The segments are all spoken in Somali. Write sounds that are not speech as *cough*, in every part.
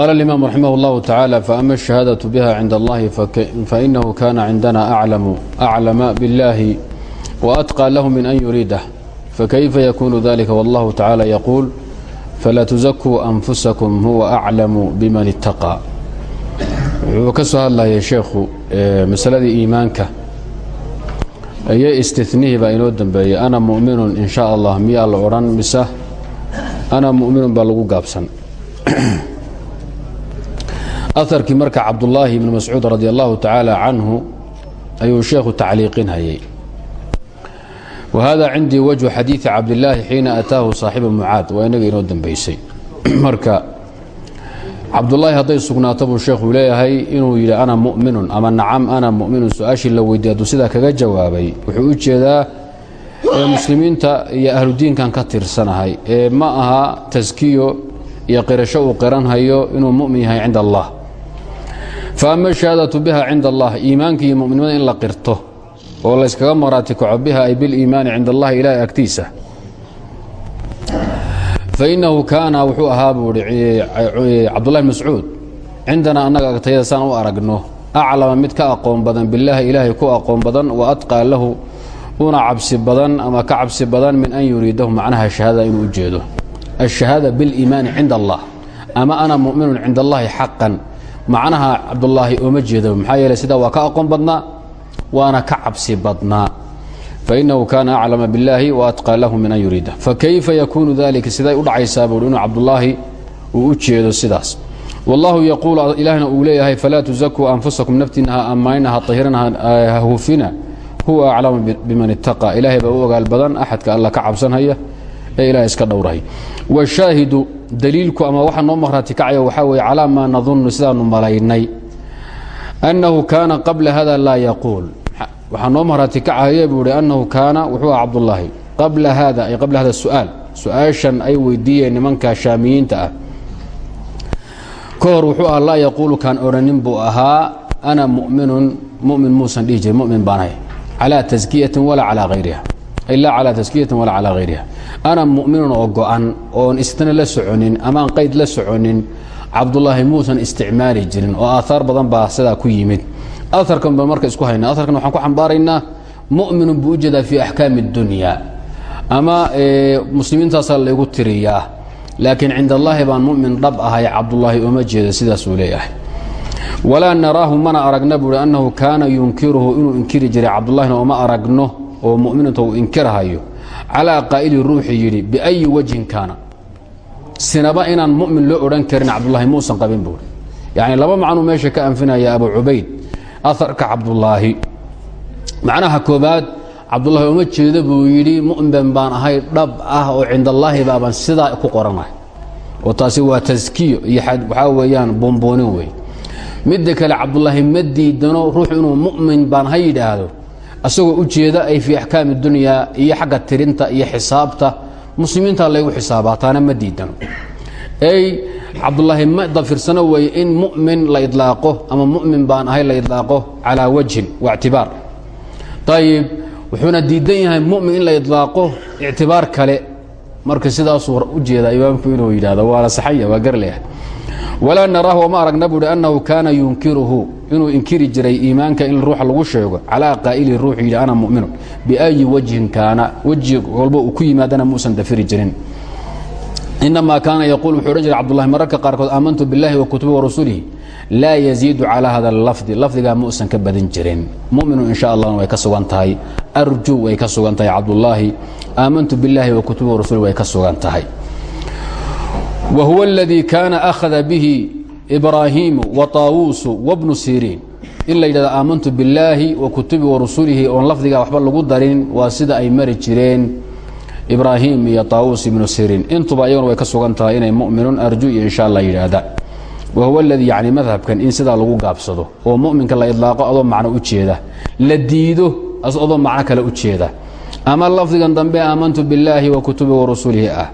قال الإمام رحمه الله تعالى فأما الشهادة بها عند الله فإنه كان عندنا أعلم أعلم بالله وأتقى له من أن يريده فكيف يكون ذلك والله تعالى يقول فلا تزكوا أنفسكم هو أعلم بمن اتقى wuxuu ka soo hadlaya sheekhu masaladii iimaanka iyo istinihii baa inoo dambeeyey ana muminun in sha allah miyaa la odhan mise ana muminun baa lagu gaabsan aarkii marka cabdulaahi ibni mascuud radi allahu tacaala canhu ayuu sheekhu tacliiqinhayay wa hada cindii wajhu xadiidi cabdilaahi xiina ataahu saaxiba mucaad waa inaga inoo dambaysay *clears throat* marka cabdulaahi hadday sugnaato buu sheekhu leeyahay inuu yidhi ana muminun ama nacam ana muminun su'aashii la weydiiy hadduu sidaa kaga jawaabay. Wuxuu u jeedaa muslimiinta iyo ahludiinkan ka tirsanahay ee ma aha taskiyo iyo qirasho uu qiranhayo inuu mumin yahay cinda allah fa ama shahaadatu biha cinda allah iimaanka iyo muminimada in la qirto oo layskaga maraati kaco biha ay biliimaani cinda allahi ilaahay agtiisa. fainahu kaana wuxuu ahaa buu i cabdullahi mascuud cindanaa annaga agtayada saan u aragno. Aclama mid ka aqoon badan bilaahi ilaahay ku aqoon badan wa atqaa lahu una cabsi badan ama ka cabsi badan min an yuriidahu macnaha shahaadada inuu u jeedo. Ashahaada biliimaani cinda allah ama ana muminun cinda allahi xaqan macnaha cabdulaahi ooma jeedo. Maxaa yeele sidaa waa ka aqoon badnaa waana ka cabsi badnaa. Fainahu kaana aclama biاllaahi waatqaa lahu min an yuriida fakayfa yakuunu dalika siday u dhacaysaa buui inuu cabdulaahi uu u jeedo sidaas. Wallahu yaquul ilaahna uu leeyahay falaa tusakuu anfusakum naftiina ha ha tahirina ha hufina huwa aclamu biman ittaqa. Ilaahay baa u ogaal badan axadka alla ka cabsanhaya ee ilahay iska dhowrahay. Washaahidu daliilku ama waxa noo maqhraati kacaya waxaa weeye calaa maa sidaanu malaynay annahu kaana qabla hada laa yaquul. Waxaa noo maqhraati kacaya buu annahu kaana wuxuu aha qabla hada ay qabla hada su'aal. Su'aashan ay weydiiyeen nimanka shaamiyiinta ah. Ka wuxuu ahaa laa yaquulu kaan buu ahaa ana muminun mumin muusan dhihi mumin baanahay calaa taskiyatin walaa calaa hayriha ay laa calaa taskiyatin walaa calaa hayriha ana muminun oo go-an oon istna la soconin amaan qayd la soconin cabdulaahi muusan isticmaali jirin oo aahaar badan baa sidaa ku yimid aarkan baan marka isku hayna aarkan waxaan ku xambaaraynaa muminun buu u jeedaa fii axkaami اdunya ama muslimiintaasaa laygu tiriyaa laakiin cinda allaahi baan mumin dhab ahay cabdulaahi ooma jeeda sidaasuu leeyahay walaa naraahu mana aragna buui annahu kaana yunkiruhu inuu inkiri jiray cabdulahina ooma aragno oo muminunta uu inkirhayo calaa qaa'ili ruuxi yidhi biayi wajhin kaana. Sinaba inaan mumin loo odhan karin cabdulaahi muusan qabin buui yacni laba macnuu meesha ka anfinaya abu cubayd aarka cabdulaahi macnaha koobaad cabdulaahi uma jeedo buu yidhi mu'min baan ahay dhab ah oo cindallaahi baabaan sidaa ku qoranahay oo taasi waa taskiyo iyo waxaa weeyaan boonboonin wey midda kale cabdulaahi ma diidano ruuxu inuu mu'min baan ha yidhaahdo asagoo u jeeda ay fii axkaami dunyaa iyo xagga tirinta iyo xisaabta muslimiinta laygu xisaabaa ma diidano ey cabdulaahi ma dafirsano weeye in mu'min la idlaaqo ama mu'min baan ahay la idlaaqo calaa wajhin waictibaar ayib wuxuuna diidan yahay mu'min in la idlaaqo ictibaar kale. Marka sidaasuu u jeedaa imaamku inuu yidhahdo waa la saxanya waa garleh walaa naraahu oma aragna buuhi annahu kaana yunkiruhu inuu inkiri jiray iimaanka in ruuxa lagu sheego calaa qaa'ili ruuxu yidhi ana mu'minu. Biayi wajhin kaana weji walba uu ku yimaadana muusan dafiri jirin. Inamaa kaana yaquul wuxuu odhan jiray cabdulahi mararka aamantu biاllahi wa kutubi warasulihi laa yaziidu calaa hada lafdi lafdigaa muusan ka badin jirin. Muminu in sha allahna way ka arju way ka sugan aamantu biاllahi wa kutubi warasulihi way ka wa huwa اladii kaana akhada bihi ibraahiimu wa taawuusu wabnu siriin in la yidhahdo aamantu biاllaahi wa kutubi warasulihi oon lafdigaa waxba lagu darin waa sida ay mari jireen ibraahim iyo taawuus ibnu sirin. Intuba iyaguna way ka sugan tahay inay muminun arju iyo insha alla yidhaahda. Wa huwa aladii yani madhabkan in sidaa lagu gaabsado. Oo muminka la idlaaqo adoo macno u jeeda. La diido adoo macno kale u jeeda. Ama lafdigan dambe aamantu billaahi wa kutubi warasulihi ah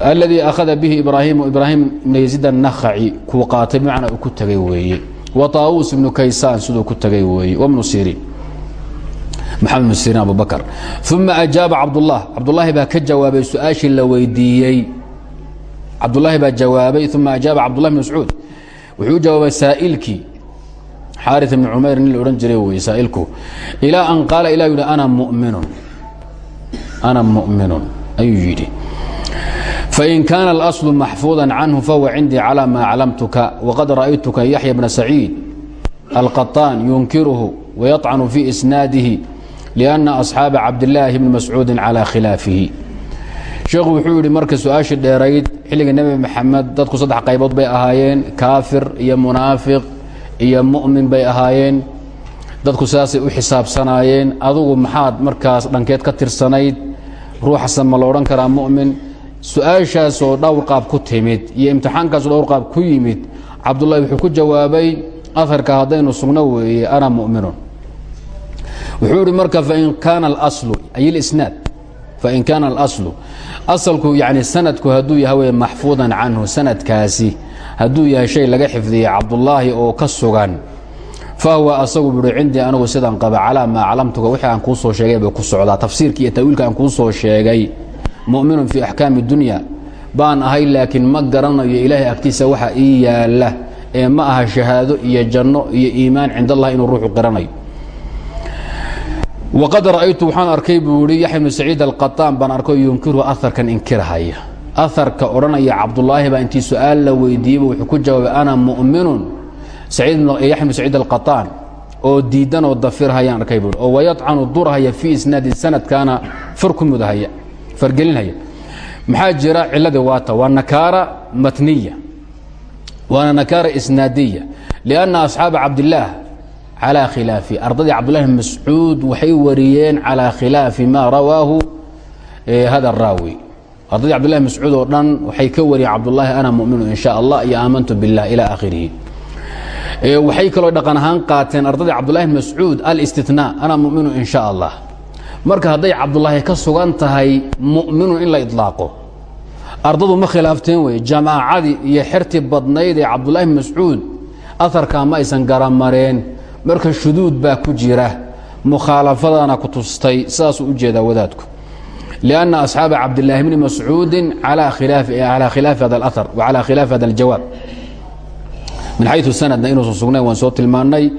aladii akhada bihi ibraahimu ibraahim ibn yaziid annakhaci kuu qaatay bimacnaa uu ku tegay weeye. Wa taawuus ibnu kaysaan siduu ku tegay weeye wabnu sirin maxamed bn sirin abubakr uma ajaaba cabdullah cabdulaahi baa ka jawaabay su'aashii la weydiiyey. Cabdulaahi baa jawaabay uma ajaaba cabdullahi bn mascuud. Wuxuu u jawaabay saa'ilkii. Xaari ibni cumayr nin la odhan jiray wey saa'ilku. Ilaa an qaala ilah yidhi ana muminun. Ana mu'minun ayuu yidhi fain kaana اlaslu maxfuuظa canhu fahuwa cindii calى ma aclamtuka waqad ra'aytuka yaxya bna saciid alqaطaan yunkiruhu wayطcanu fii isnaadihi liأnna asxaaba cabdillaahi bni mascuudi calى khilaafihi sheekhu wuxuu yidhi marka su-aashii dheerayd xilliga nebi maxamed dadku saddex qaybood bay ahaayeen kaafir iyo munaafiq iyo mu'min bay ahaayeen dadku sidaasay u xisaabsanaayeen adugu maxaad markaas dhankeed ka tirsanayd ruuxasan ma la odhan karaa mu'min su'aashaasoo dhowr qaab ku timid iyo imtixaankaasoo dhowr qaab ku yimid cabdullahi wuxuu ku jawaabay aharka haddaynu sugno weeye ana mu'minun. Wuxuu yidhi marka fain kaana alaslu ay lisnaad fain kaana alaslu. Asalku yani sanadku hadduu yahay wey maxfuudan canhu sanadkaasi hadduu yahay shay laga xifdiyey cabdullaahi oo ka sugan fa huwa asagu buhi cindii anigu sidaan qaba calaa maa aclamtuka wixii aan kuu soo sheegay bay ku socdaa tafsiirka iyo tawiilka aan kuu soo sheegay mu'minun fii axkaami dunya. Baan ahay laakiin ma garanayo ilaahay agtiisa waxa ii yaalla ee ma aha shahaado iyo janno iyo iimaan cind allah inuu ruuxu qiranayo. Waqad ra'aytu waxaan arkay buu ihi yaxya bnu saciid alqaطaan baan arko yunkiru aharkan inkirhaya aharka odhanaya cabdulaahi baa intii su'aal la weydiiyeyba wuxuu ku jawaabay ana mu'minun. Yaxya bnu saciid alqaطaan oo diidan oo dafirhayaan arkay buui oo wayacanu durhaya fii isnaadi sanadkaana far ku mudahaya argelinaya maxaa jira ciladi waata waa nakaara matniya. Waana nakaara isnaadiya. Lianna asxaaba cabdilaah calaa khilaafi. Ardadii cabdulahi mascuud waxay wariyeen calaa khilaafi maa rawaahu hada raawi. Ardaydii cabdillahi mascuud oo dhan waxay ka wariyeen cabdullaahi ana muminu in sha allah iyo aamantu bilah ila akhirihi waxay kaloo dhaqan ahaan qaateen ardaydii cabdullahi mascuud alistina ana muminu in sha allah marka hadday cabdullaahi ka sugan tahay mu'minun in la iطlaaqo ardadu ma khilaafteen weye jamaacadii iyo xertii badnayd ee cabdullahi bn mascuud aharkaa ma aysan garamareen marka shuduud baa ku jira mukhaalafadana ku tustay sidaasuu u jeedaa wadaadku. Lianna asxaaba cabdillaahi bni mascuudin calaa khilaafi hada اlahar wa calaa khilaafi hada aljawaab. Min xayu sanadna inuusan sugnayn waan soo tilmaannay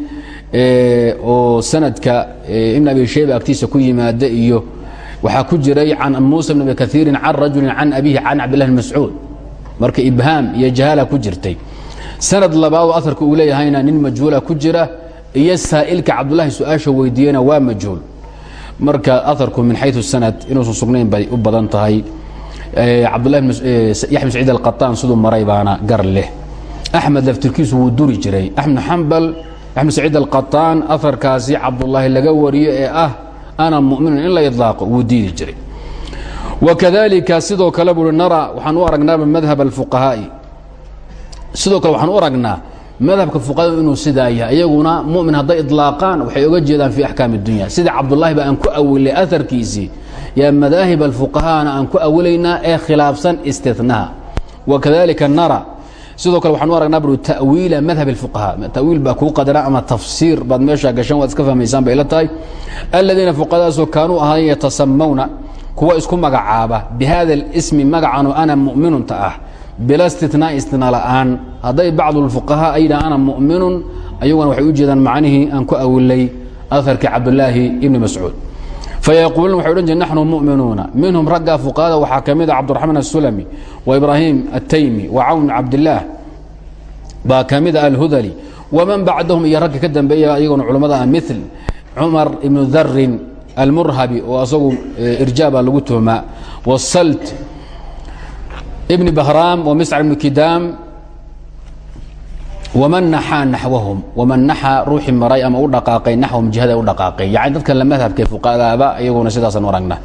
oo sanadka ibn abi shayba agtiisa ku yimaada iyo waxaa ku jiray can muusa bn abi kaiirin can rajulin can abihi can cabdillahi bn mascuud. Marka ibhaam iyo jahaala ku jirtay. Sanad labaadoo aharka uu leeyahayna nin majhuula ku jira iyo saa'ilka cabdullahi su'aasha weydiiyena waa majhuul. Marka aharku min xayu sanad inuusan sugnayn bay u badan tahay. Cabdulayaxmed saciid alqaطaan siduu maray baana gar leh. Axmed laftirkiisu wuu duri jiray. Axmed xambal axmed saciid alqataan aarkaasi cabdulaahi laga wariyo ee ah ana muminun in la ilaaqo wuu diidi jiray. Wakadalika sidoo kale buui nara waxaan u aragnaaba madhab alfuqahaai. Sidoo kale waxaan u aragnaa madhabka fuqahadu inuu sidaa yahay iyaguna mumin hadday idlaaqaan waxay oga jeedaan fii axkaam اdunya sida cabdulaahi ba aan ku awilay aarkiisii yaa madaahib alfuqahaana aan ku awilaynaa ee khilaafsan istinaha wakadalika nara sidoo kale waxaan u aragnaa bui tawiila madhab اfuqahaa tawiil baa kuu qadara ama tafsiir baad meeshaa gashan waad iska fahmaysaan bay la tahay aladiina fuqahadaasoo kaanuu ahaayeen yatasamawna kuwa isku magacaaba bihada اlsmi magacanu ana mu'minunta ah bila istinaai istina la'aan hadday bacdu اlfuqahaa ay yidhaha ana mu'minun ayaguna waxay u jeedaan macnihii aan ku awilay aharkii cabdulaahi ibni mascuud fayaquuluun waxay odhan jireen naxnu mu'minuuna minhum ragga fuqahada waxaa ka mid a cabdiraxmaan asulami wa ibraahim ataymi wa cawn cabdillaah baa ka mid a alhudali waman bacdahum iyo ragga ka dambeeya iyaguna culammada ah mil cumar ibnu darin almurhabi oo asagu irjaabaa lagu tuhmaa wasalt ibni bahraam wa miscar ibnu kidaam man naxaa naxwahum waman naxaa ruuxii maray ama u dhaqaaqay naxwahum jihada u dhaqaaqay yani dadkan la madhabkee fuqadaaba iyaguna sidaasaan aragna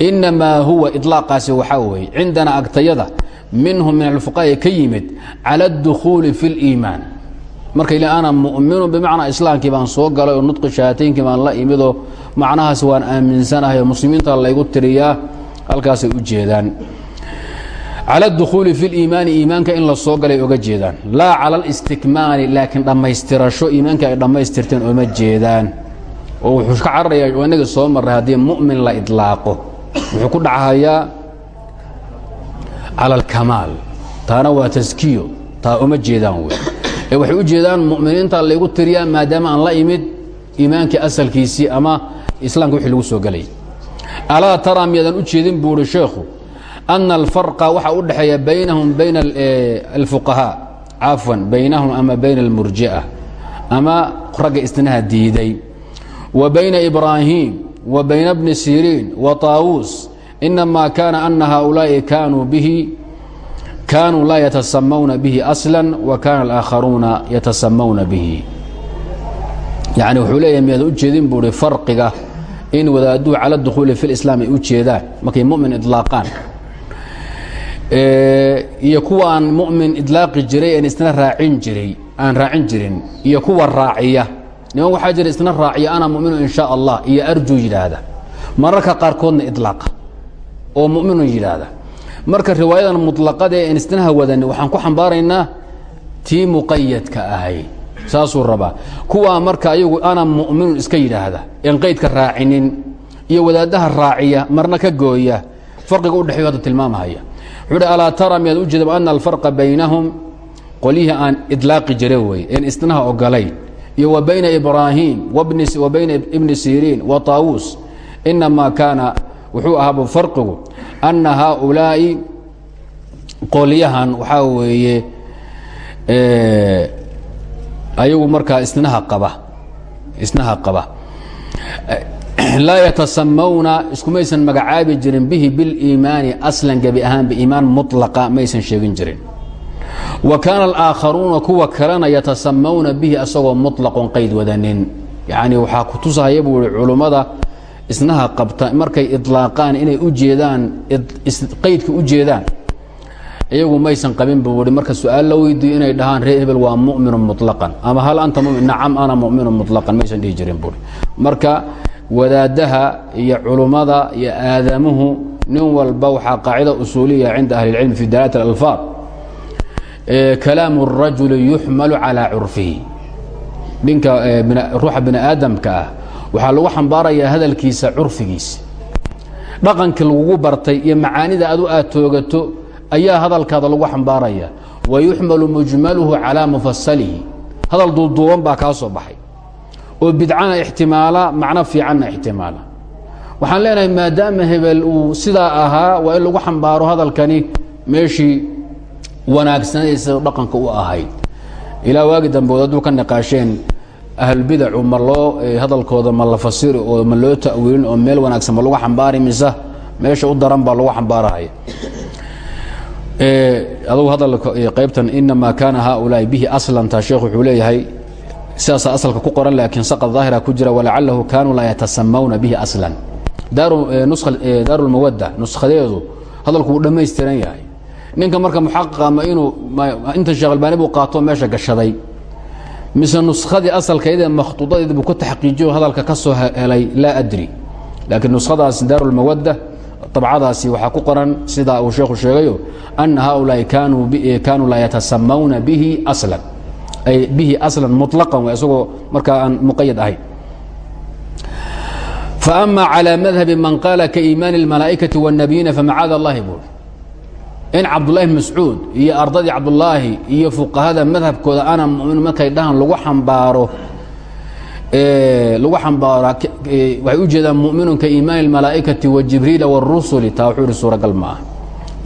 inamaa huwa ilaaqaasi waxaa weeye cindana agtayada minhum min alfuqaai ka yimid cala adukhuuli fi liimaan marka ila ana muminu bimacnaa islaamkii baan soo galay oo nudqi shahaataynkii baan la imidoo macnahaas waan aaminsanahay oo muslimiinta laygu tiriyaa halkaasay u jeedaan cala اdukhuuli fi اliimaani iimaanka in la soo galay oga jeedaan laa cala اlistikmaali laakiin dhammaystirasho iimaanka ay dhammaystirteen ooma jeedaan oo wuxuu ka cararaya inagii soo maray haddii mu'min la idlaaqo wuxuu ku dhacahayaa cala اlkamaal taana waa taskiyo taa uma jeedaan wey ee waxay u jeedaan mu'miniinta laygu tiriyaa maadaama aan la imid iimaankii asalkiisii ama islaamka wixii lagu soo gelay alaa taraa miyaadan u jeedin buu uhi sheekhu ana alfarqa waxa u dhexeeya baynahum bayn alfuqahaa cafwan baynahum ama bayna almurjia ama ragga istinaha diiday wa bayna ibraahim wa bayna bni siriin wa taawuus inamaa kaana ana haaulaa'i kaanuu bihi kaanuu laa yatasamawna bihi aslan wa kaana alaakharuuna yatasamawna bihi yacni wuxuu leeyahay miyaad u jeedin buu hi farqiga in wadaadduhu cala dukhuuli fi lislaam ay u jeedaan markay mu'min idlaaqaan iyo kuwa aan mumin idlaaqi jiray aan isna raacin jiray aan raacin jirin iyo kuwa raaciya. Niman waxaa jira isna raaciya ana muminu in sha allah iyo arjuu yidhaahda. Mararka qaarkoodna idlaaqa oo muminun yidhaahda. Marka riwaayadan muطlaqada ee aan isnaha wadani waxaan ku xambaaraynaa tii muqayadka ahay. Saasuu rabaa. Kuwaa marka ayagu ana mu'minun iska yidhaahda en qaydka raacinin iyo wadaadaha raaciya marna ka gooya farqiga udhexeyo hadda tilmaamahaya wuxuu hi alaa tara miyaad u jeeda ana alfarqa baynahum? Qolyihii aan idlaaqi jire wey en isnaha ogolayn. Iyo wa bayna ibraahim wa bayna ibni siriin wa taawuus inamaa kaana wuxuu ahaabu farqigu ana haaulaa'i qolyahan waxaa weeye ayagu markaa isnaha qaba isnaha qaba laa yatasamawna iskumaysan magacaabi jirin bihi biliimaani aslan gebi ahaanba iimaan mulaqa maysan sheegin jirin. Wa kaana alaaakharuuna kuwa kalena yatasamawna bihi asagoo muطlaqon qayd wadanin. Yacni waxaa ku tusahaya buu ihi culummada isnaha qabta markay idlaaqaan inay u jeedaan qaydka u jeedaan iyagu maysan qabin buu i marka su'aal la weydiiyo inay dhahaan ree hebel waa muminu mulaqan ama hal anta mumin? Nacam ana muminu mulaqan maysan dhihi jirin buui marka wadaadaha iyo culummada iyo aadamuhu nin walba waxaa qaacida usuuliya cinda ahli اlcilm fi dalaalat اlalfaad kalaamu الrajuli yuxmalu calaa curfihi ninka ruuxa bini aadamka ah waxaa lagu xambaarayaa hadalkiisa curfigiisa dhaqankii lagugu bartay iyo macaanida adu aad toogato ayaa hadalkaada lagu xambaaraya wa yuxmalu mujmaluhu calaa mufasalihi hadal duuduuban baa kaa soo baxay oo bidcana ixtimaala macno fiicanna ixtimaala. Waxaan leenahay maadaama hebel uu sidaa ahaa waa in lagu xambaaro hadalkani meeshii wanaagsanaysa dhaqanka u ahayd. Ilaa waagi dambood hadduu ka niqaasheen ahlulbidacu ma loo hadalkooda ma la fasiri oo ma loo ta'wiilin oo meel wanaagsan ma lagu xambaari mise meesha u daran baa lagu xambaarahaya. Adugu hadalka qaybtan inamaa kaana haaulaai bihi aslanta sheekh wuxuu leeyahay sidaasaa asalka ku qoran laakiin saqad daahira ku jira walacalahu kaanuu laa yatasamawna bihi aslan. Daaru lmawadda nuskhadeedu hadalku wuu dhammaystiran yahay. Ninka marka muxaqiqa ma inuu inta sheekh albaani buu qaato meesha gashaday. Mise nuskadii asalkaydee makhtuudadeed buu ka taxqiijiyo hadalka ka soo helay laa adri. Laakiin nuskhadaas daaru lmawadda abcadaasi waxaa ku qoran sidaa uu sheekhu sheegayo ana haulaai kaanuu laa yatasamawna bihi aslan bihi aslan muطlaqan w isagoo markaa aan muqayad ahayn faama calى madhabi man qaala kaiimaani اlmalaa'ikaةi والnabiyiina famacaada اllahi buuri in cabdullahi mascuud iyo ardadii cabdulaahi iyo fuqahada madhabkooda ana mumin markay dhahan lagu xambaaro lagu ambaaro waxay u jeedaan muminun ka iimaani اlmalaa'ikati wajibriila wاrusuli taa wuxuu ihi suuragal ma ah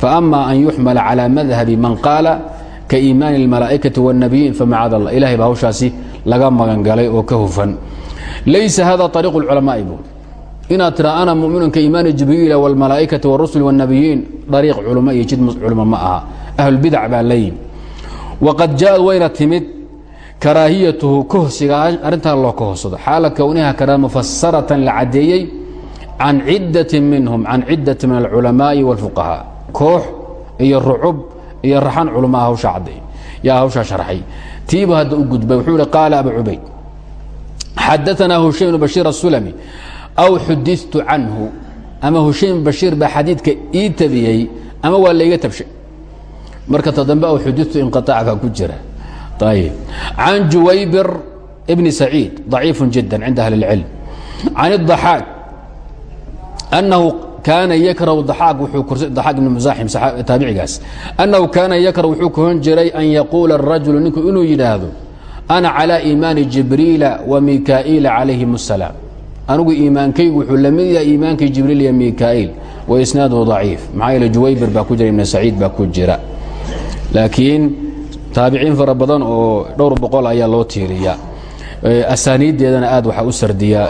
faama an yuxmala calى madhabi man qaala ka iimaani اlmalaa'ikati wالnabiyiin famacaad allah ilahay baa hawshaasi laga magan galay oo ka hufan laysa hada طariiq اlculamaai buuri inaad tira ana muminun ka iimaani jibriila wاlmalaa'ikati wاrusuli wالnabiyiin dariiq culmo iyo jid culmo ma aha ahlulbidac baa la yimi waqad jaaءad wayna timid karaahiyatuhu kohsiga arrintaa loo kahosado xaala kowniha karaa mufasaratan la caddeeyey can ciddatin minhum can ciddati min alculamaa'i wاlfuqahaa koox iyo rucub iyo raxan culmaa hawshaa caddeey yaa hawshaa sharxay tiibu hadda u gudbay wuxuu ihi qaala abu cubayd xadaanaa hushaym bnu bashiir asulami aw xuditu canhu ama hushaym bashiir baa xadiidka ii tabiyey ama waa layga tabshay marka ta dambe aw xuditu inqiaac baa ku jira ayb can juwaybir bni saciid ضaciif jida cinda ahli اlcilm can الضaxaak أnahu kaana yakrahu daxaaq ibnu musaaxim taabicigaas annahu kaana yakrahu wuxuu kohon jiray an yaquula arajulu ninku inuu yidhaahdo ana calaa iimaani jibriila wa mikaa'iila calayhim asalaam anigu iimaankaygu wuxuu la mid yahay iimaankii jibriil iyo mikaa'iil wa isnaaduhu daciif maxaa yeele juwayber baa ku jira ibnu saciid baa ku jira laakiin taabiciin fara badan oo dhowr boqol ayaa loo tiiriya asaaniiddeedana aad waxaa u sardiya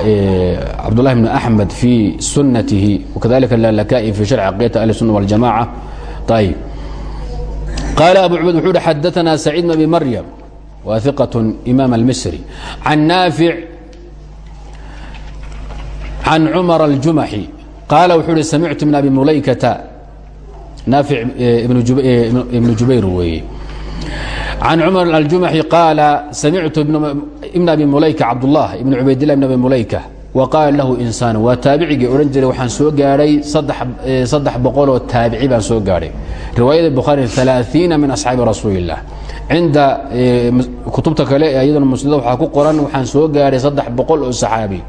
cabdullahi bn axmed fii sunnatihi wakadalika lalaka'i fi sharci caqidati ahli sunna waljamaca ayib qaala abu cubayd wuxuu uhi xadaana saciid bn abi maryam wa imaam almisri can naafic can cumar aljumaxi qaala wuxuu uhi samictu min abi mulaykata. Naafic ibnu jubayr weeye can cumar aljumaxi qaala samictu ibn abi mulayka cabdullah ibn cubaydillah ibn abi mulayka wa qaala lahu insaan waa taabicigii odhan jiray waxaan soo gaadhay saddex boqoloo taabici baan soo gaadhay riwaayada bukhaari alaaiina min asxaabi rasuuli illah cinda kutubta kale ee iyaduna musnida waxaa ku qoran waxaan soo gaadhay saddex boqol oo saxaabi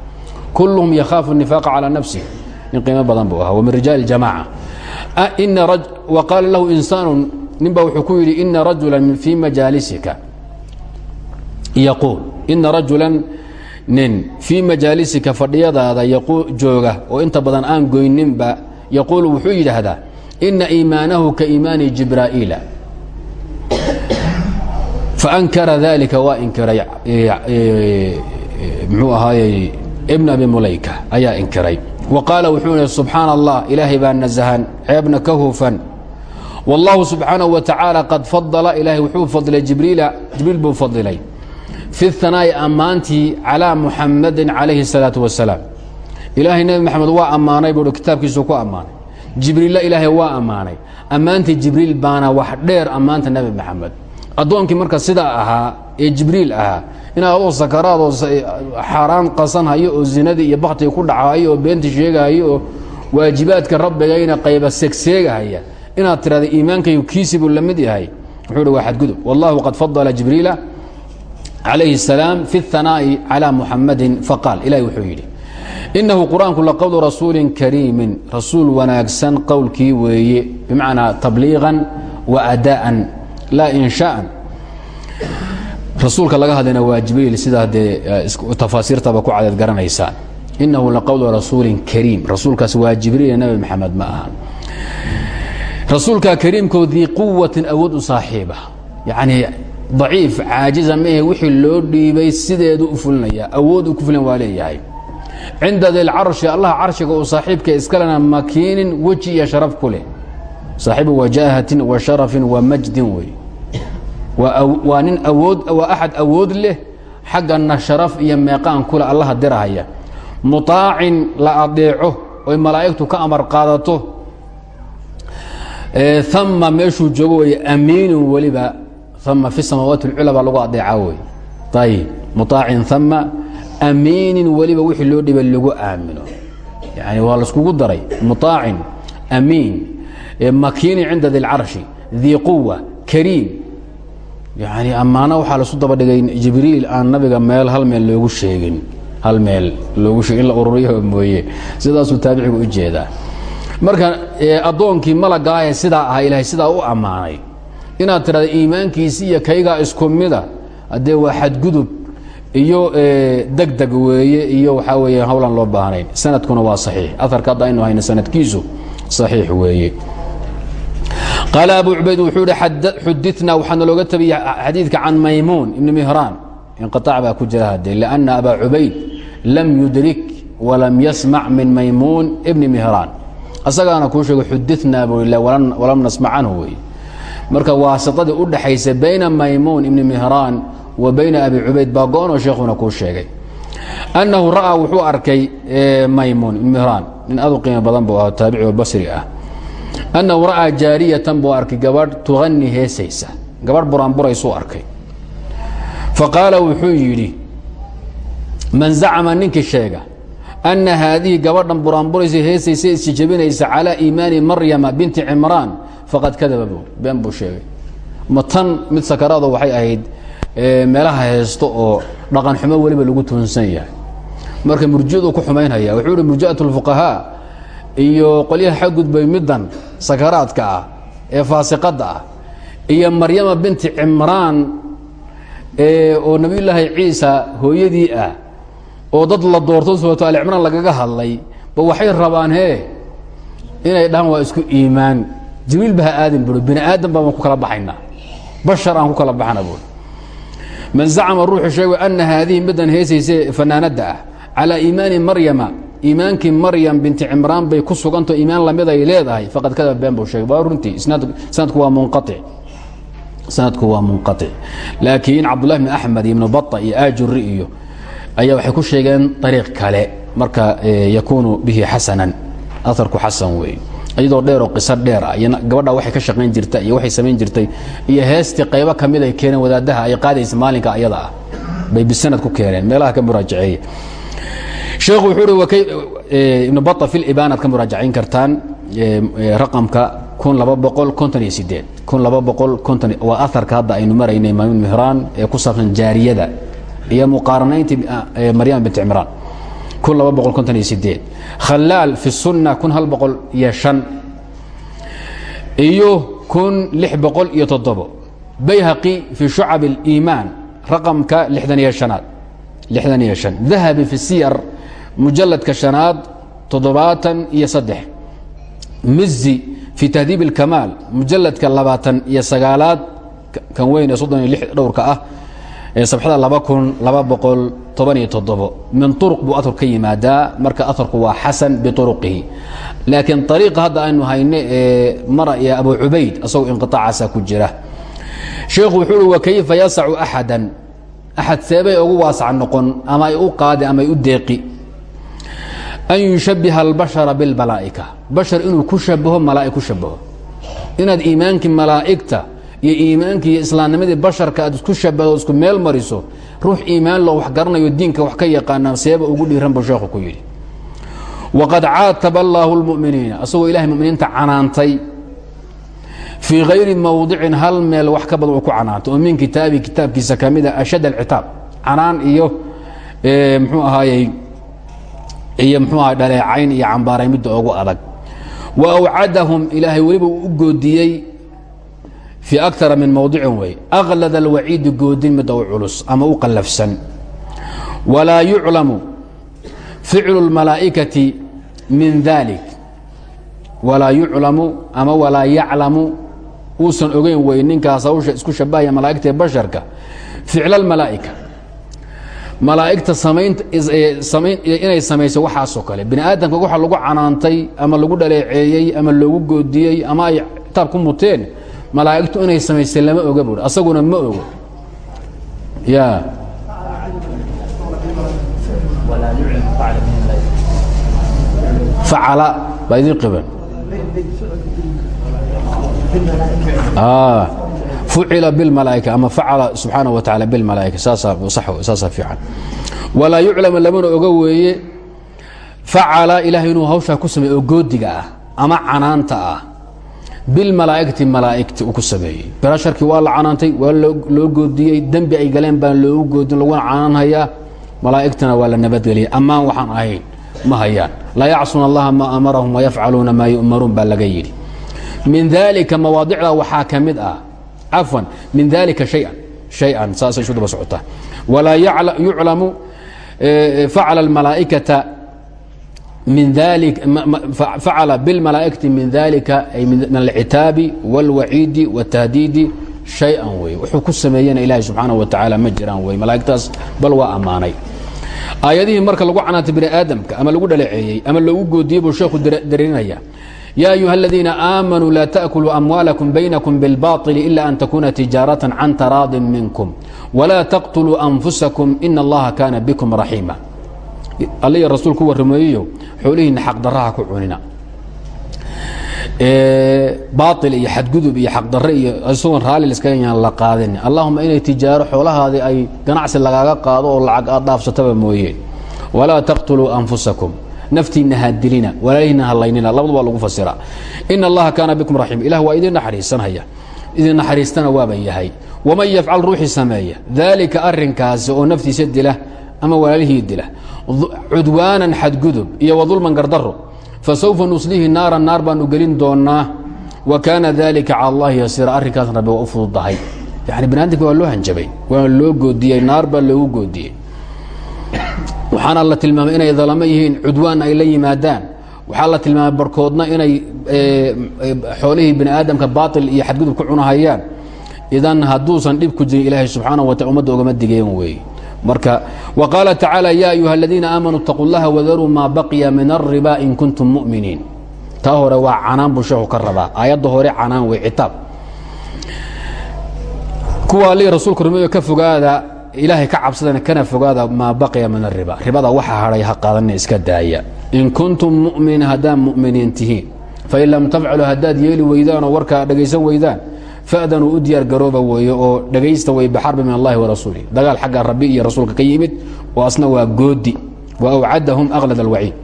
kulluhum yakhaafu nifaaqa calaa nafsih nin qiimo badan buu ahaa wa min rijaali jamaca qaala lahu insaanu ninba wuxuu ku yidhi ina rajula fii majaalisika yaquul ina rajulan nin fii majaalisika fadhiyadaada jooga oo inta badan aan goyninba yaquulu wuxuu yidhaahdaa ina iimaanahu ka iimaani jibraa'iila faankara dalika waa inkiray mxuu ahaayey ibn abi mulayka ayaa inkiray. Wa qaala wuxuu yihi subxaana allah ilaahay baa nasahan والله سبحaaنه وتaعaaلى قad فضل ilahay wuxuu fadilay jibriil jibriil buu fadilay في الثanاaءi ammaantii عalى محamadi عalayه الصلاaة وaسلاaم ilaahay nebi mxamed waa ammaanay buu kitaabkiisu ku ammaanay jibriilla ilaahay waa ammaanay ammaantii jibriil baana wax dheer ammaanta nebi maxamed addoonkii marka sidaa ahaa ee jibriil ahaa inaad adoo sakaraadoo xaaraan qasanhayo oo zinadii iyo baktiga ku dhacayo oo beenta sheegahayo oo waajibaadka rabbigayna qayba segseegahaya inaad tirahda iimaankaygu kiisi buu la mid yahay wuxuu hi waa xadgudub wallahu qad fadala jibriila calayhi الsalaam fi الhanaa'i calى muxamadin faqaal ilahi wuxuu yidhi inahu qur-aanku laqowlu rasuulin kariimin rasuul wanaagsan qowlkii weeye bimacnaa tabliiqan wa adaan laa inshaaan rasuulka laga hadlayna waa jibriil sidaa dee tafaasiirtaba ku cadeed garanaysaan inahu laqowlu rasuulin kariim rasuulkaas waa jibriil nabi maxamed ma aha rasuulka kariimkoo dii quwatin awood u saaxiiba. Yacnii daciif caajiza wixii loo dhiibay sideedu u fulinaya awood ku filan waa leeyahay. Cinda dilcarshi allah carshiga uu saaxiibka iskalena makiinin weji iyo sharaf ku leh. Saaxiibu wa sharafin wa majdin wey. Waa nin awood waa axad awood leh xaggana sharaf iyo meeqaan kule allaha dirahaya. Muطaacin la adeeco oy malaa'igtu ka amar qaadato ama meeshuu joogo wey amiinu weliba ama fi samaawaati اlcula baa lagu adeeca wey ayb muaacin ama amiinin weliba wixii loo dhibay lagu aamino. Yani waa laiskugu daray. Muaacin amiin makiini cinda dilcarshi dii quwa kariim. Yani ammaano waxaa laisu daba dhigay jibriil aan nabiga meel hal meel loogu sheegin. Hal meel loogu sheeg in la ururiyo mooye. Sidaasuu taabicigu u jeedaa marka addoonkii malagaahee sidaa ahaa ilaahay sidaa u ammaanay. Inaad tidhahda iimaankiisi iyo kaygaa isku mida haddee waa xadgudub iyo degdeg weeye iyo waxaa weeye howlaan loo baahnayn. Sanadkuna waa saxiix. Aarka hadda aynu hayno sanadkiisu saxiix weeye. Qaala abu cubayd wuxuu ihi xuditna waxaana looga tabiyey xadiidka can maymuun ibni mihraan. Inqiطaac baa ku jira hadee lianna abaa cubayd lam yudrik walam yasmac min maymuun ibni mihraan asagaana kuu sheego xudinaa buu walam nasmac canhu marka waasitadii u dhaxaysa bayna maymuun ibni mihraan wa bayna abi cubayd baa go-anoo sheekhuna kuu sheegay. Annahu ra'aa wuxuu arkay maymuun ibni mihraan. Nin aad u qiimo badan buu ahaa taabici oo basri ah. Annahu ra'aa jaariyatan buu arkay gabadh tuqani heesaysa. Gabadh buraanburaysuu arkay. Faqaala wuxuu yidhi man zacama ninkii sheega ana haadihi gabadhan buraanburaysa heesaysa isjijabinaysa calaa iimaani maryama binti cimraan faqad kadaba bu been buu sheegay ma tan mid sakaraado waxay ahayd meelaha heesto oo dhaqan xumo weliba lagu tuunsan yahay marka murjiyadu ku xumaynaya wuxuu ihi murji'at اlfuqahaa iyo qolyaha xadgudbay middan sakaraadka ah ee faasiqadda ah iyo maryama binti cimraan oo nebiyullaahi ciisa hooyadii ah oo dad la doorto suuratu alicimraan lagaga hadlay ba waxay rabaan hee inay dhahaan waa isku iimaan. Jibriil ba ha aadin bui bini aadam baan ku kala baxaynaa bashar aan ku kala baxana buui man zacama ruuxu sheego ana haadihi middan heesayse fanaanadda ah. Calaa iimaani maryama iimaankii maryam binti cimraan bay ku sugantao iimaan la mid ay leedahay faqad kadaba been buu sheegay. Waa runtii sanadku waa munqaic sanadku waa munqaic laakiin cabdullahi bn axmed iyo ibnu bata iyo aajuri iyo ayaa waxay ku sheegeen ariiq kale marka yakuunu bihi xasanan aarku xasan weeye iyadoo dheeroo qiso dheer ah iyo gabadha waxay ka shaqayn jirta iyo waxay samayn jirtay iyo heestii qaybo ka mid ay keeneen wadaadaha ay qaadaysa maalinka ayada ah. Bay bisanad ku keeneen meelaha ka muraajaceeye sheekhu wuxuu uhi ibnu bata fi libaanaad ka muraajacayn kartaan raqamka waa aharka hadda aynu maraynay maamin mihraan ee ku saabsan jaariyada iyo muqaaranayntii maryam bint cimraan khalaal fi sunna kun hal boqol iyo shan iyo kun lix boqol iyo toddobo. Bayhaqi fi shucab اliimaan raqamka lixdan iyo shanaad. Lixdan iyo shan. Dahabi fi siyar mujaladka shanaad toddobaatan iyo saddex. Mizi fi tahdiib اlkamaal mujaladka labaatan iyo sagaalaad kan weyn ee soddon iyo lix dhowrka ah sabxada laba kun laba boqol toban iyo toddobo. Min uruq buu aar ka yimaadaa marka aarku waa xasan biuruqihi laakiin ariiqa hadda aynu hayne ee mara iyo abu cubayd asagoo inqiaacaasa ku jira. Sheekhu wuxuu uhi wa yasacu axadan? Axad seebay ugu waasac noqon ama ay u qaadi ama ay u deeqi. An yushabiha albashara bilmalaa'ika bashar inuu ku shabaho malaa'ig ku shabaho inaad iimaankii malaa'igta iyo iimaankii iyo islaamnimadii basharka aad isku shabahdo isku meel mariso ruux iimaan lo wax garanayo diinka wax ka yaqaana seeba ugu dhiiran buu sheekhu ku yidhi. Waqad caataba allaahu lmuminiina asagoo ilahay muminiinta canaantay fii hayri mowdicin hal meel wax ka badan uu ku canaantay oo min kitaabi kitaabkiisa ka mida ashad alcitaab. Canaan iyo mxuu ahaayey iyo mxuu ahay dhaleecayn iyo cambaaray midda ugu adag. Wa awcadahum ilaahay weliba u goodiyey fii akara min mowdicin wey aklad alwaciidi goodin midda u culus ama u qallafsan. Walaa yuclamu ficlu اlmalaa'ikati min dalik walaa yuclamu ama walaa yaclamu uusan ogeyn wey ninkaas hawsha isku shabahaya malaa'igta basharka ficla almalaa'ika. Malaa'igta inay samayso waxaasoo kale bini aadamka waxa lagu canaantay ama lagu dhaleeceeyey ama loogu goodiyey ama ay taab ku muteen malaa'igtu inay samaysay lama oga buuri asaguna ma ogo. Ya. Facala baa idin qiban fucila bilmalaaika ama facala subxaana wa taala bilmalaaika saasaa fiican. Walaa yuclama lamana oga weeye facala ilahay inuu hawshaa ku sameeye oo goodiga ah ama canaanta ah bilmalaaigati malaaigti uu ku sameeyey. Barasharkii waa la canaantay waa loo goodiyey dembi ay galeen baan loogu goodin laguna canaanhayaa. Malaa'igtana waa la nabadgeliyay ammaan waxaan ahayn ma hayaan. Laa yacsuuna allaha maa amarahum wayafcaluuna maa yu'maruun baa laga yidhi. Min dalika mawaadicda waxaa ka mid ah cafwan min dalika hayan hayan saasay isu daba socotaa walaa yuclamu facala almalaa'ikata min ali facala bilmalaa'ikati min dalika ay min alcitaabi wاlwaciidi wاtahdiidi shay-an wey wuxuu ku sameeyena ilaahay subxaana wa tacaala ma jiraan wey malaa'igtaas bal waa ammaanay aayadihii marka lagu canaantay bini aadamka ama lagu dhaleeceeyey ama loogu goodiyey buu sheekhu darinaya ya ayuha aladiina aamanuu laa taأkuluu amwaalakum baynakum biاlbaطil ila an takuna tijaaraة can taraadin minkum wlaa taqtuluu anfusakum ina allaha kana bikum raxiima alla iyo rasuul ku warrameeyeyo xoolihiinna ku cunina. Baail iyo xadgudub iyo xaqdarre iyo isagoon raalli laskaga yaan la qaadin. Allahuma inay tijaaro xoolahaadii ay ganacsi lagaaga qaado oo lacag aad dhaafsataba mooyeen walaa taqtuluu anfusakum. Naftiinna ha dilina walaalihiinna halaynina labadu baa lagu fasiraa ina allaha kaana bikum raxiim. Ilah waa idin naxariisanhaya idin naxariistana waaba yahay. Waman yafcal ruuxii sameeya. Daalika arinkaasi oo naftiisa dila ama walaalihii dila. Cudwaanan xadgudub iyo wadulman gardaro fasawfa nuslihi naaran naar baanu gelin doonaa wa kaana dalika cala allahi yasiira. Arrinkaasna rabbi waa u fududahay. Yani banaadamka waa loo hanjabay waa loo goodiyey naar baa loogu goodiyey. Waxaana la tilmaamay inay dalamo yihiin cudwaan ay la yimaadaan. Waxaa la tilmaamay barkoodna inay xoolihii bini aadamka baail iyo xadgudub ku cunahayaan. Idan hadduusan dhib ku jirin ilaahay subxaana wa taala ummadda ogama digeen weeye marka qaala tacaala yaa ayuha aladiina aamanuu اtaquu اllaha wadaruu maa baqiya min alriba in kuntum mu'miniin taa hore waa canaan buu sheekhu ka rabaa. Aayadda hore canaan wey citaab kuwa alii rasuulka rumeeyo ka fogaada ilaahay ka cabsadana kana fogaada maa baqiya min ariba ribada waxa hadhay ha qaadanna iska daaya. In kuntum mu'miniin haddaad mu'miniin tihiin fain lam tafcaluu haddaad yeeli weydaanoo warkaa dhegaysan weydaan fa'danuu u diyaar garooba weeye oo dhegaysta way bixarbi min allahi warasuulih dagaal xagga rabbi iyo rasuulka ka yimid oo asna waa goodi wa awcadahum aqlad alwaciid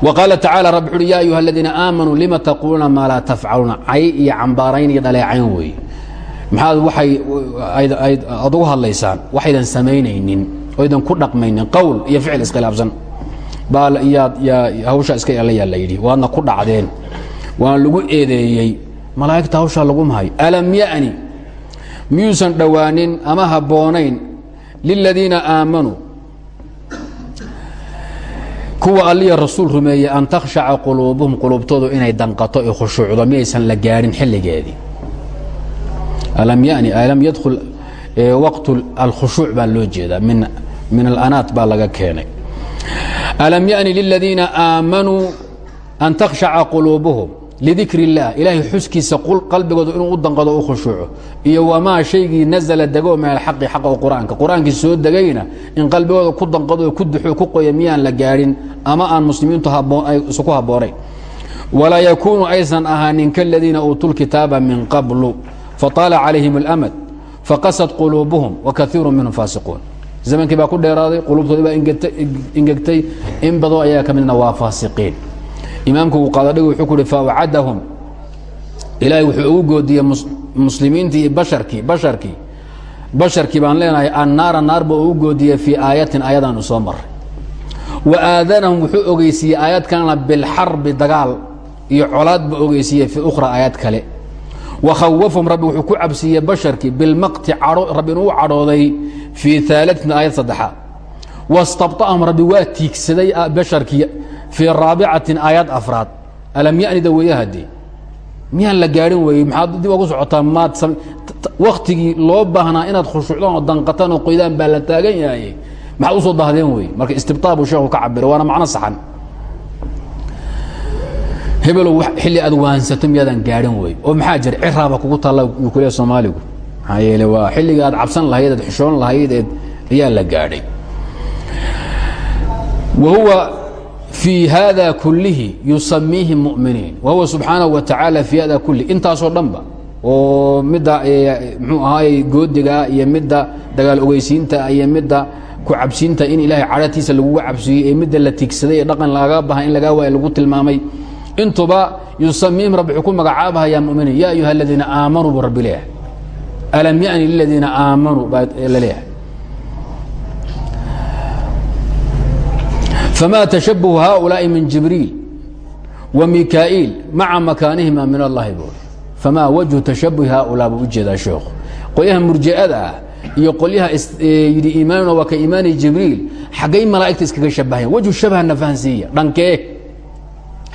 wa tacaala rabbi wuxuuhi yaa ayuha aladiina aamanuu lima taquuluuna maa laa tafcaluuna cay iyo cambaarayn iyo dhaleecayn weeye maxaad waxay aad ugu hadlaysaan waxaydan samaynaynin oydan ku dhaqmaynin qowl iyo ficil iskhilaafsan baa yaad yaa hawshaa iska alayaa la yidhi waadna ku dhacdeen. Waan lagu eedeeyey malaa'igta hawshaa lagu mahay. Alam ya'ni miyuusan dhowaanin ama habboonayn liladiina aamanuu kuwa alliya rasuul rumeeyey an takhshaca quluubuhum quluubtoodu inay danqato i khushuucdo miyaysan la gaadhin xilligeedii. Alam yani alam yadkhul waqt alkhushuuc baa loo jeedaa. Min alanaat baa laga keenay. Alam yani liladiina aamanuu an takhshaca quluubuhum lidikr اllah ilaahay xuskiisa qalbigooda inuu u danqado u khushuuco. Iyo wamaa shaygii nazla dego min alxaqi xaqa qur'aanka. Qur'aankii soo degayna in qalbigooda ku danqado ku duxo ku qoya miyaan la gaadhin ama aan muslimiintu isuku habboonayn? Walaa yakuunu aysan ahaanin kaladiina uutuu lkitaaba min qablu faaala calayhim اlamad faqasad quluubuhum wakaiiru minhum faasiquun. Zamankii baa ku dheeraaday quluubtoodii baa ingegtay in badan ayaa ka midna waa faasiqiin imaamku uu qaadadhig wuxuu ku uhi fawcadahum ilaahay wuxuu ugu goodiyey muslimiintii iyo basharkii basharkii. Baan leenahay annaara naar ugu goodiyey fii aayatin aayadaanu soo maray wa aadanahum wuxuu ogeysiiyey aayad kalena bilxarbi dagaal iyo colaad buu ogeysiiyey fii ukhra aayad kale. Wa khawafahum rabbi wuxuu ku cabsiiyey basharkii bilmaqti rabbi inuu cadhooday fii aalatin aayad saddexaad wastabطa'ahum rabbi waa tiigsaday basharkii fii raabicatin aayad afraad. Alam yanida weeyahadee miyaan la gaadhin weeye? Maxaad dib ugu socotaa? Maad waktigii loo baahnaa inaad khushuucdaan oo danqataan oo qoydaan baa la taagan yahay maxaad u soo dahdeen weye marka istibطaa buu sheekhu ka cabira waana macno saxan. Hebelow xilli aad waansato miyaadan gaadhin wey oo maxaa jira? Ciraaba kugu taalla yuu ku leey soomaaligu. Maxaa yeele waa xilliga aad cabsan lahayd aad xishoon lahayd eed ayaa la gaadhay. Wa huwa fii hada kulihi yusamiihi muminiin wa huwa subxaanahu wa tacaala fii hada kullihi intaasoo dhanba oo midda mxuu ahaay goodigaa iyo midda dagaal ogeysiinta iyo midda ku cabsiinta in ilaahay cadhatiisa laguga cabsiiyey ee midda la tigsaday ee dhaqan laga baha in lagaa waaya lagu tilmaamay. Intuba yusamiihim rabbi wuxuu ku magacaabahayaa muminiin ya ayuha aladiina aamanuu buu rabbi leeyahay. Alam yani liladiina aamanuu baa la leeyahay فma تشhبه hؤuلاaءi min جibrيiل ومikائيل maعa makaanihima min الlahi bu فma وجه تشhaبه hؤuلاa buu ujeedaa sheekhu qolyaha murji'ada ah iyo qolyaha yidhi iimaanuna waa ka iimaani jibriil xaggay malaa'igta iskaga shabahayan wejhu shabhana fahansiiya dhankee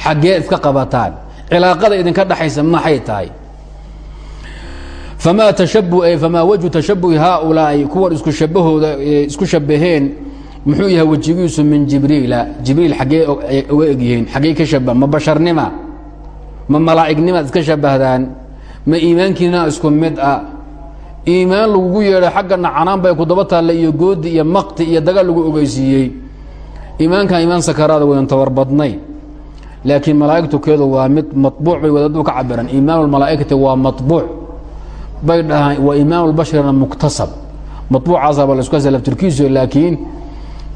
xaggee iska qabataan cilaaqada idinka dhaxaysa maxay tahay famaa tashabu famaa wejhu tashabuhi haaulaa'i kuwan isku shabahooda isku shabaheen muxuu yahay wejigiisu min jibriila jibriil xaggee uga egyihiin xaggey ka shaba ma basharnima ma malaa'ignimaad iska shabahdaan ma iimaankiina isku mid ah iimaan lagugu yeedhay xaggana canaan bay ku daba taalla iyo goodi iyo maqti iyo dagaal lagu ogeysiiyey iimaankan iimaan sakaraada wayn tabar badnay laakiin malaa'igtu keedu waa mid maطbuuc bay wadaaduu ka cabiraan iimaan اlmalaa'ikati waa maطbuuc bay dhahaan waa iimaan اlbasharina muktasab maطbuucaasaba la isku salaftirkiisu laakiin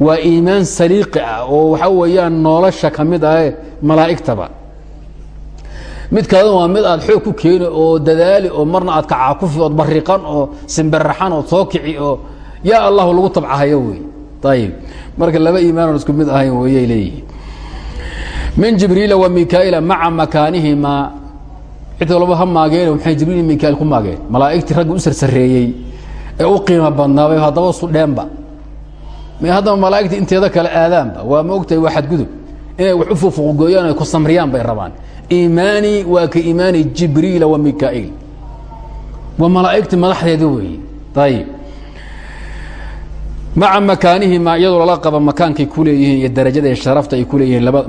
waa iimaan saliiqi ah oo waxa weeyaan nolosha ka mid ah malaa'igtaba. Mid kalena waa mid aad xoog ku keeni oo dadaali oo marna aad kacaakufi ood bariqan oo simbiraxan oo soo kici oo yaa allahu lagu tabcahayo wey ayib marka laba iimaanoon isku mid ahayn wayay leeyihiin. Min jibriila wa mikaaila maca makaanihimaa cid walba ha maageen maxay jibriil mikail ku maageen. Malaa'igtii ragga u sarsareeyey ee u qiimo badnaabay haddaba sudheenba may haddaba malaa'igtii inteeda kale aadaanba. Waa ma ogtahay waa xadgudub? Inay wax u fufuqgooyaan ay ku samriyaan bay rabaan. Iimaani waa ka iimaani jibriila wa mikaa'iil waa malaa'igtii madaxdeeda weeye. Ayib maca makaanihima iyadoo lala qaba makaankay ku leeyihiin iyo darajada iyo sharafta ay ku leeyihiin laba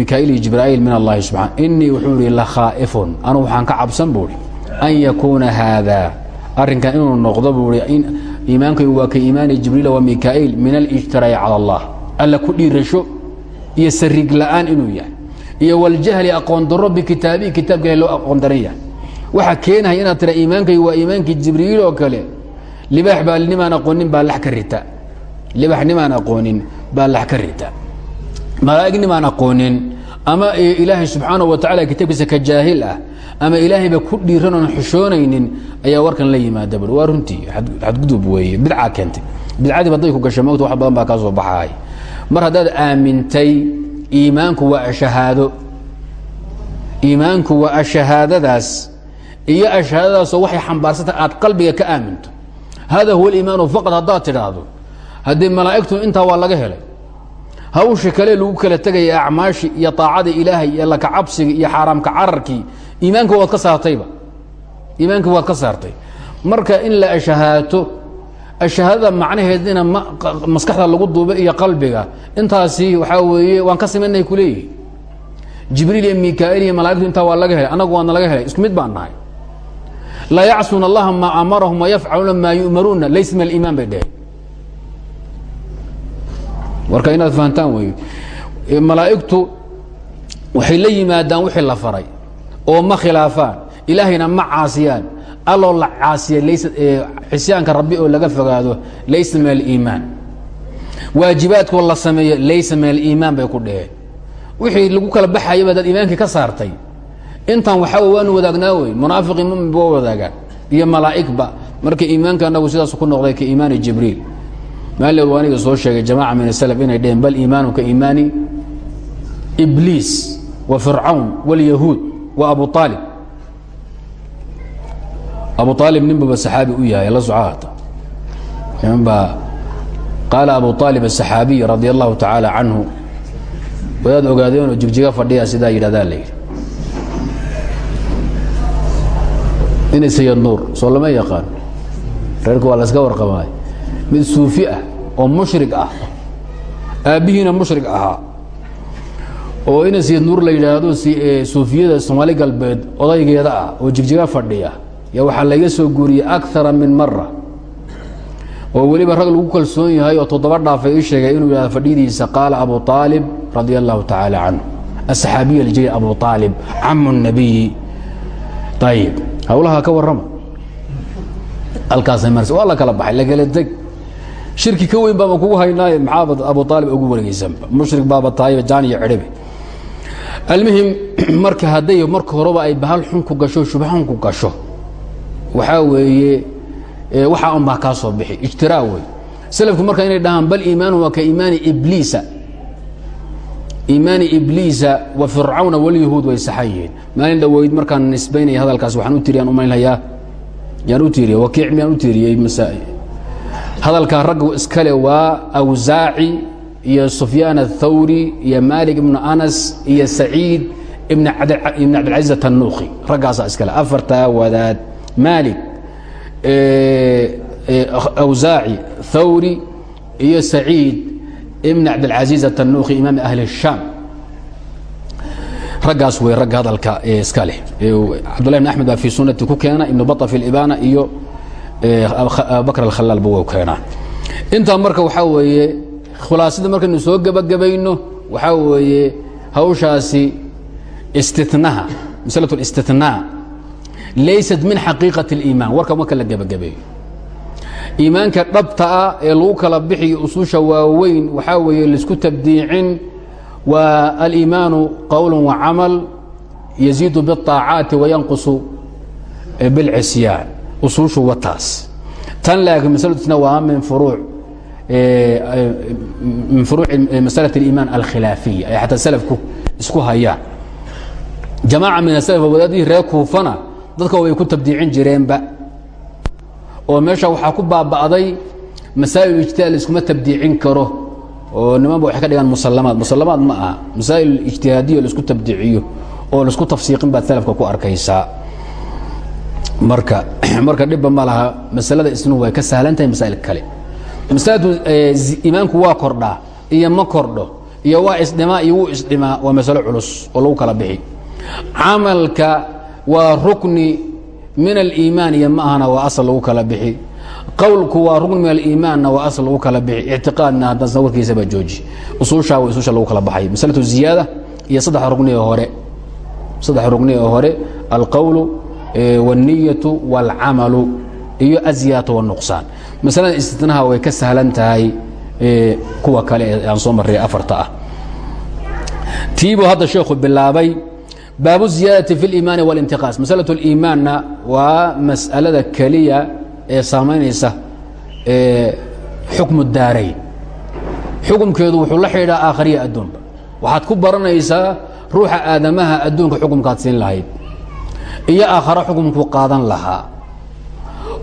mikaa'iil iyo jibraa'iil min allahi subxana inii wuxuu ihi la khaa'ifun. Anugu waxaan ka cabsan buu ihi an yakuuna haadaa arrinkan inuu noqdo buu ihi iimaankaygu waa ka iimaani jibriila wa mikaa'iil min alijtiraa'i cala allah. Alla ku dhiirasho iyo sarig la'aan inuu yahay. Iyo waljahli aqoon darro bikitaabihi kitaabka ilahi loo aqoon daran yahay. Waxaa keenaya inaad tira iimaankaygu waa iimaankii jibriil oo kale. Libaax baa nimaan aqoonin baa lax ka rita. Libax nimaan aqoonin baa lax ka rita. Malaa'ig nimaan aqoonin ama ilaahay subxaanaه wa tacala kitaabkiisa ka jaahil ah ama ilaahayba ku dhiiran oon xushoonaynin ayaa warkan la yimaada bui waa runtii xadgudub weeye bidcaa keentay. Bidcadiib hadday ku gashay mogta wax badan baa kaa soo baxaay mar haddaad aamintay iimaanku waa ashahaado. Iimaanku waa ashahaadadaas iyo ashahaadadaasoo waxay xambaarsantah aad qalbiga ka aaminto. Hada huwa aliimaanu faqad haddaad tidhaahdo haddii malaa'igtu intaa waa laga helay hawsha kale lagu kala tegaya acmaashii iyo aacadii ilaahay iyo lakacabsigii iyo xaaraamka cararkii iimaanka waad ka saartayba. Iimaanka waad ka saartay. Marka in la ashahaato ashahaadada macnaheedina maskaxda lagu duuba iyo qalbiga intaasi waxaa weeye waan ka samaynay kuleeyihi jibriil iyo mikaail iyo malaigtu intaa waa laga helay annagu waana laga helay. Isku mid baan nahay. Laa yacsuuna allaha maa amarahum wayafcaluuna maa yu'maruuna laysa min aliimaan bay dheheen warka inaad fahantaan wey malaa'igtu waxay la yimaadaan wixii la faray oo ma khilaafaan. Ilaahayna ma caasiyaan. Alloo la caasiya laysa xisyaanka rabbi oo laga fogaado laysa min aliimaan waajibaadkoo la sameeyo laysa min aliimaan bay ku dheheen wixii lagu kala baxayaba adaad iimaankii ka saartay. Intan waxaa waanu wadaagnaa wey munaafiqii mumin ba wadaagaan iyo malaa'igba marka iimaanka anagu sidaas ku noqday ka iimaani jibriil maali aniga soo sheegay jamaca min aslf inay dheheen bal iimaanu ka iimaani? Ibliis wa fircawn wاlyahuud wa abu aalib abu aalib ninbaba saxaabi u yahay la socoata ninbaa qaala abu aalib asaxaabiy radi allahu tacaala canhu. Wadaad ogaadeenoo jigjiga fadhiya sidaa yidhahdaa la yidhi. Inay sayad soo lama yaqaan. Reerka waa la iska mid suufi ah oo mushrig ah. Aabbihiina mushrig ahaa. Oo ina sayid nuur la yidhaahdo suufiyada soomaali galbeed odaygeeda ah oo jigjiga fadhiya yaa waxaa laga soo guuriyey akara min mara oo weliba rag lagu kalsoon yahay oo toddoba dhaafay ii sheegay inuu yidhahdo fadhidiisa qaala abu aalib radia allahu tacaala canhu. Asaxaabiy abu aalib camu nabiyi ayib hawlaha ka warrama. Marse waa la kala baxay lakala teg shirki ka weyn baaba kugu haynaaye maxaaba abu aalib ugu wareegeysanba mushrik baaba tahayba jaan iyo cidhibe almuhim *clears throat* marka hadday marka horeba ay bahal xun ku gasho shubxan ku gasho waxaa weeye waxaa un baa kaa soo bixi. Ijtiraa wey selafku marka inay dhahaan bal iimaanu waa ka iimaani ibliisa. Iimaani ibliisa wa fircawna walyahuud way saxan yihiin maalin dhoweyd markaan nisbaynaya hadalkaas waxaan u tiriyaan umaynhayaa yaan u tiiriye wakiic miyaan u tiiriyey hadalkaa raggu iskale waa awsaaci iyo sufyaan aلthawri iyo malik ibnu anas iyo saciid ibn cabdilcaziz atanuuki raggaasaa iskale afartaa wadaad malik awsaaci thawri iyo saciid ibn cabdilcaziz atanuuki imaam ahli الshaam raggaas wey ragga hadalka iska leh cabdullahi bn axmed baa fii sunati ku keena ibnu baa fi libana iyo abubakr alkhalaal ba keenaan intaa marka waxaa weeye khulaasada markaynu soo gebagabayno waxaa weeye hawshaasi istinaha maslaة اlistinaa laysat min xaqiiqaة اliiman warka marka la gebagabeeyo iimaanka dhabta ah ee lagu kala bixiyo ususha waaweyn waxaa weeye laisku tabdiicin waa aliimaanu qowl wacamal yaziidu biالطaacaati wayanqusu biاlcisyaan usuushu wataas. Tan laakiin maslatusna waa min furuuc min furuuci masalaة اliimaan alkhilaafiya ay xataa salafku isku hayaan. Jamaaca min asalaf wadaadihii reer kuufana dadka way ku tabdiicin jireenba. Oo meesha waxaa ku baaba'day masaa'il ijtihaad laiskuma tabdiicin karo. Oo nimanba waxay ka dhigaan musalamaad musalamaad ma aha masaa'il ijtihaadiya la isku tabdiiciyo oo la isku tafsiiqin baad salafka ku arkaysaa marka *clears throat* marka dhibba ma laha masalada isnu way ka sahlan tahay masaa'il kale. Masaladu iimaanku waa kordhaa iyo ma kordho iyo waa isdhimaa iyo wuu isdhimaa waa masalo culus oo lagu kala bixi. Camalka waa rukni min aliimaan iyo ma ahana waa asal lagu kala bixi. Qowlku waa rukni min aliimaanna waa asal lagu kala bixi. Ictiqaadna haddasna warkiisaba jooji. Usuushaa waa usuusha lagu kala baxay. Masalatu ziyaada iyo saddex rugni ee hore. Saddex rugni ee hore alqowlu wاlniyatu wاlcamalu iyo aziyaata wاnuqsaan masalada istinaha way ka sahlan tahay kuwa kale ee aan soo marray afarta ah tiibuu hadda sheekhu bilaabay baabu ziyaadati fi اliimaani wاlintiqaas masalaة اliimaanna waa mas'alada keliya ee saamaynaysa xukmu daarayn xukumkeedu wuxuu la xidhaa aakhariya adduunba waxaad ku baranaysaa ruuxa aadamaha adduunka xukumkaad siin lahayd iyo aakhara xukumku qaadan lahaa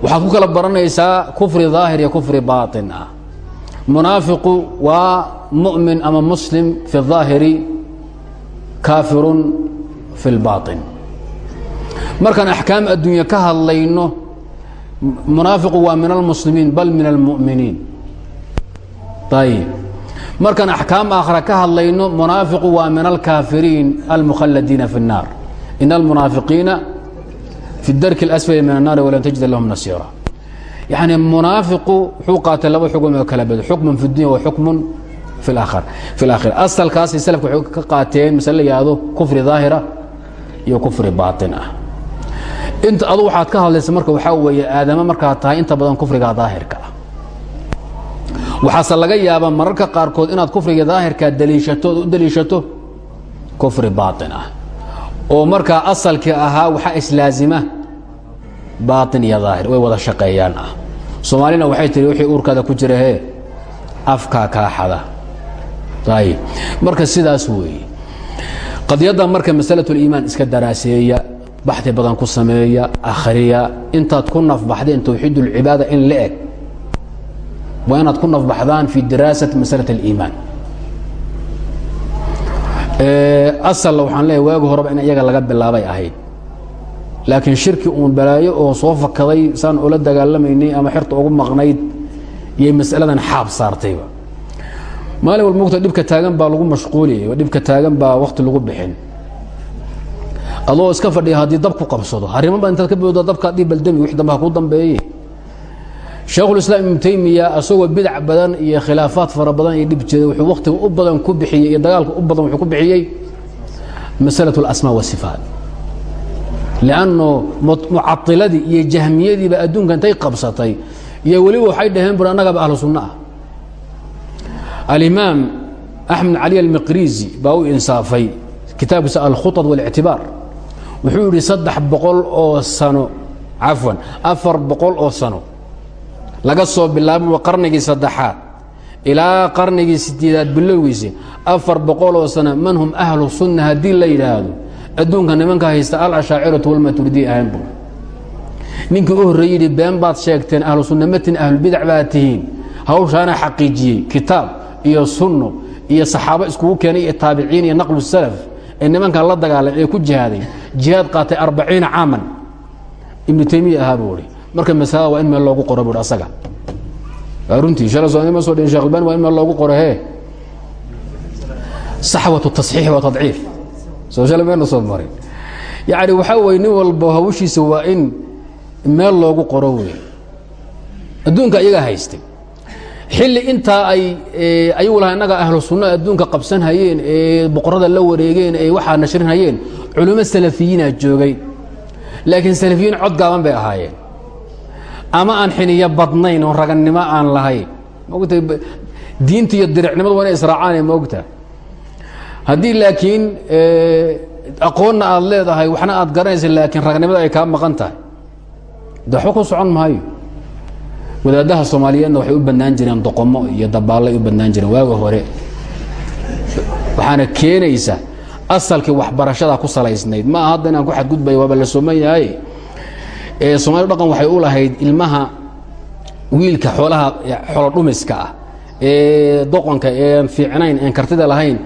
waxaad ku kala baranaysaa kufri daahir iyo kufri baaطin ah munaafiqu waa mu'min ama muslim fi الظaahiri kaafirun fi اlbaaطin markaan axkaam addunya ka hadlayno munaafiqu waa min almuslimiin bal min almu'miniin ayib markaan axkaam aakhira ka hadlayno munaafiqu waa min alkaafiriin almukhaladiina fi الnaar in almunaafiqiina fi darki اlasfali min الnaari walan tajida lahum nasiira yani munaafiqu wuxuu qaatay laba xukm oo kala bedo xukmun fi اdunya wa xukmun fi اaakhir fi اlaakhira asalkaasay salafka waxay ka qaateen masale la yihahdo kufri daahira iyo kufri baaطin ah inta adu waxaad ka hadlaysa marka waxaa weeye aadamo markaad tahay inta badan kufriga daahirka ah waxaase laga yaabaa mararka qaarkood inaad kufriga daahirka daliishato ood u daliishato kufri baaطin ah oo markaa asalkii ahaa waxaa islaazima baain iyo daahir way wada shaqeeyaan ah. Soomaalina waxay tihi wixii uurkaada ku jira hee afkaa kaaxada ayib marka sidaas weeye qadiyadda marka masalatuliimaan iska daraaseeya baxdi badan ku sameeya akhriya intaad ku nafbaxdeen towxiid ulcibaada in la eg waa inaad ku nafbaxdaan fi diraasati masalat aliimaan asalna waxaan leeya waagi horeba in iyaga laga bilaabay ahayd. Laakiin shirki uun balaayo oo soo fakaday saan ula dagaalamaynay ama xerta ugu maqnayd yay masaladan xaab saartayba maalin walba mogta dhibka taagan baa lagu mashquuliyay dhibka taagan baa wakti lagu bixin. Adoo iska fadhiya haddii dab ku qabsado arrimo baa intaad ka booda dabka haddii baldami wix dambe ha ku dambeeye sheekhulislaam ibnu taymiya asagoo bidac badan iyo khilaafaad fara badan iyo dhib jeeda wuxuu wakhtiga u badan ku bixiyey iyo dagaalka u badan wuxuu ku bixiyey masalaة اlasmaa wasifaat lanno mucailadii iyo jahmiyadiiba adduunka intay qabsatay iyo weliba waxay dhaheen bur annagaba ahlu sunno ah alimaam axmed cali almiqrizi baa u insaafay kitaabkiisa alkhuطad wاlictibaar wuxuu yidhi saddex boqol oo sano cafwan afar boqol oo sano laga soo bilaabo qarnigii saddexaad ilaa qarnigii sideedaad bilowgiisi afar boqol oo sano man hum ahlu sunna haddii la yidhaahdo adduunka nimanka haysta alashaaciratu walmaturidiy ahayn bu ninkii u horreeye yidhi been baad sheegteen ahlu sunna matin ahlubidac baad tihiin. Hawshaana xaqiijiyey kitaab iyo sunno iyo saxaabo iskugu keenay iyo taabiciin iyo naqlu salaf ee nimankan la dagaalan ee ku jihaaday. Jihaad qaatay arbaciina caaman. Ibnu taymiya ahaa buu ihi marka masalada waa in meel loogu qoro buhi asaga runtii shala sooma soo dhin shekh albani waa in loogu qoro hee? Saxwatu wa tadciif. Soo shala meelna soo maray yacni waxaa weye walba hawshiisa waa in meel loogu qoro wey adduunka iyaga haystay. Xilli intaa ay ayagu laha innaga sunna adduunka qabsan hayeen ee boqorada la wareegeen ee waxaa nashrin hayeen. Culimo salafiyiinaa joogay. Laakiin salafiyiin cod gaaban bay ahaayeen ama aan xiniyo badnayn oo ragannimo aan lahayn mogta diinta iyo diricnimadu waa inay israacaane moogta haddii laakiin aqoonna aad leedahay waxna aad garanaysa laakiin ragnimada ay kaa maqan tahay. De waxba ku socon maayo. Wadaadaha soomaaliyeedna waxay u bannaan jireen doqomo iyo dabaallay u bannaan jireen waaga hore. Waxaana keenaysa asalkii waxbarashada ku salaysnayd. Ma aha hadda inaan ku xadgudbaya waaba la sooman yahay ee soomaalidu dhaqan waxay u lahayd ilmaha wiilka xoolaha xoolo dhumiska ah ee doqonka eean fiicnayn een kartida lahayn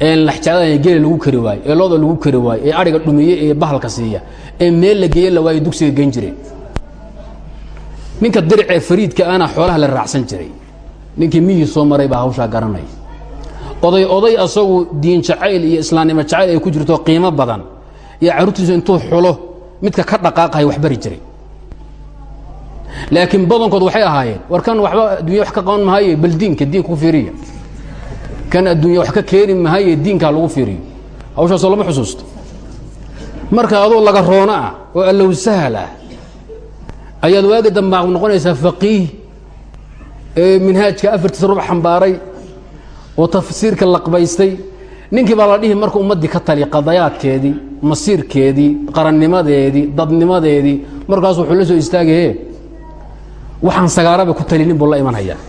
een laxjacdaan geeli lagu kari waayo ee looda lagu kari waayo ee adhiga dhumiye ee bahalka siiya ee meel la geeye la waayo dugsiga gen jireen ninka diricee fariidka ana xoolaha la raacsan jiray. Ninkii miyii soo maray baa hawshaa garanaya oday oday asagu diin jacayl iyo islaamnimo jacayl ay ku jirto qiimo badan. Iyo carruurtiisu intuu xulo midka ka dhaqaaqahay wax bari jiray. Laakiin badankood waxay ahaayeen war kan waxba adduunya wax ka qaban mahaye bal diinka diinka ku fiiriya. Kan adduunya wax ka keeni mahaye diinkaa lagu fiiriyo. Hawshaasoo lama xusuusto. Marka adoo laga roono ah oo allow sahal ah ayaad waagi dambaaq noqonaysaa faqiih ee minhaajka afartiisa ruba xambaaray oo tafsiirka laqbaystay ninkii baa la dhihi marka ummaddii ka tali qadayaadkeedii masiirkeedii qarannimadeedii dadnimadeedii markaasu wuxuu la soo istaagaye waxaan sagaaraba ku talinin buu la imanhayaa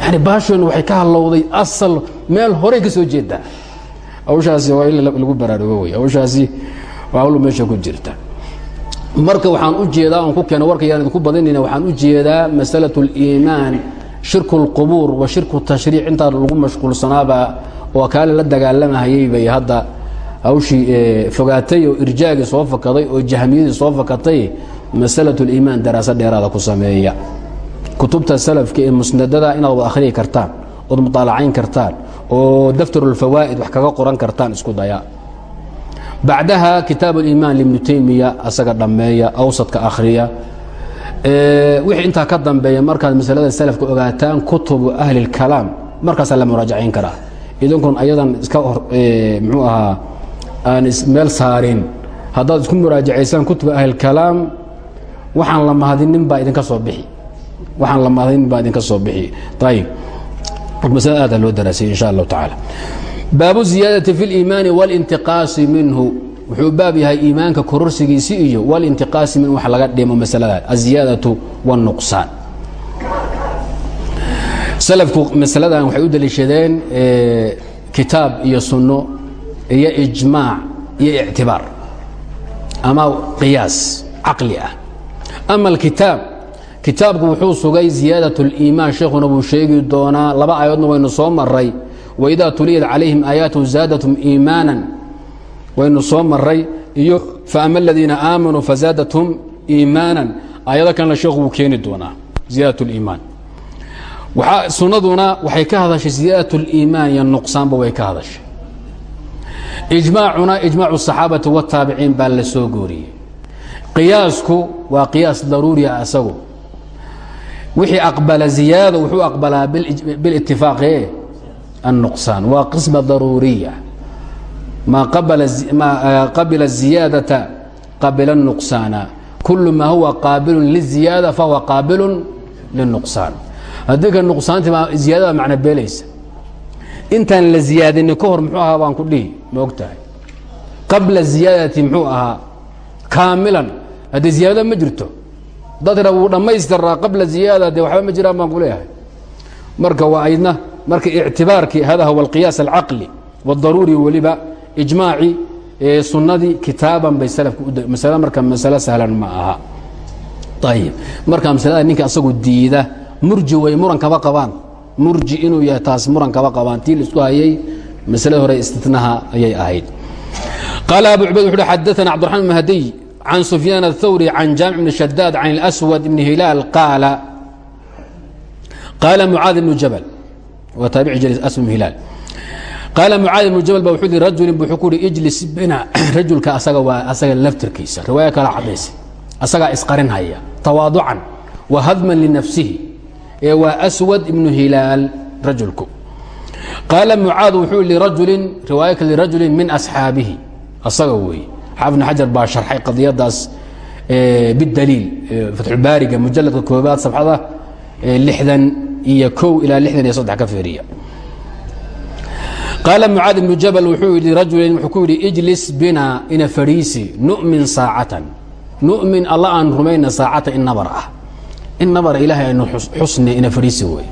yani baasheennu waxay ka hallowday asal meel horey ka soo jeedaa hawshaasi waa in lagu baraarugo wey hawshaasi waa hawlu meesha ku jirta. Marka waxaan u jeedaa oon ku keeno warka yaan idinku badinayna waxaan u jeedaa masalatu اliimaan shirku اlqubuur wa shirku tashriic intaa lagu mashquulsanaaba oo kaale la dagaalamahayey bay hadda hawshii fogaatay oo irjaagii soo fakaday oo jahmiyadii soo fakatay masalatu اliimaan daraaso dheeraada ku sameeya kutubta salafka ee musnadada inaad wada akhriyi kartaan ood mutaalacayn kartaan oo daftarulfawaa'id wax kaga qoran kartaan isku daya bacdaha kitaab اliimaan libnu teymiya asaga dhammeeya awsadka akhriya wixii intaa ka dambeeya markaad masalada salafka ogaataan kutubu ahli اlkalaam markaasaa la muraajacayn karaa idinkun ayadan iska mxuu ahaa aan meel saarin haddaad isku muraajacaysaan kutuba ahli اlkalaam waxaan la mahadinin baa idinka soo bixi waxaan la mahadinin baa idinka soo bixi ayib masalada aada loo daraasay insha allahu tacaala baabu ziyaadati fi اliimaani waاlintiqaasi minhu wuxuu baab yahay iimaanka kororsigiisi iyo walintiqaasi min wax laga dhimo masalada aziyaadatu wاnuqsaan salafku masaladan waxay u daliishadeen kitaab iyo sunno iyo ijmaac iyo ictibaar ama qiyaas caqli ah ama alkitaab kitaabku wuxuu sugay ziyaadaة اliimaan sheekhuna wuu sheegi doonaa laba aayadoodna waynu soo maray waidaa tuliyat calayhim aayaatu zaadatum iimaanan waynu soo maray iyo faama aladiina aamanuu fazaadathum iimaanan aayado kalena sheekhu wuu keeni doonaa ziyaadaة اliimaan sunnaduna waxay ka hadashay ziyaadaة اliimaan iyo nuqsaanba way ka hadashay ijmaacuna ijmaacu الصaxaabati wالtaabiciin baa la soo gooriyey qiyaasku waa qiyaas daruuriya asagu wixii aqbala ziyaada wuxuu aqbalaa bilitifaaqe النqصaan waa qisma daruuriya ma qabila ziyaadaةa qabila nuqsaana. Kul maa huwa qaabilu liziyaada fahuwa qaabilu linuqsaan. Haddii ka nuqsaantii ziyaadada macno beelaysa. Intaan la ziyaadinin ka hor muxuu ahaa baan ku dhihi ma og tahay qabla ziyaadati muxuu ahaa kaamilan. Haddii ziyaadada ma jirto dadna wuu dhammaystiraa qabla ziyaada dee waxba ma jiraan baan kuleeyahay marka waa aydna marka ictibaarkii hada huwa alqiyaas alcaqli wاdaruuri weliba ijmaaci sunadii kitaaban bay slm marka maslo sahlan ma aha. Ayib marka maslada ninka asagu diida murji way muran kaba qabaan. Murji inuu yahay taas muran kaba qabaan. Tii la isku hayay maslada hore istinaha ayay ahayd. Qaala abu cubayd wuxu uhi xadaana cbdiraxman can sufyaan aلthawri can jaamic bni shadaad can اlaswad ibni hilaal qaala. Qaala mucaad ibnu jabal waa taabici jaliis aswad hilaal qaala mucaad ibnu jabal ba wuxuu yihi rajulin bu wuxuu ku uhi ijlis bina rajulka asaga waa asaga laftirkiisa riwaaya kala cadaysa asagaa isqarinhaya tawaaducan wa hadman linafsihi ee waa aswad ibnu hilaal rajulku qaala mucaad wuxuu lirajulin riwaaya kale lirajulin min asxaabihi asaga weeye xaafid ibn xajar baa sharxay qadiyadaas bidaliil fatxulbaariga mujaladka koobaad sabxada lixdan iyo kow ilaa lixdan iyo saddex ka feeriya qaala mucaad ibnu jabal wuxuu yidhi rajulin wuxuu ku yidhi ijlis bina ina fadhiisi nu'min saacatan. Nu'min alla aan rumayna saacata in nabar ah. In nabar ilaahay aynu xusne ina fadhiisi wey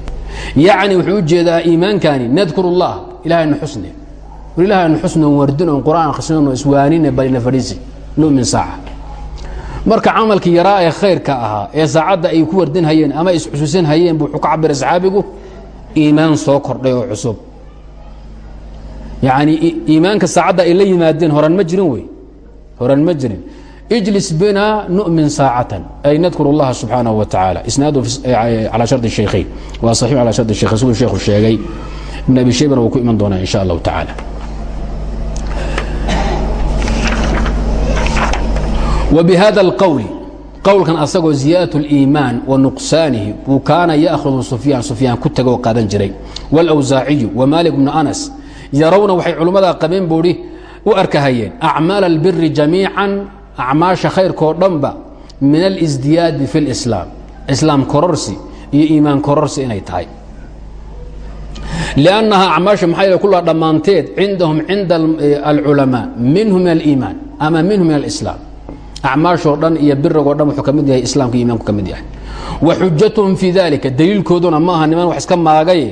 yacni wuxuu u jeedaa iimaankani nadkur اllah ilahay aynu xusne. War ilahi anu xusnan wardin oon qur'aan akhrisnan oo iswaanine balina fadhiisi nu'min saaca. Marka camalkii yaraa ee khayrka ahaa ee saacadda ay ku wardin hayeen ama yacni iimaanka saacadda ay la yimaadeen horan ma jirin wey horan ma jirin ijlis bina nu'min saacatan ay nadkur اllaha subxaanaه wa tacaala isnaadu calى shardi الshaykhayn waa saxiix calى shardi الshaykhayn siduu sheekhu sheegay ibn abi shaybana wuu ku iman doonaa in sha allahu tacaala وبhada الqwl qowlkan asagoo ziyaadaة الإimaan wa nuqsaanihi buu kaana yأhudu sufyaan sufyaan ku tagoo qaadan jiray wاlأwsaaciyu وmaalik bnu anas yarawna waxay culummada qabeen boodhi u arkahayeen. Acmaal albiri jamiican acmaasha khayrkoo dhanba min alsdiyaadi fi lislaam islaam kororsi iyo iimaan kororsi inay tahay. Lannahaa acmaasha maxaa kula dhammaanteed? Cindahum cinda eh, alculamaa. Minhu min aliimaan ama minhu min alislaam. Acmaashoo dhan iyo birigoo dhan wuxuu ka mid yahay islaamka iimaanku ka mid yahay. Wa xujatuhum fii dalika daliilkooduna maaha niman wax iska maagay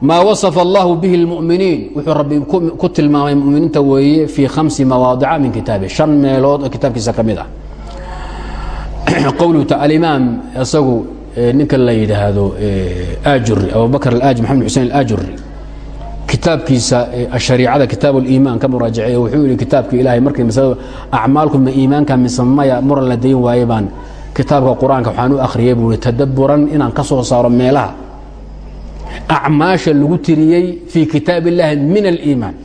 maa wasafa allahu bihi اlmuminiin wuxuu rabbi ku tilmaamay muminiinta weeye fii khamsi mawaadica min kitaabi. Shan meelood oo kitaabkiisa ka mid ah. *clears throat* Qowluhu alimaam isagu ninka la yidhaahdo ajuri abubakr alaaji maxamed xusein alajuri kitaabkiisa shariicada kitaab اliimaan ka muraajaceeye wuxuu yihi kitaabka ilahay markay masalada acmaalku ma iimaanka mise maya muran la dayn waaye baan kitaabka qur'aanka waxaan u akhriyay buu i tadaburan inaan ka soo saaro meelaha acmaasha lagu tiriyey fii kitaab اllahi min اliimaan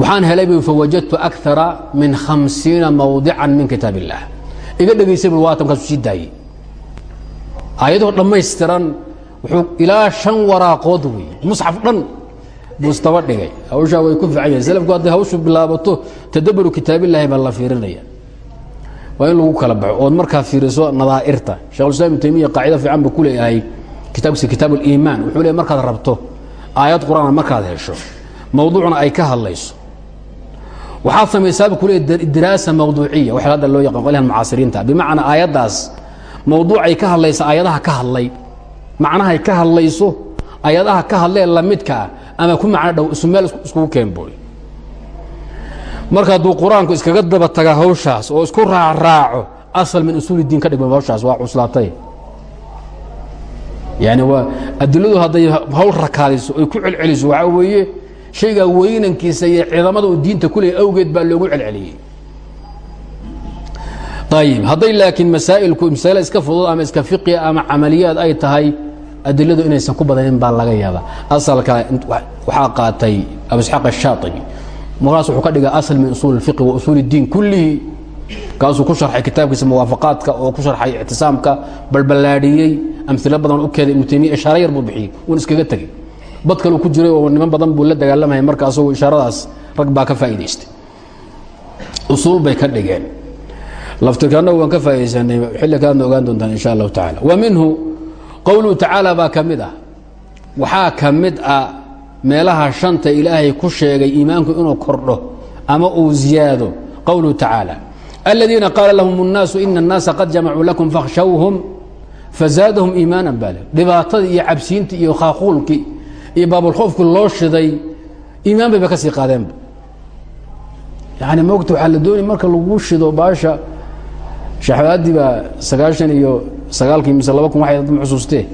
waxaan helay bu fawajadtu akara min hamsiina mawdica min kitaab اllah iga dhegaysay bu waatan kaasu sii daayey ayadoo dhammaystiran wuxuu ilaa shan waraaqood wey musxaf dhan buu istaba dhigay hawshaa way ku fiican yahin selafku hadday hawshu bilaabato tadabaru kitaabillahi baa la fiirinaya waa in lagu kala baxo ood markaa fiiriso nadaa'irta shekhulislam ibn taymiya qaacida fiican buu ku leeyahay kitaabkiisa kitaab aliimaan. Wuxuu leeyahy markaad rabto aayad qur'aana markaad hesho mawduucna ay ka hadlayso. Waxaad samaysaaba ku leeyahy diraasa mawduuciya. Waxa hadda loo yaqaan qolyahan mucaasiriinta. Bimacnaa aayaddaas mawduucay ka hadlaysa aayadaha ka hadlay. Macnahay ka hadlayso ayadaha ka hadlee lamidkaa ama ku macno dhow isu meel iskugu keen buui marka hadduu qur'aanku iskaga daba taga hawshaas oo isku raacraaco asal min usuul diin ka dhigma hawshaas waa cuslaatay yani waa adiladu hadday hawl rakaadiso oy ku celceliso waxaa weeye shaygaa weynankiisa iyo ciidamada uu diinta ku leeyay awgeed baa loogu celceliyey. Ayib hadday laakiin masaa'ilku masale iska fudud ama iska fiqiya ama camaliyaad ay tahay adiladu inaysan ku badanin baa laga yaaba asalka waxaa qaatay abu isxaaq ashaaibi markaas wuxuu ka dhigay asl min usuul اfiqi wa usuul اdiin kullihi kaasuu ku sharxay kitaabkiisa muwaafaqaadka oo ku sharxay ictisaamka balballaadhiyey amilo badan u keeday ibnu taymiya ishaaro yar buu bixiyey wuun iskaga tegey. Bad kaleu ku jiray oo niman badan buu la dagaalamaya marka asagoo ishaaradaas rag baa ka faa'idaystay usuul bay ka dhigeen. Laftirkaanagu waan ka faa'idaysanay xilli kaadna ogaan doontaan insha allahu tacala wa minhu qowluhu tacaala baa ka mid ah. Waxaa ka mid ah meelaha shanta ilaahay ku sheegay iimaanku inuu kordho ama uu ziyaado. Qowluhu tacaala aladiina qaala lahum الnaasu ina الnaasa qad jamacuu lakum fakhshawhum fazaadahum iimaanan baale dhibaatadii iyo cabsiintii iyo khaaquulkii iyo baabulkhoofkii loo shiday iimaan bayba ka sii qaadeenba yani mogta waxaa la doonay marka lagu shido baasha shaxbaadii baa sagaashan iyo sagaalkii mise laba kun waxay ma xusuustee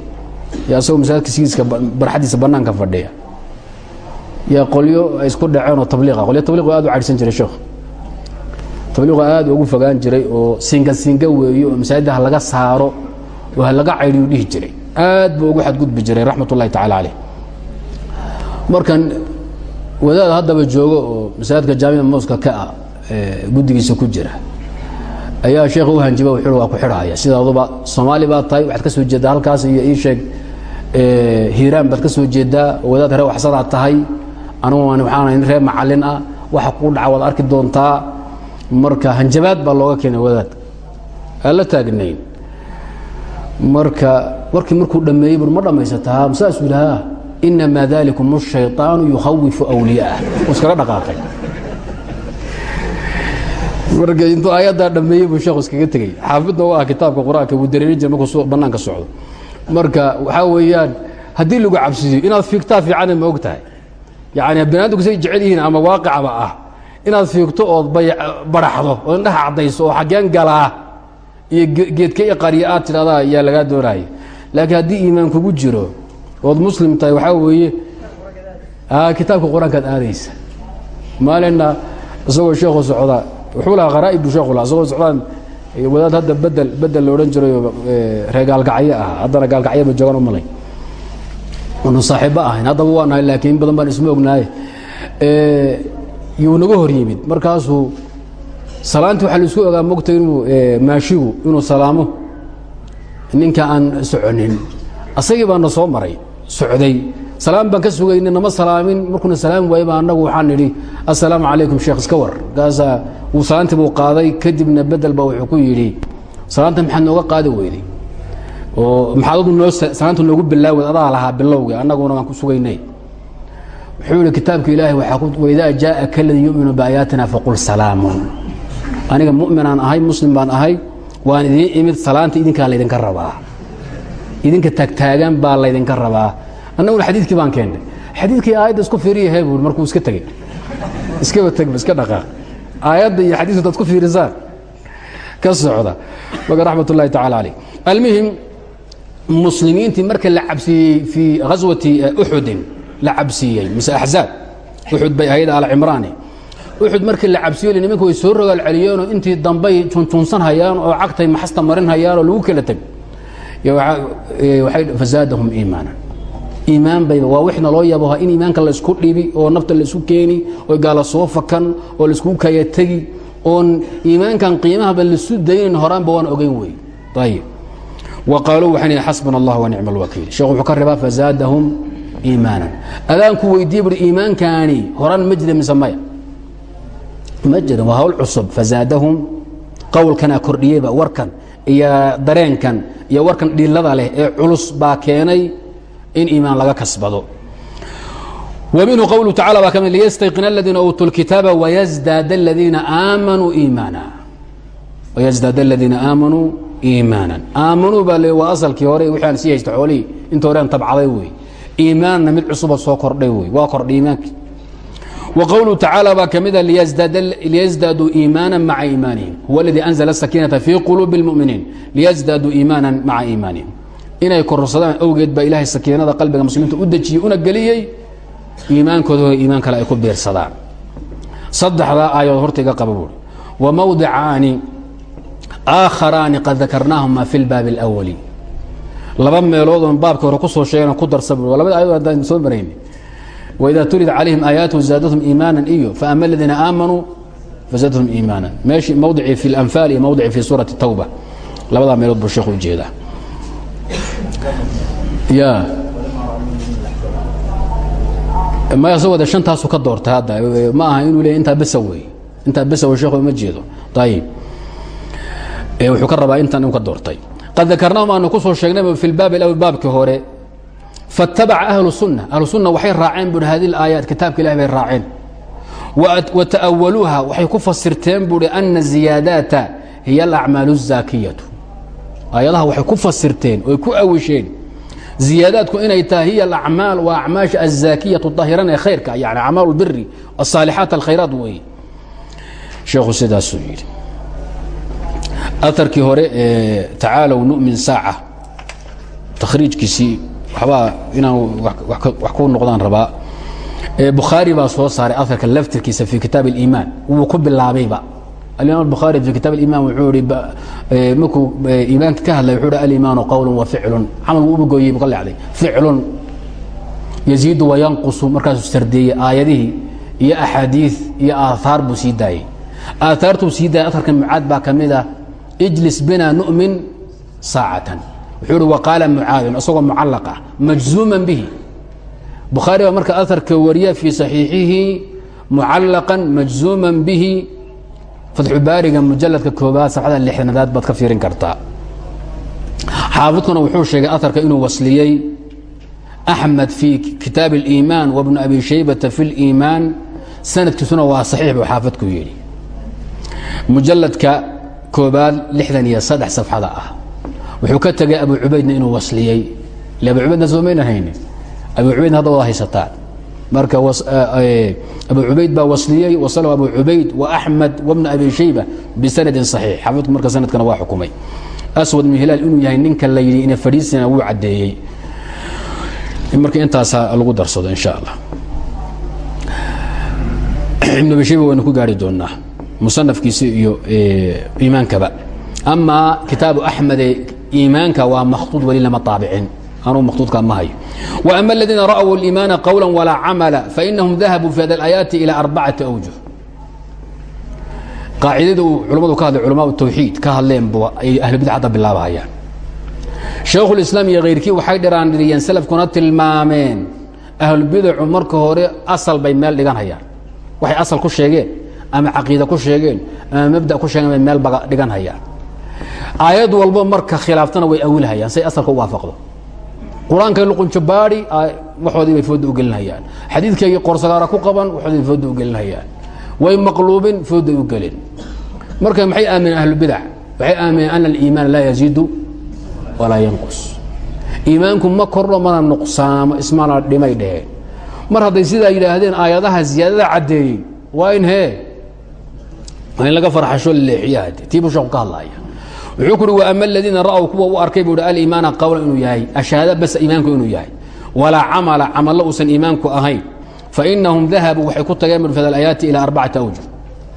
yaa asagoo masaajidka sigiiska barxaddiisa bannaanka fadhiya yaa qolyo ay isku dhaceen oo tabliiqa qolyo tabliiq aad u cadhsan jiray sheekh tabliiqu aad ugu fogaan jiray oo singa singa weeyo oo masaajidda ha laga saaro oo ha laga caydhiyu dhihi jiray. Aad buu ugu xadgudbi jiray raxmat ullahi tacala caleyh markan wadaad haddaba joogo oo masaajidka jaamica mooska ka ah guddigiisa ku jira ayaa sheekh u hanjiba wuxuu waa ku xidhaya sidaaduba soomaali baad tahay waxaad ka soo jeeddaa halkaas iyo ii sheeg hiiraan baad ka soo jeeddaa wadaad reer waxsadaad tahay anugu waxaan reer macallin ah waxa kuu dhaca waad arki doontaa marka hanjabaad baa looga keenay wadaad aan la taagnayn marka warkii markuu dhammeeyey bur ma dhammaysataa saasuu yidhaha inamaa dalikum الshayطaanu yukhawifu awliyaah uu iskaga dhaqaaqay marka intuu aayaddaa dhammeeyey buu sheekhu iskaga tegey xaafidna u ah kitaabka qur-aanka wuu dareerin jira markuu bannaanka socdo marka waxaa weeyaan haddii lagu cabsiyo inaad fiigtaa fiicane ma og tahay yani banaadamku say jecel yihiin ama waaqicaba ah inaad fiigto ood baraxdo oo indhaha caddayso oo xaggeen galaa iyo geedka i qarya aad tidhahdaa yaa lagaa doonaya. Laakiin haddii iimaan kugu jiro ood muslim tahay waxaa weeye kitaabka qur'aankaad aadaysa. Maalinna isagoo sheekhu socda wuxuu lahaa kharaa'ib buu sheekhu isagoo socdaan wadaad hadda bedel bedel la odhan jirayo ree gaalgacyo ah haddana gaalgacyo ba joogan u malay. Anu saaxiibba ahayn haddaba waa nahay laakiin in badan baan isma ognahay yuu naga hor yimid. Markaasuu salaantii waxaa la isku ogaa mogta inuu maashigu inuu salaamo. Ninka aan soconin. Asagii baana soo maray socday. Salaam baan ka sugayna nama salaamin. Markuuna salaami waayey baa annagu waxaan nidhi assalaamu calaykum sheekh iska war markaasaa wuu salaantii buu qaaday kadibna bedel baa wuxuu ku yidhi salaanta maxaad nooga qaadi weyday? Oo maxaad noo salaanta noogu bilaawed adaa lahaa bilowga annaguna waan ku sugaynay wuxuu yihi kitaabka ilaahay waidaa jaa'aka aladii yuminu biaayaatina faqul salaamun. Aniga mu'minaan ahay muslim baan ahay waan idiin imid salaanta idinkaa laydinka rabaa. Idinka taagtaagan baa laydinka rabaa. Annaguna xadiidkii baan keennay xadiidkii aayadda isku fiiriyahe buui markuu iska tegey. Iskaba tegba iska dhaqaaq aayadda iyo xadiiska intaad ku fiirisaan ka socda. Marka raxmat ullahi tacala calayh almuhim muslimiintii marka la cabsiiyey fii ghaswati uxudin la cabsiiyey mise axzaab uxud bay ahayd alcimraani. Uxud markii la cabsiiyo nimanka way soo rogaal celiyeenoo intii dambay junjunsan hayaan oo cagtay maxasta marin hayaan oo lagu kala teg fazaadahum iimaanan iimaan bayba waa wixna loo yaboha in iimaanka laysku dhibi oo nafta la isku keeni oo gaala soo fakan oo la isku kaya tegi oon iimaankan qiimahaba laisu daynin horaanba waan ogeyn wey. Ayib wa qaaluu waxaan yidhi xasbuna allah wa nicma alwakiil sheekhu wuxuu ka rabaa fazaadahum iimaanan. Adaanku weydiiye buhi iimaankaani horaan ma jira mise maya? Ma jirin waa hawl cusub. Fazaadahum qowlkanaa kordhiyeyba warkan iyo dareenkan iyo warkan dhilada leh ee culus baa keenay in iimaan laga kasbado. Minhu qowluhu tacala baa ka mid liyastayqina aladiina uutuu lkitaaba wayasdaada aladiina aamanuu iimaana. Wayasdaada aladiina aamanuu iimaanan. Aamanuu baa le waa asalkii hore wixii aan sii haysta xoolihii. Inta hore aan tabcaday wey iimaanna mid cusuba soo kordhay wey waa kordhay iimaankii وqwلu tacaalى baa ka mida liyزdaaduu iimaana maca iimaanihim huw اladii أnزla الsakiinaةa fii quluubi الmؤminiin liyزdaaduu iimaana maca iimaanihim inay kororsadaan awgeed baa ilahay sakiinada qalbiga muslimiinta u dejiyey una geliyey iimaankooda iimaan kale ay ku biirsadaan saddexdaa aayadood horta iga qaba buuri وmawdicaani aakharaani qad dakarnaahuma fi اlbaabi اlأwali laba meeloodon baabka hore ku soo sheegan ku darsa labada aayad soo marayn waidaa tulid calayhim aayaatu zaadathum iimaana iyo faama aladiina aamanuu fazadathum iimaana meeshii mawdicii fi lanfaal iyo mawdicii fi suurati tawba. Labadaa meelood buu sheekhu u jeedaa ya maya soo wada shantaasu ka doorta hadda? Ma aha inuu leeya intaa besa wey intaa besa wey sheekhu ma jeedo. Ayib wuxuu ka rabaa intan inu ka doortay qad dakarnaahum aanu ku soo sheegnay fi اlbaab اأwl baabkii hore faاtabaca ahlu sunna ahlu sunna waxay raaceen buuhi hadi اlaayaat kitaabka ilahi bay raaceen wa ta'awaluuha waxay ku fasirteen buuhi ana ziyaadaata hiya alacmaalu الzaakiyatu aayadaha waxay ku fasirteen oy ku awisheen ziyaadaadku inay tahay hiya alacmaal waa acmaasha aلzaakiyatu dahiran ee khayrka yani acmaal اlbiri الصaalixaat alkhayraat weeye sheekhu sidaasuu yidhi aarkii hore ee tacaalow nu'min saaca. Takhriijkiisii waxbaa inaan wax ku noqdaan rabaa. Bukhaari baa soo saaray aarka laftirkiisa fi kitaab اliimaan wuu ku bilaabayba alimaam bukhaari fi kitaab iman wuxuu i markuu iimaanka ka hadlay wuxuu hi alimaanu qowl wa ficlun. Camal wuu ubagooyey buu ka leexday ficlun yaziidu wayanqusu markaasuu sardeeyey aayadihii iyo axaadiiث iyo aahaar buu sii daayey. Aahaartuu sii daayay aarka mucaad baa ka mid ah ijlis bina nu'min saacatan. Wuxuu hi waqaala mucaadun isagoo mucallaq ah majzuuman bihi. Bukhaari baa marka aarka wariya fii saxiixihi mucallaqan majzuuman bihi. Fatxu baariga mujaladka koobaad safxada lixdanaad baad ka fiirin kartaa. Xaafidkuna wuxuu sheegay aarka inuu wasliyey axmed fii kitaab اliimaan wabnu abi shaybata fi اliimaan sanadkiisuna waa saxiix buu xaafidku yidhi. Mujaladka koobaad lixdan iyo saddex safxada ah. Wuxuu ka tegay abu cubaydna inuu wasliyey. Ile abu cubaydna soomayna haynin abu cubaydna hadda wada haysataa. Marka eh, eh, abu cubayd baa wasliyey wasl abu cubayd وaxmed wbna abi shayba bisanadin صaxiix xaafidku marka sanadkana waa xukumay. Aswad ibnu hilaal inuu yahay ninka la yidhi ina fadhiisina wuu caddeeyey. Marka intaasaa lagu darsado in sha allah. *clears throat* Ibn abi shayba waynu ku gaari doonaa musanafkiisi iyo iimaankaba amaa kitaabu axmede iimaanka waa makhtuud weli lama aabicin anuu makhtuudka ma hayo وأma الadiina ra'wuu الإimaana qwلا وlaa camala faإnahum dahabuu fi hada الآيaaتi ilى arbacati أwjuه qaacidada uu culamadu ka hadlay culama tawxiid ka hadleen bu ay ahlubidc hadda bilaabahayaan shaekhulislaam iyo khayrkii waxay dhiraandhiriyeen salafkuna tilmaameen ahlubidacu marka hore asal bay meel dhigan hayaan waxay asal ku sheegeen ama caqiida ku sheegeen ama mabda ku sheegeen bay meel baga dhigan hayaan. Aayad walbo marka khilaaftana way awilhayaan say asalka u waafaqdo. Qur'aankay luqunjo baadi waxoodii bay fooda u gelinhayaan xadiidkaygii qorsagaara ku qaban waxoodii bay fooda u gelinhayaan way maqluubin fooday u gelin. Marka maxay aamineen ahlubidac waxay aamineen ana aliimaan laa yaziidu walaa yanqus. Iimaanku ma kordho mana nuqsaamo ismana dhimay dheheen. Mar hadday sidaa yidhaahdeen aayadaha ziyaadada caddeeyey waa in hee in laga farxasho leexiyaha tii buu sheeku ka hadlaya wuxuu ku uhi waama aladiina ra'w kuwa u arkay? Buu hi aliimaana qawla inuu yahay ashahaada bas iimaanku inuu yahay. Walaa camala camallo uusan iimaanku ahayn. Fainahum dahabuu waxay ku tageen min aayaati ilaa arbacati awjuh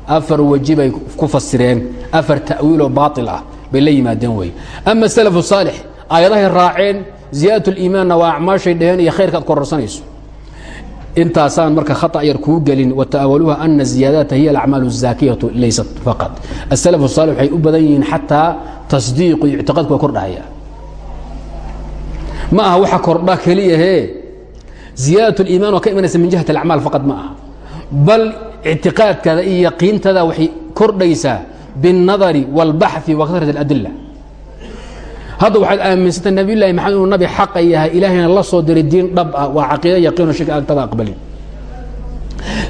afar weji bay ku fasireen. Afar ta'wiiloo baail ah bay la yimaadeen wey. Ama salafu saalix aayadahay raaceen ziyaadat liimaanna waa acmaashay dheheen iyo khayrka ad kororsanayso intaasaan marka khata yar kuu gelin wata'awaluuha ana ziyaadaata hiya alacmaal الzaakiyatu laysat faqad asalaf saalix waxay u badan yihiin xataa tasdiiqu iyo ictiqaadku waa kordhahaya ma aha waxa kordha keliyahee ziyaadaة اliiman waa ka imanaysa min jihat اlacmaal faqad ma aha bal ictiqaadkaada iyo yaqiintada waxay kordhaysaa biالnadari wاlbaxثi wa kasrat اladila hadda waxaad aaminsantay nabiy llahi maxamed inuu nabi xaqa yahay ilaahayna la soo diray diin dhab ah. Waa caqiida yaqiino shirki agtada aqbalin.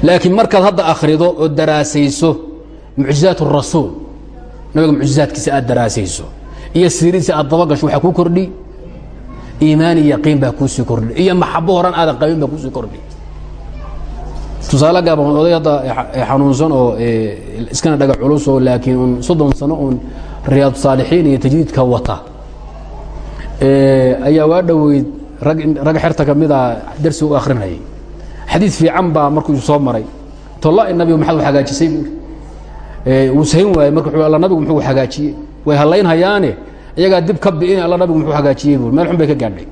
Laakiin markaad hadda akhrido oo daraasayso mucjizaat الrasuul nabiga mucjizaadkiisa aad daraasayso iyo siiridiisa aad dabagasho waxaa kuu kordhi. Iimaan iyo yaqiin baa kuusii kordhi. Iyo maxabo horan aadan qabin baa kuusii kordhi. Tusaale gaaban oday hadda xanuunsan oo iskana dhaga culus oo laakiin un soddon sano uun riyaad saalixiin iyo tajdiidka wata ayaa waa dhoweyd rag xerta ka mid a darsi u akrinayay xadiid fiican baa markuu soo maray. Tolla nabigu maxaad hagaajisay buuri wuu sahin waayey marka alla nabigu muxuu hagaajiyey. Way hallaynhayaane iyagaa dib ka bi'in alla nabigu muxuu hagaajiyey buuri meel xun bay ka gaadhay.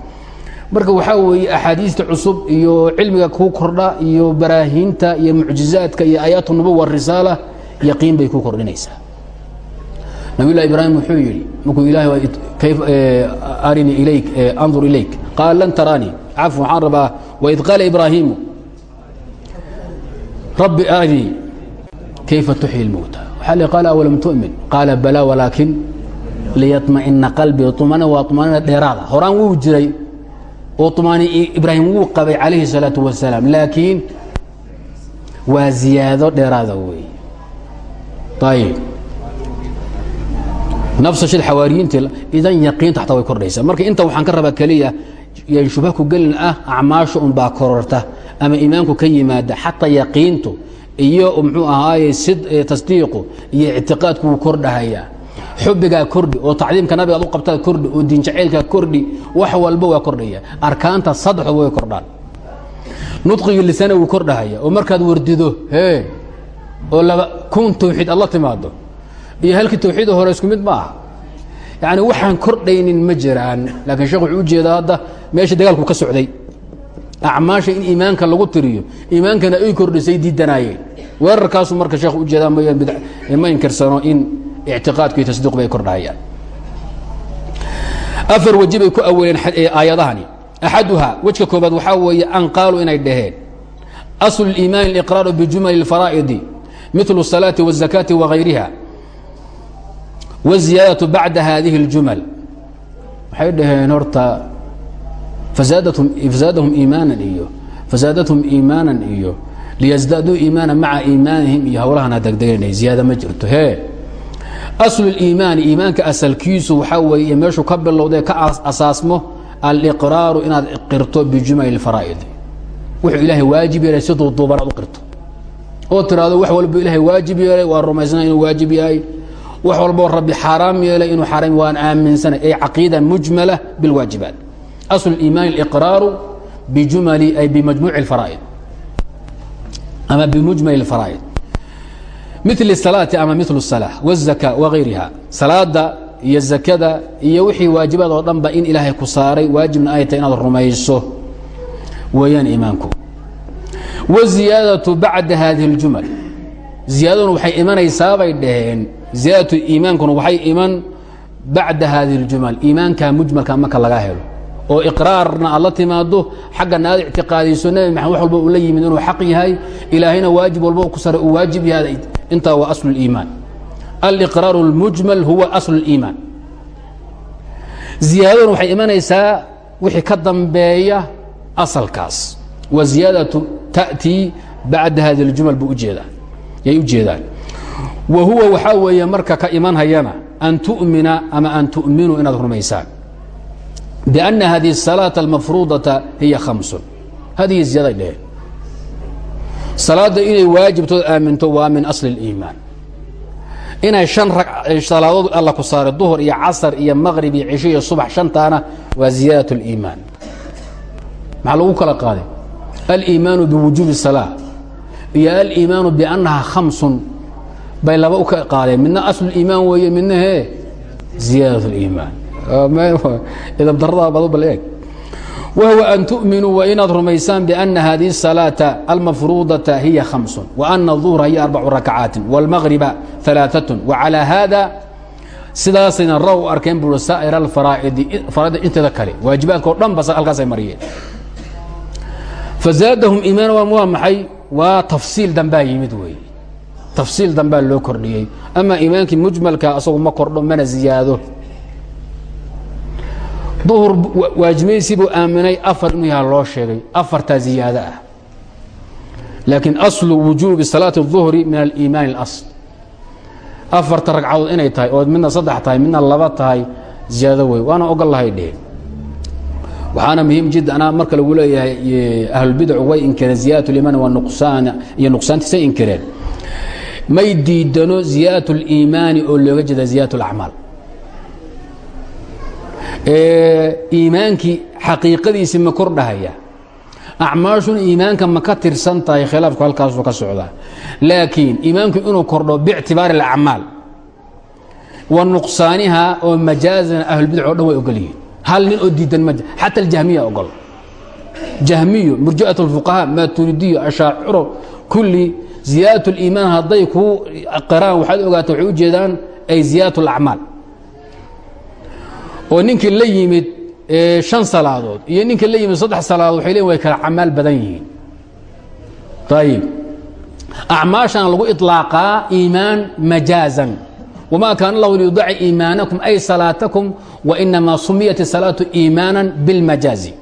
Marka waxaa weeye axaadiista cusub iyo cilmiga kuu kordha iyo baraahiinta iyo mucjizaadka iyo aayaat nubuwa risaala yaqiin bay ku kordhinaysaa nabilah ibraahim wuxuu yidhi markuu ilahay arinii ilayk andur ilayk qaal lan taraanii cafw waxaan rabaa waid qaala ibraahiimu rabbi arinii kayfa tuxyi اlmowta waxaa li qaala awalam tu'min qaala balaa walaakin liyaطma'ina qalbii طumaanina waa طumaanina dheeraada horaan wuu jiray oo طumaani ibraahim wuu qabay calayhi الsalaaةu wasalaam laakiin waa ziyaado dheeraada weeye ayb nafsashada xawaariyiinta idan yaqiinta xataa way kordhaysaa. Marka inta waxaan ka rabaa keliya yan shubha ku gelin ah acmaasha unbaa kororta ama iimaanku ka yimaada xataa yaqiintu iyo muxuu ahaaye tasdiiqu iyo ictiqaadku wuu kordhahayaa. Xubigaa kordhi oo tacdiimka nabigaad u qabtaa kordhi oo diinjacaylkaa kordhi wax walba waa kordhaya arkaanta saddexdooba way kordhaan. Nudqigii lisana wuu kordhahaya oo markaad wardido hee oo laba kun tawxiid aad la timaado iyo halkii tawxiida hore isku mid ma aha yani waxaan kordhaynin ma jiraan laakiin sheekh wuxuu ujeedaa hadda meesha dagaalku ka socday acmaasha in iimaanka lagu tiriyo iimaankana ay kordhisay diidanaayeen weerarkaasu marka sheekh ujeedaa ma inkirsano in ictiqaadku iyo tasdiiqu ay kordhahayaan afar weji bay ku aweeleen aayadahani axaduha wejka koobaad waxaa weeye an qaaluu inay dhaheen aslu اliimaani اliqraaru bijumali اlfaraa'idi milu الsalaati والzakaati wagayriha wالziyaadaةu bacda hadihi اljumal waxay dhaheen horta fazaadahum iimaanan iyo fazaadathum iimaanan iyo liyasdaaduu iimaana maca iimaanihim iyo howlahana degdeganay ziyaada ma jirto he aslu اliimaani iimaanka asalkiisu waxaa weeye meeshuu ka bilowday ka asaasmo aliqraaru inaad qirto bijumali اlfaraa'id wuxuu ilaahay waajib yeelay si duuduuban aad u qirto oo tiraahdo wax walbo ilaahay waajib yeelay waan rumaysana inuu waajib yahay wax walboo rabbi xaaraam yeelay inuu xaaraam waan aaminsanay ay caqiida mujmala bilwaajibaat aslu اliimaan اliqraaru bijumali ay bimajmuuci اlfaraa'id ama bimujmali اlfaraa'id mil الsalaati ama mil الsalaa wالzaka wagayriha salaada iyo zakada iyo wixii waajibaad oo dhan ba in ilaahay ku saaray waajibna ay tahay inaad rumayso weeyaan iimaanku wالziyaadaةu bacda hadihi اljumal ziyaadaduna waxay imanaysaabay dhaheen ziyaadatu iimaankuna waxay iman bacda hadihi اljumal iimaanka mujmalka marka laga helo oo iqraarna aad la timaado xaggana aad ictiqaadayso nebi maxamed wax walba uu la yimid inuu xaq yahay ilaahayna waajib walba ku sare uu waajib yahay intaa waa aslu اliimaan aliqraaru اlmujmal huwa aslu اliimaan ziyaadaduna waxay imanaysaa wixii ka dambeeya asalkaas wa ziyaadatu ta'tii bacda hadi اljumal buu ujeedaa yay u jeedaan wa huwa waxaa weeye marka ka imanhayana an tu'mina ama an tu'minuu inaad rumaysaan biأna hadihi الsalaaةa almafruudaةa hiya hamsun hadihi ziyaday dheheen salaadda inay waajibtood aaminto waa min asli اliimaan inay shan salaadood alla ku saaray duhur iyo casar iyo maqrib iyo cisho iyo subax shantaana waa ziyaadaة اliimaan maxaa lagu kala qaaday aliimaanu biwujuubi الsalaa iyo aliimaanu biannaha khamsun bay laba u ka qaadeen midna aslu iimaan weeye midna hee ziyaadaة اliimaan idabdarada badu bal eeg wahwa an tu'minuu wa inaad rumaysaan biأna hadihi الsalaaةa almafruudaةa hiya hamsun وأna الظuhra hiya arbacu rakcaatin wاlmagriba ثalaaثaة وعalى hada sidaasayna ra u arkeen bui saa'ir alfaraa'idi farada inteeda kale waajibaadka o dhan ba halkaasay mariyeen fazaadahum iimaana waa maxay waa tafsiil dambaa yimid weeye tafsiil dambaa loo kordhiyey ama iimaankii mujmalka asagu ma kordho mana ziyaado duhur waajibaysi buu aaminay afar inuu yaha loo sheegay afartaa ziyaado ah laakiin aslu wujuubi salaati الظuhri min aliimaani اlasl afarta ragcadood inay tahay ood midna saddex tahay midna laba tahay ziyaado wey waana ogol lahay dheh waxaana muhiim jiddan marka lagu leeyahay ahlulbidcu way inkireen ziyaadaة اliimaan waa nuqsaan iyo nuqsaantiisay inkireen may diidano ziyaadaة اliimaani oo looga jeeda ziyaadaة اlacmaal iimaankii xaqiiqadiisii ma kordhahaya acmaashuna iimaanka ma ka tirsan tahay khilaafku halkaasuu ka socdaa laakiin iimaanku inuu kordho biictibaari اlacmaal wa nuqsaaniha oo majaazana ahlulbidc o dhan way ogol yihiin hal nin oo diidan ma xata aljahmiya ogol jahmiyo murji'at اlfuqahaa maaturidiyo ashaaciro kulli ziyaadaة اliimaan hadday kuu qiraan waxaad ogaata waxay u jeedaan ay ziyaadaة اlacmaal oo ninkii la yimid شhan salaadood iyo ninkii la yimid saddex salaadood waxay leeyiin way kala camaal badan yihiin ayib acmaashan lagu iطlaaqaa iimaan majaazan وma kaana اllahu liyudaci iimaanakum ay salaatakum وinamaa sumiyat الsalaaةu iimaaنا biاlmajaazi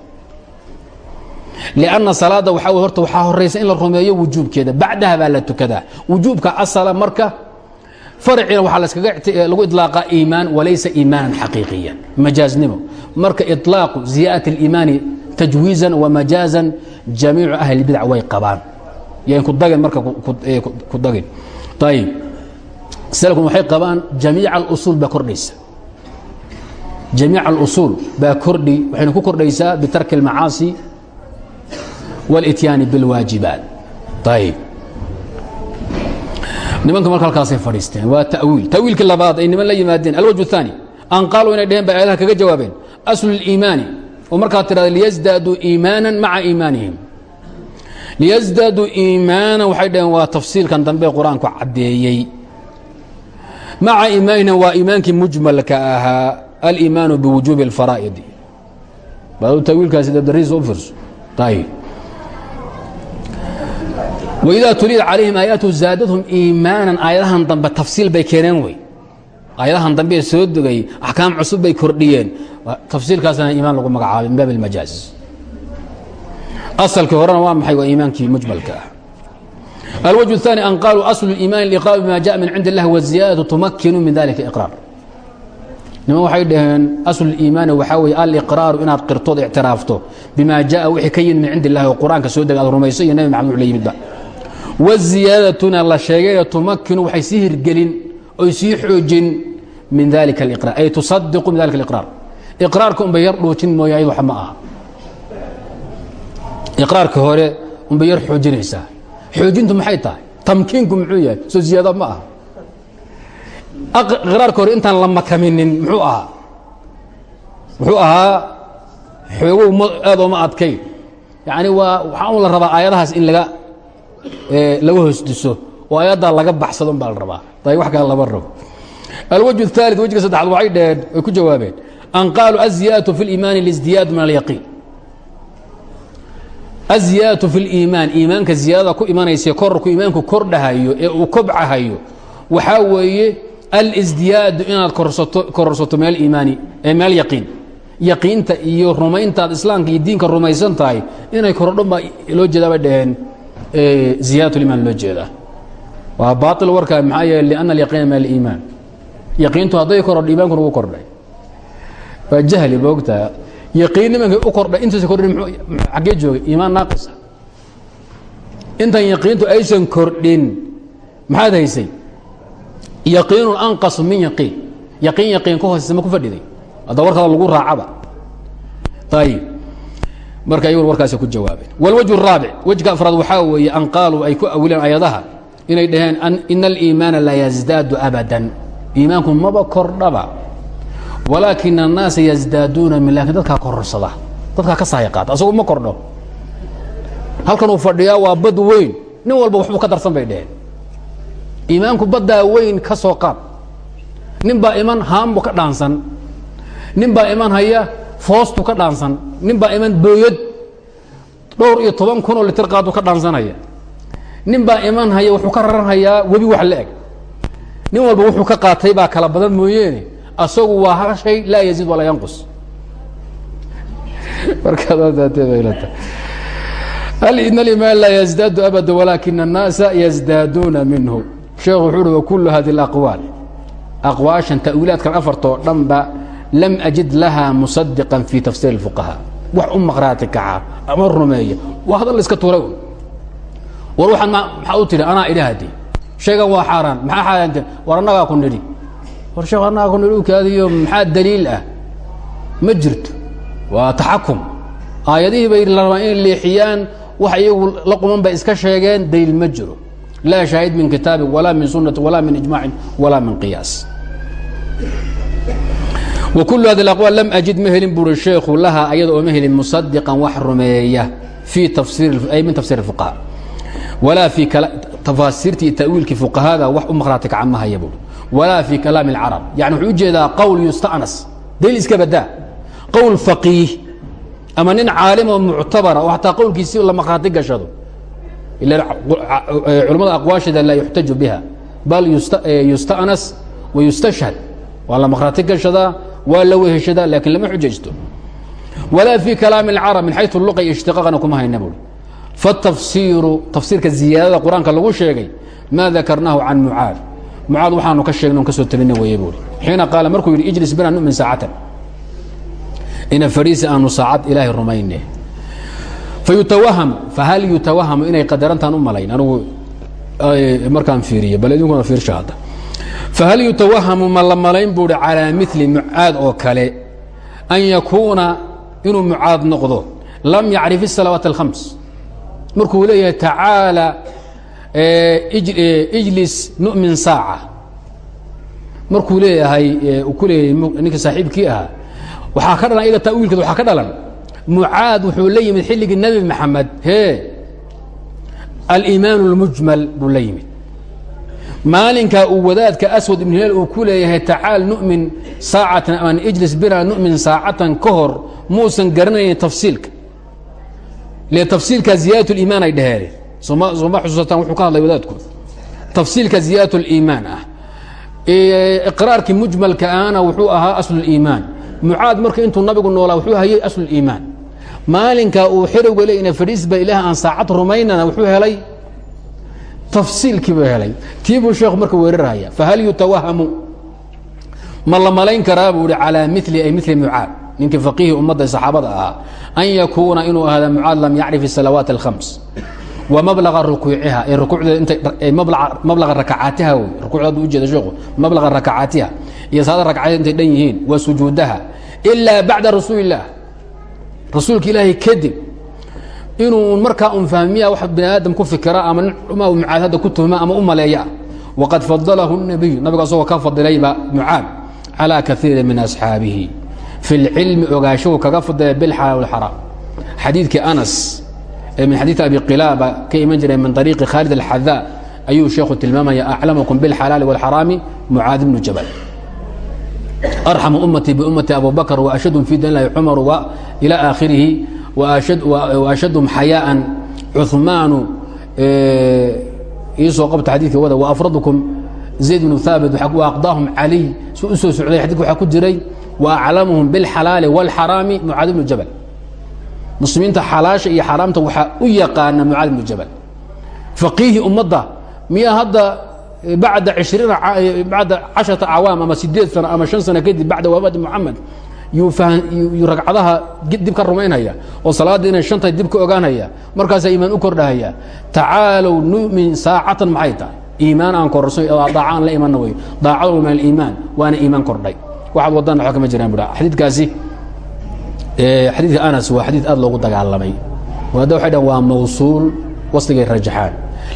لأnna salaada waxa horta waxaa horaysa in la rumeeyo wujuubkeeda bacdaha baa la tukadaa wujuubka asala marka farcina waxaa laskaga lagu iطlaaqaa iimaan walaysa iimaanan xaqiiqiya majaaznimo marka iطlaaqu ziyaadaة اliimaani tajwiizan wamajaazan jamiicu ahli اbidac way qabaan yan ku dagin marka ku dagin ayib salafkun waxay qabaan jamiic اlusuul baa kordhaysa jamiic اlusuul baa kordhi waxayna ku kordhaysaa bitarki اlmacaasi wاlityaani biاlwaajibaat ayib nimanka marka halkaasay fadhiisteen waa tawiil tawiilkii labaad ay niman la yimaadeen alwajه الثaanي an qaaluu inay dheheen ba aayadaha kaga jawaabeen aslu اliimaani oo markaad tidhahda liyزdaaduu iimaana maca iimaanihim liyزdaaduu iimaana waxay dhaheen waa tafsiilkan dambe qur-aanku caddeeyey maca iimaanihim waa iimaankii mujmalka ahaa aliimaanu biwujuubi اlfaraa'idi badu tawiilkaasi dabdariisa u fiirso ayb wإida tuliyat calayhim aayaatu zaadathum iimaanan aayadahan dambe tafsiil bay keeneen wey aayadahan dambe ee soo degay axkaam cusub bay kordhiyeen tafsiilkaasna iimaan lagu magacaabay min baab اlmajaaz asalkii horena waa maxay waa iimaankii mujmalka ah alwجه الثاني an qaluu aslu اiimaan اliqraar bima jaءa min cindi اllah wالziyaadaةu tumakinu min dalika iqraar niman waxay dhaheen asluliimaani waxaa weeye aliqraaru inaad qirtood ictiraafto bima jaa wixii ka yimid min cindi illahi oo qur-aanka soo dega aad rumayso iyo nebi maxamed la yimidba waziyaadatuna la sheegay tumakinu waxay sii hirgelin oy sii xoojin min dalika aliqraar ay tusadiqu min dalika aliqraar iqraarka unbay yar dhuujin mooya ayad wax ma aha iqraarka hore unbay yar xoojinaysaa xoojintu maxay tahay tamkiinku muxuu yahay soo ziyaada ma aha iqraarka hore intaan la makaminin muxuu ahaa wuxuu ahaa xoogow aad ooma adkayn yacni waa waxaa un la rabaa aayadahaas in laga laga hoosdiso oo aayaddaa laga baxsado un baa la rabaa ay wax kale lama rabo alwجه الثالث wجga saddexaad waxay dhaheen way ku jawaabeen an qaaluu الزiyaadaة في الإimaani الازdiyaad min الyaqiin الزiyaadaة في الإimaan iimaanka ziyaadada ku imanaysa kororku iimaanku kordhahayo ee uu kobcahayo waxaa weeye alsdiyaadu inaad kororsato meel iimaani meel yaqiin yaqiinta iyo rumayntaad islaamka iyo diinka rumaysan tahay inay korodhan baa loo jeedaa bay dhaheen ziyaadat اliman loo jeedaa. Waa baail warkaa maxaa yeele liana alyaqiina min aliimaan. Yaqiintu hadday kordho iimaankuna wuu kordhay. Waa jahli moogtaa yaqiin imankay u kordhay intaysa kordhin xaggee joogay? Iimaan naaqisa. Intan yaqiintu aysan kordhin maxaad haysay? Yaqiinun anqasu min yaqiin. Yaqiin yaqiin ka hooseysa ma ku fadhiday. Hadda lagu raacaba. Ayib marka ayaguna warkaasa ku jawaabeen wاlwجه الraabic wejka afraad waxaa weeye an qaaluu ay ku awileen ayadaha inay dhaheen ina اliimaana la yزdaadu abada iimaanku maba kordhaba walaakin الnaasa yزdaaduuna min lakin dadkaa kororsada dadkaa ka sahay qaata asagu ma kordho halkan uu fadhiyaa waa bad weyn nin walba waxbuu ka darsan bay dhaheen iimaanku baddaa weyn ka soo qaad nin baa iman haanbu ka dhaansan nin baa iman haya foostu ka dhaansan nin baa iman booyad dhowr iyo toban kun oo litir qaadu ka dhaansanaya nin baa iman haya wuxuu ka raran hayaa webi wax la eg nin walba wuxuu ka qaatay baa kala badan mooyeene asagu waa hal shay laa yaziid walaa yanqus *laughs* hal in alimaan laa yazdaadu abada walaakin الnaasa yazdaaduuna minhu sheekhu wuxuu uhi wakulu hadi اlaqwaal aqwaashan ta'wiilaadkan afartoo dhanba lam ajid laha musadiqan fi tafsiir اfuqahaa wax u maqraati kaca ama rumeeya waa hadal iska tuuray war waxaan maxaa u tidhi anaa idha hadi sheegan waa xaaraan maxaa xaaraante war annagaa ku nidhi war sheekh annagaa ku nidhi ukaadiyo maxaa daliil ah ma jirto waa taxakum aayadihii bay larabaan inay leexiyaan wax iyagu la quman bay iska sheegeen daliil ma jiro laa shaahid min kitaabin walaa min sunati walaa min ijmaacin walaa min qiyaas wkul hadi اaqwaal lam ajid ma helin buuri sheekhu lahaa ayada ooma helin musadiqan wax rumeeya min tafsiir fuqaha walaa fii tafaasiirtii tawiilkii fuqahada wax u maqhraati kaca ma haya buui walaa fii kalaami اlcarab yani wuxuu u jeedaa qowl yusta'nas dayl iska badaa qowl faqiih. Ama nin caalima oo muctabara oo xataa qowlkiisi la maqhraati gashado ila eh, culamada aqwaashada laa yuxtaju biha. Bal eh, yusta'nas wayustashhad waa la maqhraati gashadaa waa la weheshadaa laakiin lama xujaysto walaa fii kalaami اlcarab min xayu luqa iyo ishtiqaaqna kuma hayna buuri faatafsiiru tafsiirka ziyaadada qur'aanka lagu sheegay maa dakarnaahu can mucaad mucaad waxaanu ka sheegna on ka soo tabina weeye buuri xiina qaala markuu yidhi ijlis bina numin saacatan. Ina fadhiisi aanu saacad ilaahay rumayne. Fayutawahamu fahal yutawahamu inay qadarantaan u malayn? Anigu markaan fiiriyo bal idinkuna fiirsha hadda fahal yutawahamu ma la malayn buuhi calىa mili mucaad oo kale an yakuuna inuu mucaad noqdo lam yacrif الsalawaaت الhams markuu leeyahay tacaalى ijlis nu'min saaca markuu leeyahay ku leeyahay ninka saaxiibkii ahaa waxaa ka dhalan iyada tawiilkeed waxaa ka dhalan mucaad wuxuu la yimid xilligii nebi maxamed he aliimaan اlmujmal buu la yimid maalinkaa uu wadaadka aswad ibn hilaal uu ku leeyahay tacaal nu'min saacatan aman ijlis binaa nu'min saacatan ka hor muusan garanayn tafsiilka. Le tafsiilkaa ziyaadat liimaan ay dheheen sooma sooma xusuusataan wuxuu ka hadlay wadaadku. Tafsiilka ziyaadat liimaan ah. Iqraarkii mujmalka ahna wuxuu ahaa asluliimaan mucaad marka intuu nabigu noolaa wuxuu hayay asluliimaan maalinkaa uu xerowga leeyna fadhiisba ilaah aan saacad rumaynana wuxuu helay tafsiilkii buu helay. Tii buu sheekhu marka weerarhaya fahal yutawahamu? Ma la malayn karaa buu ihi calaa mili ay mili mucaad. Ninkii faqiihii ummadda saxaabada ahaa an yakuuna inuu ahada mucaad lam yacrif salawaat alkhams. Wa mablaga rukuuciha ee rukuucdeeda mablaga rakacaatiha wey rukuucda haddu ujeeda sheekhu mablaga rakacaatiha iyo salaada ragcadeed intay dhan yihiin wa sujuudaha ilaa bacda rasuuli illaah rasuulka ilaahay kadib inuu markaa un fahmiya wax bani aadam ku fikira ama ma mucaad hadda ku tuhma ama u maleeya waqad fadalahu الnabiyu nabigu asagoo ka fadilayba mucaad calى kaiiri min asxaabihi fi اlcilmi ogaashahu kaga fadilay bilxalaal wاlxaraam xadiidkii anas ee min xadiid abi qilaaba ka iman jiray min ariiqi khaalid alxadaa ayuu sheekhu tilmaamaya aclamakum biاlxalaali wاlxaraami mucaad bnu jabal arxamu ummatii biummati abu bakr waashadhum fi diin lahi cumar ilى aakhirihi ashadum xayaaan cumaanu iisoo qabta xadika wada waafradkum zayd bnu haabit aqdaahum caliy su u soo socday xadika waxaa ku jiray waaclamuhum biاlxalaali wاlxaraami mucaad bnu jabal muslimiinta xalaasha iyo xaaraamta waxaa u yaqaana mucaad bnu jabal faqiihii ummadda miyaa hadda bacda bacda cashara acwaam ama sideed sano ama shan sano kadib bacda wafaati muxamed yuu ragcadaha dib ka rumaynaya oo salaadda inay shantay dib ka ogaanaya markaasaa iimaan u kordhahaya. Tacaalow nu'min saacatan maxay tahay? Iimaan aan kororso daaca aan la imanna wey daacadu min aliimaan waana iimaan kordhay. Waxaad wadana waxba kama jiraan budha xadiidkaasi xadiidka anas waa xadiid aad loogu dagaalamay. Wada waxay dhahan waa mawsuul wasligay rajaxaan.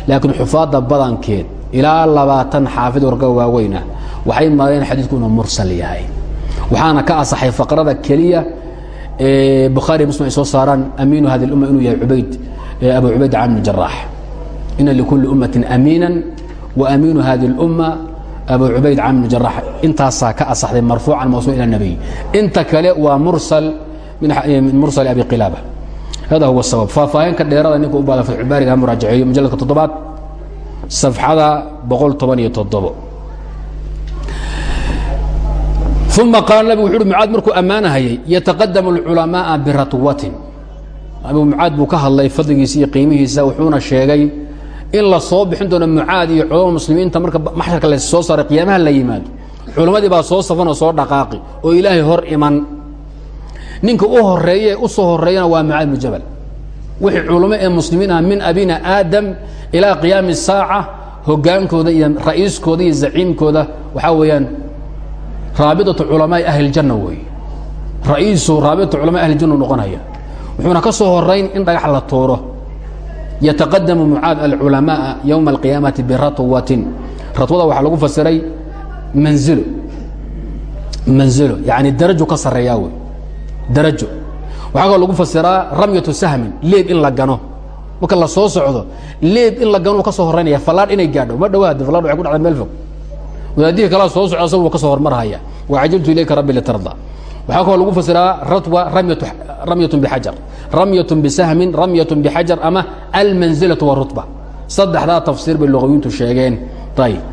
Laakiin xufaadda badankeed ilaa labaatan xaafid warka waaweynah waxay mareen xadiidku inuu mursal yahay waxaana ka asaxay faqrada keliya ee bukhaari muslim ay soo saaraan amiinu hadi اlumma inuu yahay ubayd abu cubayd camn jaraax ina likulli ummatin amiina waamiinu hadi اlumma abu cubayd camn jaraax intaasaa ka asaxday marfuucan mawsul ila nabiy. Inta kale waa mursal min mursal abi qilaaba. Hada huwa sabab. Faahfaahinka dheerada ninka u baada fatxubaariga ha muraajaceeyo mujalladka toddobaad safxada boqol toban iyo toddobo uma qaala nabig wuxu uhi mucaad markuu ammaanahayay yataqadamu alculamaaa biratwatin abu mucaad buu ka hadlay fadligiisa iyo qiimihiisa wuxuuna sheegay in la soo bixin doono mucaad iyo culama muslimiinta marka maxsharka la soo saaray qiyaamaha la yimaado. Culammadii baa soo safan soo dhaqaaqi oo ilaahay hor iman. Ninka u horeeye u soo horeeyana waa mucaad bnu wixii culamo ee muslimiin ah, min abina aadam ilaa qiyaami saaca iyo ra'iiskooda iyo zaciimkooda waxaa weeyaan raabitatu culamaai ahlijanna wey ra'iisu raabitatu culamaai ahlijannu noqonaya. Wuxuuna ka soo horayn in dhagax la tuuro. Yataqadamu mucaad alculamaaa yowma alqiyaamati biratwatin. Ratwada waxaa lagu fasiray manzilo manzilo yani darajo ka sareeyaa wey darajo. Waxaa kaloo lagu fasiraa ramyatu sahmin leeb in la gano. Marka la soo socdo leeb in la gano ka soo horeynaya fallaadh inay gaadho. Ma dhawaada fallaadh waxay ku dhacda meel fog wadaadihii kalaa soo socda asagu ka soo hormarhaya wacajiltu ilayka rabbi litarda waxaa kaloo lagu fasiraa ratwa ramyatu ramyatun bixajar ramyatun bisahmin ramyatun bixajar ama almanzilatu warutba saddexdaa tafsiir bay luqawiintu sheegeen. Ayib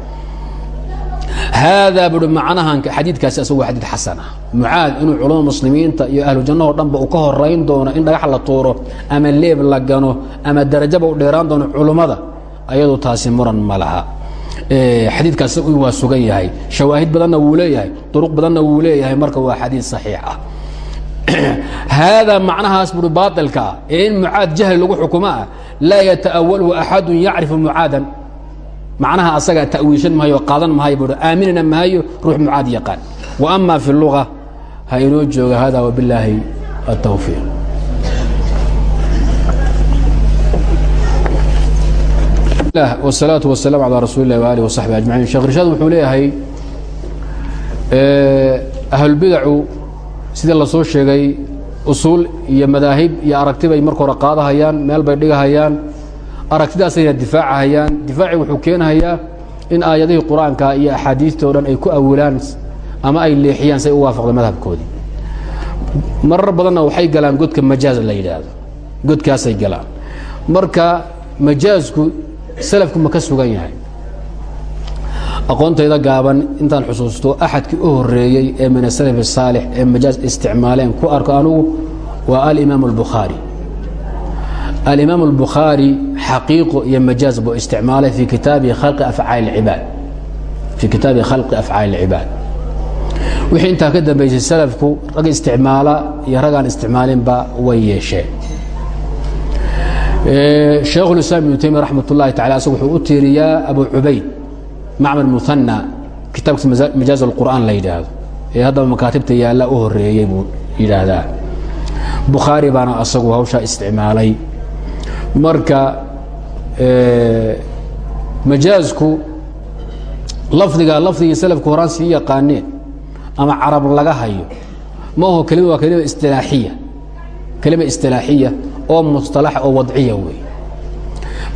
haadaa bui macnahan xadiidkaasi asagu waa xadiid xasan ah mucaad inuu culama muslimiinta iyo ahlu jannaho dhanba uu ka horayn doono in dhagax la tuuro ama leeb la gano ama darajaba u dheeraan doono culummada ayadu taasi muran ma laha xadiidkaas waa sugan yahay. Shawaahid badanna wuu leeyahay duruq badanna wuu leeyahay marka waa xadiid saxiix ah. *clears throat* Haadaa macnahaas bui baailkaa ee in mucaad jahli lagu xukumo ah laa yata'awalhu axadu yacrifu mucaadan. Macnaha asagaa ta'wiishan maayo qaadan maayo bui aaminana maayo ruux mucaad yaqaan. Wa ama fi luga ha inoo jooga hada wabilaahi lah wsalaatu wasalaam calaa rasuuli lah waaalih wasaxbi ajmaciin. Sheekh rishaad wuxuu leeyahay eh, ahlulbidacu sidii la soo sheegay usuul iyo madaahib iyo aragti bay marka hore qaadahayaan meel bay dhigahayaan aragtidaasayna difaacahayaan difaaci wuxuu keenayaa in aayadihii qur'aanka iyo axaadiista o dhan ay ku awilaan ama ay leexiyaan say u waafaqda madhabkoodii. Marar badanna waxay galaan godka majaaz la yidhaahdo. Godkaasay galaan. Marka majaazku salafku ma ka sugan yahay aqoontayda gaaban intaan xusuusto axadkii u horeeyey ee min asalaf الsaalix ee majaaz isticmaaleen ku arko anugu waa alimaam اlbukhaari alimaam اlbukhaari xaqiiqo iyo majaaz buu isticmaalay fii kitaabihi khalqi afcaali اcibaad fii kitaabihi khalqi afcaali اlcibaad wixii intaa ka dambaysay salafku rag isticmaala iyo ragaan isticmaalinba way yeesheen sheekhulislaam ibnu taymiya raxmat ullahi tacala asag wuxuu u tiiriyaa abu cubayd macmar muhanna kitaabkiisa majaaz alqur'aan la yidhaahdo. Ee haddaba makaatibta yaalla u horeeyey buu yidhaahdaa. Bukhaari baana asagu hawshaa isticmaalay. Marka majaazku lafdiga lafdigii salafku horaan sii yaqaaneen ama carab laga hayo ma aho kelima waa kelima istilaaxiya. Kelima istilaaxiya oo musطalaxa oo wadciya wey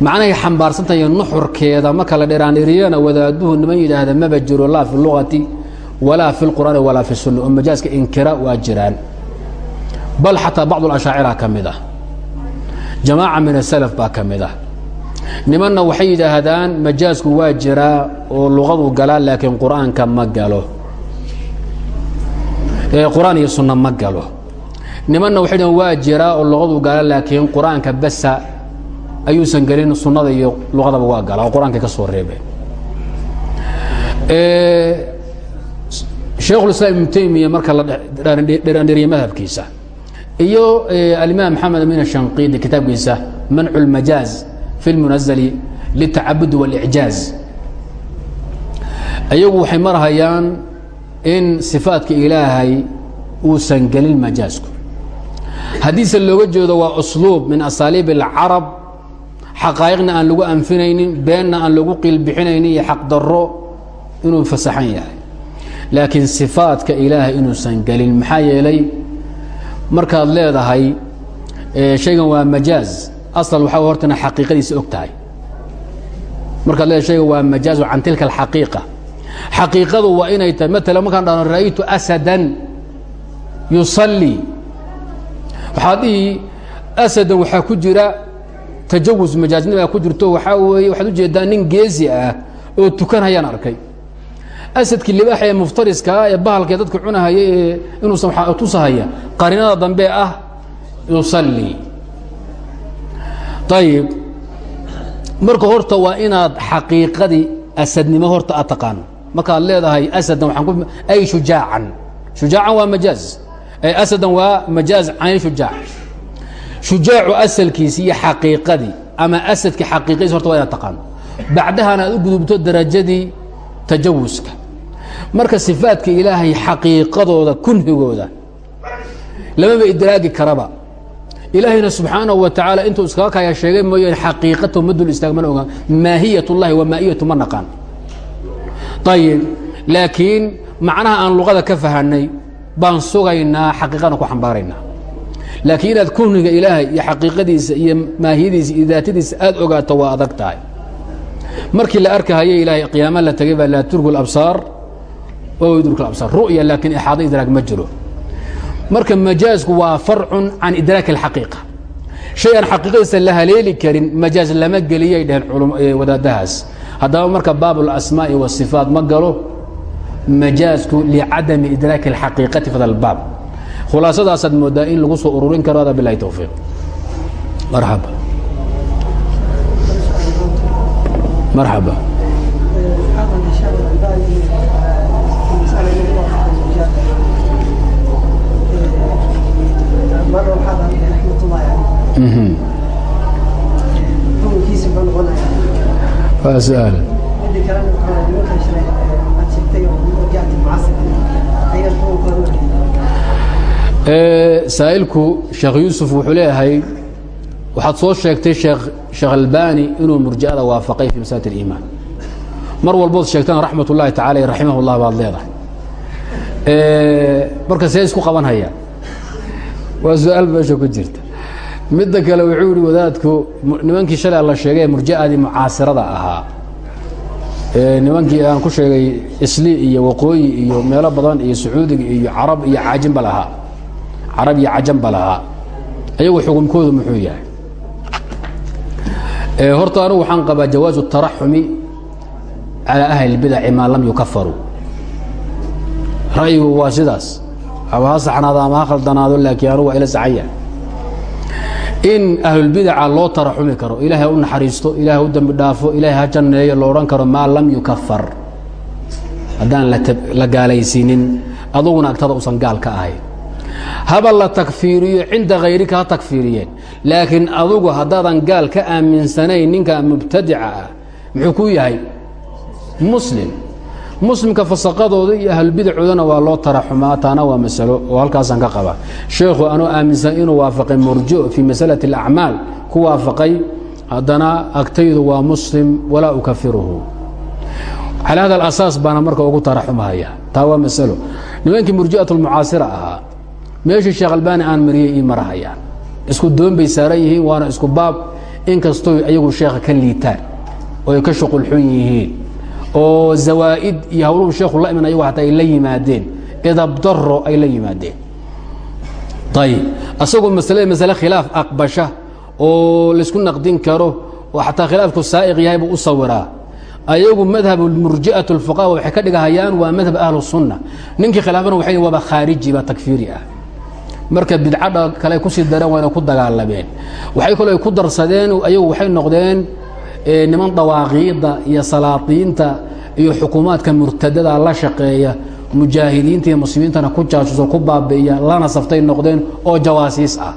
macnahay xambaarsantahay nuxurkeeda marka la dheraaniriyana wadaaduhu niman yidhaahda maba jiro laa fi lugati walaa fi اlqur'aani walaa fi الsunna oo majaaska inkira waa jiraan bal xataa bacd اlashaacira ka mid ah jamaaca min asalaf baa ka mid ah nimanna waxay yidhaahdaan majaasku waa jiraa oo luqadu galaa laakiin qur'aanka ma galo qur'aan iyo sunna ma galo nimanna waxay dhahan waa jiraa oo luqadu gala laakiin qur'aanka basa ayuusan gelin sunnada iyo luqadaba waa gala oo qur-aanka ka soo reebeen sheekhulislaam ibnu taymiya marka la dherandheriyey madhabkiisa iyo alimaam maxamed amin ashanqiidi kitaabkiisa mancu اlmajaaz fi اlmunazali litacabudi واlicjaaz ayagu waxay marhayaan in sifaadka ilaahay uusan gelin majaazku haddiise looga jeedo waa usluub min asaaliib اlcarab xaqaa'iqna aan lagu anfinaynin beenna aan lagu qiilbixinaynin iyo xaqdarro inuu fasaxan yahay. Laakiin sifaadka ilaahay inuusan gelin maxaa yeelay markaad leedahay shaygan waa majaaz. Asal waxaa hortana xaqiiqadiisa og tahay. Markaad leedahay shaygan waa majaazu can tilka alxaqiiqa. Xaqiiqadu waa inay tahay matala markaan dhahno ra'aytu asadan yusallii waxaad dhihi asadan waxaa ku jira tajawus majaaznima ku jirto waxaa weeye waxaad u jeedaa nin geesi ah oo tukanhayaan arkay. Asadkii libaaxa ee muftariskaah ee bahalkee dadka cunahaya ee inuusan waxaa tusahaya qarinada dambe ah yusallii ayib marka horta waa inaad xaqiiqadii asadnimo horta aad taqaano markaad leedahay asadan waaan ay shujaacan. Shujaacan waa majaaz asadan waa majaaz can shujaac. Shujaacu asalkiisi iyo xaqiiqadii ama asadkii xaqiiqadiis horta waa inaad taqaano aad u gudubto darajadii tajawuska marka sifaadka ilaahay xaqiiqadooda kunhigooda lamaba idraagi karaba. Ilaahayna subxaanahu wa tacaala intuu iskaga kaya sheegay mooyeen xaqiiqata ma istaag mana ogaan. Maahiyat wa maa'iyatu ma naqaan. Ayib laakiin macnaha aan luqada ka fahanay baan sugaynaa xaqiiqana ku xambaaraynaa. Laakiin inaad kuhniga ilaahay iyo xaqiiqadiisa iyo maahiyadiisa iyo daatadiisa aad ogaato waa adag tahay. Markii la arkahayey ilaahay qiyaama la tegay baa laa turku absaar durk ru'ya laakiin ixaado idraag ma jiro. Marka majaasku waa farcun can idraak alxaqiiqa. Shay aan xaqiiqadiisa la haleeli karin majaas lama geliyay dheheen wadaadahaas haddaba marka baab اlasmaa'i wasifaat ma galo majaazku licadami idraaki اlxaqiiqati fi hada baab. Khulaasadaasaad moodaa in lagu soo ururin karo hada bilahi towfiiq marxaba marxaba waa saa'ilku sheekh yuusuf wuxuu leeyahay waxaad soo sheegtay sheekh albani inuu murji'ada waafaqay fi masalat اliimaan mar walbood sheegtana raxmat tacala raximah اllah baad leedahay. Marka see isku qaban haya waa su'aal meesha ku jirta. Midda kale wuxuu yihi wadaadku nimankii shalay la sheegay murji'adii mucaasirada ahaa. Nimankii aan ku sheegay isli iyo waqooyi iyo meelo badan iyo sacuudiga iyo carab iyo cajinba lahaa carab iyo cajanba lahaa ayagu xukumkoodu muxuu yahay horta anugu waxaan qabaa jawaazu الtaraxumi calى ahli اbidaci maa lam yukafaruu ra'yigu waa sidaas ama ha saxnaado ama ha khaldanaado laakiin anugu waa ila saxanya in ahlulbidaca loo taraxumi karo ilaahay ha u naxariisto ilahay ha u dembi dhaafo ilahay ha janneeyo lo odhan karo maa lam yukafar haddaan la gaalaysiinin aduguna agtada usan gaal ka ahayn haba la takfiiriyo cinda kayrika ha takfiiriyeen laakiin adugu haddaadan gaal ka aaminsanayn ninka mubtadica ah muxuu ku yahay? Muslim. Muslimka fasaqadooda iyo ahlbidacoodana waa loo taraxumaa taana waa masalo oo halkaasaan ka qaba. Sheekhu anuu aaminsan inuu waafaqay murjo fii masalati alacmaal ku waafaqay haddana agtaydu waa muslim walaa ukafiruhu. Calaa hada alasaas baana marka ugu taraxumahaya taa waa masalo. Nimankii murji'at lmucaasira ahaa meeshii sheekh albaani aan mariyey ii marahayaan. Isku doon bay saaran yihiin waana isku baab inkastoo ayagu sheekha ka liitaan oo ay ka shuqulxun yihiin oo zawaa'id iyo hawluhu sheekhu la iman ayagu hataa ay la yimaadeen idabdaro ay la yimaadeen. Ayib asagoo masalada masale khilaaf aqbasha oo laysku naqdin karo oo xataa khilaafku saa'iq yahay buu u sawiraa. Ayagu madhab murji'at اlfuqaha waxay ka dhigahayaan waa madhab ahlu sunna. Ninkii khilaafana waxay waaba khaariji baa takfiiri ah marka bidcadha kale ku sii dareen wayna ku dagaalameen. Waxay kaloo ku darsadeen ayagu waxay noqdeen niman dawaaqiidda iyo salaadiinta iyo xukuumaadka murtadada la shaqeeya mujaahidiinta iyo muslimiintana ku jaajuso ku baabi'iya lana saftay noqdeen oo jawaasiis ah.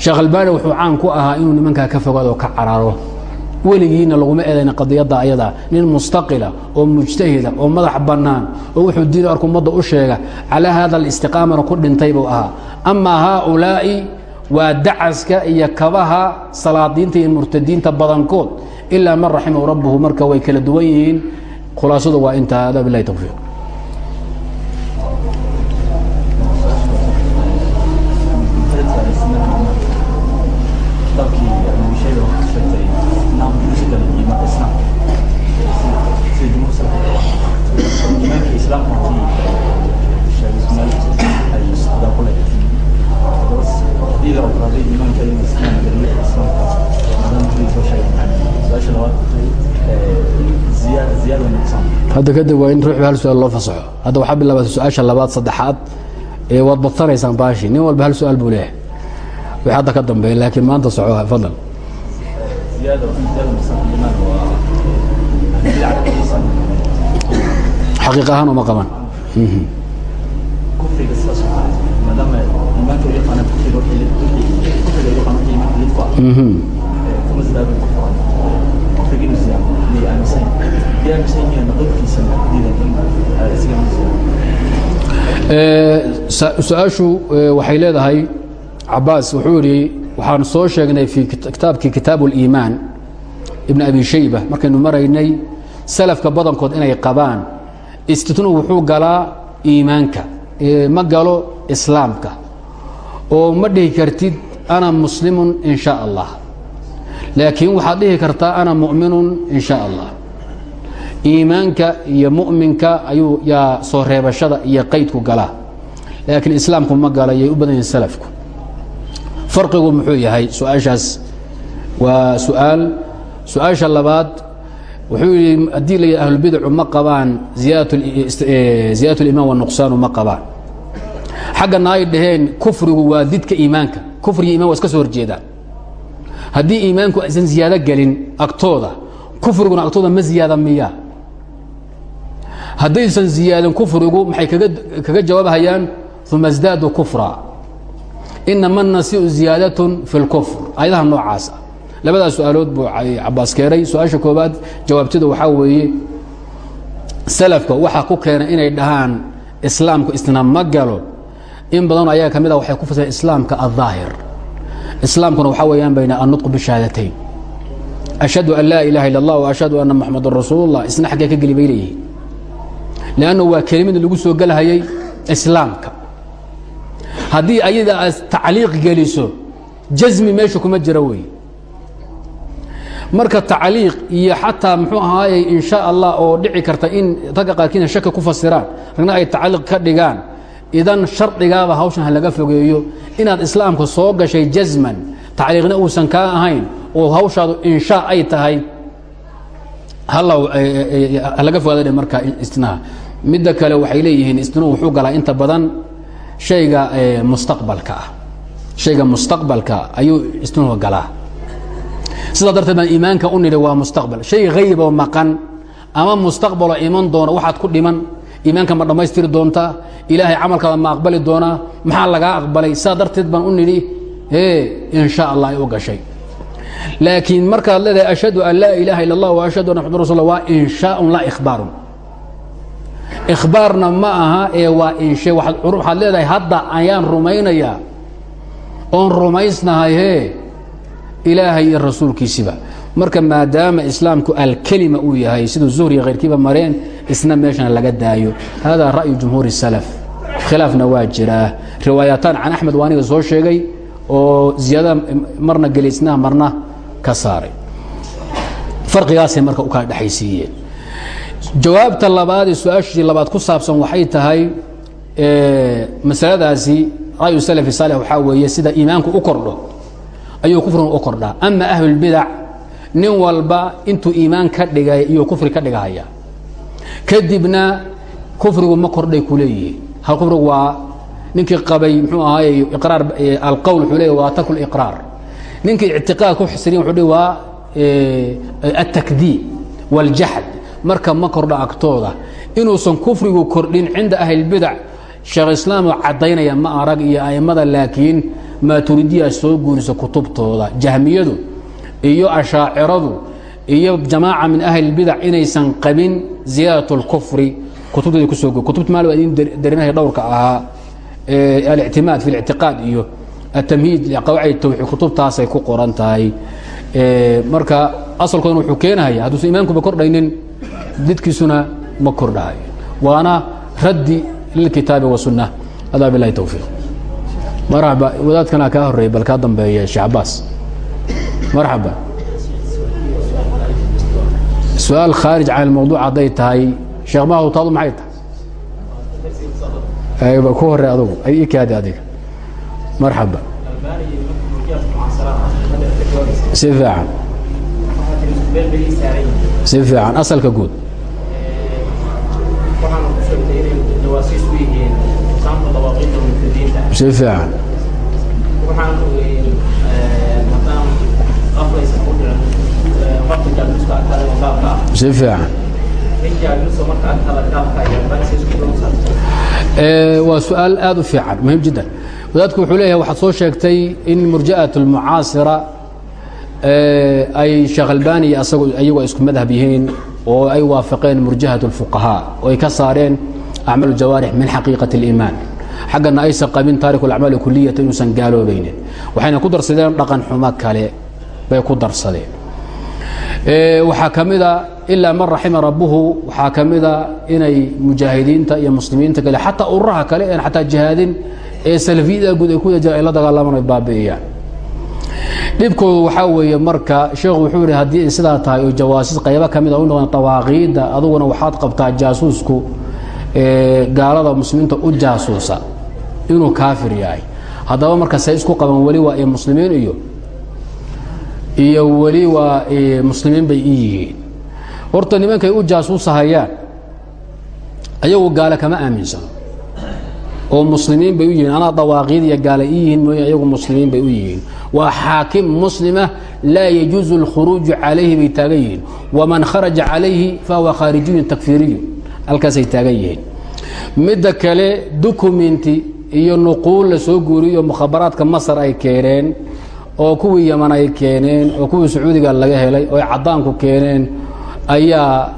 Sheekh wuxuu caan ku ahaa inuu nimankaa ka fogaado ka cararo weligiina laguma eedayna qadiyadda ayada. Nin mustaqila oo mujtahida oo madax bannaan oo wuxuu diin arku ummadda u sheega calaa hada alistiqaamana ku dhintay buu ahaa. Amaa haaulaa'i waa dacaska iyo kabaha salaadiinta iyo murtadiinta badankood ilaa man raximahu rabbuhu marka way kala duwan yihiin. Khulaasadu waa intaa hada bilahi towfiiq hadda kadib waa in ruuxu hal su'aal loo fasaxo. Hadda waxaa bilaabata su'aasha labaad saddexaad ee waad badsanaysaan baashi. Nin walba hal su'aal buu leeyahay. Wix hadda ka dambeeya laakiin maanta soco xaqiiq ahaan uma qaban su'aashu waxay leedahay cabaas wuxuu waxaan soo sheegnay fii kitaabkii kitaabu اliimaan ibn abi shayba markaynu maraynay salafka badankood inay qabaan istitnu wuxuu galaa iimaanka ma galo islaamka oo ma dhihi kartid ana muslimun in sha allah. Laakiin waxaad dhihi kartaa ana mu'minun in allah. Iimaanka iyo mu'minka ayuu yaa soo reebashada iyo qaydku galaa. Laakiin islaamku ma gala yay u badan yihiin salafku. Farqigu muxuu yahay su'aashaas waa su'aal. Su'aasha labaad wuxuu yidhi haddii la yidhi ahlulbidacu ma qabaan ziyaadat اliman wanuqsaanu ma qabaan xaggana ay dhaheen kufrigu waa didka iimaanka kufriga iman waa iska soo horjeedaan haddii iimaanku aysan ziyaado gelin agtooda kufriguna agtooda ma ziyaada miya haddaysan ziyaadin kufrigu maxay kaga jawaabhayaan uma اsdaaduu kufra inama nasiu ziyaadatun fi اlkufr ayadaha noocaasa labadaa su'aalood buu cabaas keenay. Su'aasha koobaad jawaabteeda waxaa weeye salafka waxaa ku keena inay dhahaan islaamku isna ma in badan ayaa ka ah waxay ku fasireen islaamka aldaahir islaamkuna waxaa weeyaan bayna anutqu bishahaadatayn ashhadu an laa ilaha illa allah waashhadu anna moxamadan rasuulullah. Isna xaggee ka geli bay leeyihiin. Waa kelimada lagu soo gelhayay islaamka. Haddii ayadaas tacliiq geliso jasmi meesha kuma jiro marka tacliiq iyo xataa muxuu ahaayey in sha allah oo dhici karta in ragga qaarkiina shaka ku fasiraan ragna ay tacliiq ka dhigaan idan shardigaaba hawshan ha laga fogeeyo. Inaad islaamka soo gashay jasman tacliiqna uusan kaa ahayn oo hawshaadu insha ay tahay halaga fogaada marka istinaha midda kale waxay leeyihiin istinu wuxuu galaa inta badan shayga mustaqbalka ah. Shayga mustaqbalka ayuu istinuhu galaa sidaa darteed baan iimaanka u nidhi waa mustaqbal. Shay hayboo maqan ama mustaqbaloo iman doono waxaad ku dhiman iimaanka ma dhammaystiri doontaa ilaahay camalkaada ma aqbali doonaa maxaa lagaa aqbalay? Saa darteed baan u nidhi in sha allah ay u gashay. Laakiin markaad leedahay ashhadu an laa ilaaha illa allah wa ashhadu anna maxamad rasul waa inshaaun laa ikhbaarun. Ikhbaarna ma aha ee waa inshe waxaad leedahay hadda ayaan rumaynayaa. Oon rumaysnahay hee ilaahay iyo rasuulkiisiba marka maadaama islaamku alkelima uu yahay siduu zuhriya khayrkiiba mareen isna meeshana laga daayo. Hada ra'yu jumhuur الsalaf khilaafna waa jiraa riwaayataan can axmed waa aniga soo sheegay oo ziyaadada marna gelaysnaha marna ka saaray. Farqigaasay marka u kala dhexaysiiyeen jawaabta labaad ee su'aashii labaad ku saabsan waxay tahay masaladaasi ra'yu salafi saalix waxaa weeye sida iimaanku u kordho ayuu kufrigu u kordhaa. Ama ahlulbidac nin walba intuu iimaan ka dhigay iyuu kufri ka dhigahaya. Kadibna kufrigu ma kordhay ku hal kufrigu waa ninkii qabay mxuu ahaay iqraar alqowl wuxuu leeyahy waa tarku liqraar ninkii ictiqaad ku xisriyan wuxuu leey waa altakdiib wاljaxd marka ma kordho agtooda. Inuusan kufrigu kordhin cinda ahlilbidac sheekhislaamo caddaynaya ma arag iyo a'immada laakiin maaturidiya ay soo guurisa kutubtooda jahmiyadu iyo ashaaciradu iyo jamaaca min ahlilbidac inaysan qabin ziyaadat اlkufri kutubtooda ku soo kutubta maali waa idin darinaya dhowrka ahaa alictimaad fi اlictiqaad iyo atamhiid qawaacid tawxiid kutubtaasay ku qoran tahay. Marka asalkoodan wuxuu keenaya hadduusan imaankuba kordhaynin didkiisuna ma kordhahayo waana raddi lilkitaabi wasunna adaa bilahi towfiiq marxaba wadaadkana kaa horreeyay bal kaa dambeeya sheekh cabaas marxaba su'aal khaarij can ilmawduuc hadday tahay sheekh mahawtaadu maxay tahay ku horre adugu ii kaadi adiga marxaba si fiican si fiican asalka guud si fiican si fiican waa su'aal aad u fiican muhiim jiddan wadaadku wuxuu leeyahay waxaad soo sheegtay in murja'at اlmucaasira ay sheekh albani iyo asagu iyagu ay isku madhab yihiin oo ay waafaqeen murjahat اlfuqahaa oo ay ka saareen acmaal jawaarix min xaqiiqaة اliimaan xaggana aysan qabin taariku acmaal kuliyata inuusan gaaloobaynin waxayna ku darsadeen dhaqan xumo kale bay ku darsadeen waxaa ka mida ilaa man raxima rabbuhu waxaa ka mida inay mujaahidiinta iyo muslimiinta kale xataa ururaha kale en xataa jihaadin ee salafiyada guud ay ku wada ay la dagaalamaan ay baabi'iyaan dhibkoodu waxaa weeye marka sheekhu wuxuu yihi haddii sidaa tahay oo jawaasiis qaybo ka mid a u noqdaan dawaaqiidda aduguna waxaad qabtaa jaasuusku gaalada muslimiinta u jaasuusa inuu kaafir yahay. Haddaba marka say isku qaban weli waa muslimiin iyo iyo weli waa muslimiin bay i yihiin. Horta nimankay u jaasuusahayaan ayagu gaale kama aaminsano. Oo muslimiin bay u yihiin anaa dawaaqiid iyo gaale yihiin mooye ayagu muslimiin bay u yihiin. Waa xaakim muslima laa yajuuzu اlkhuruuju calayhi bay taagan yihiin. Waman kharaja calayhi fahuwa khaarijiyun takfiiriyu halkaasay taagan yihiin. Midda kale documenti iyo nuquul la soo guuriyo mukhabaraadka masar ay keeneen oo kuwii yaman ay keeneen oo kuwii sacuudiga laga helay oo ay caddaanku keeneen ayaa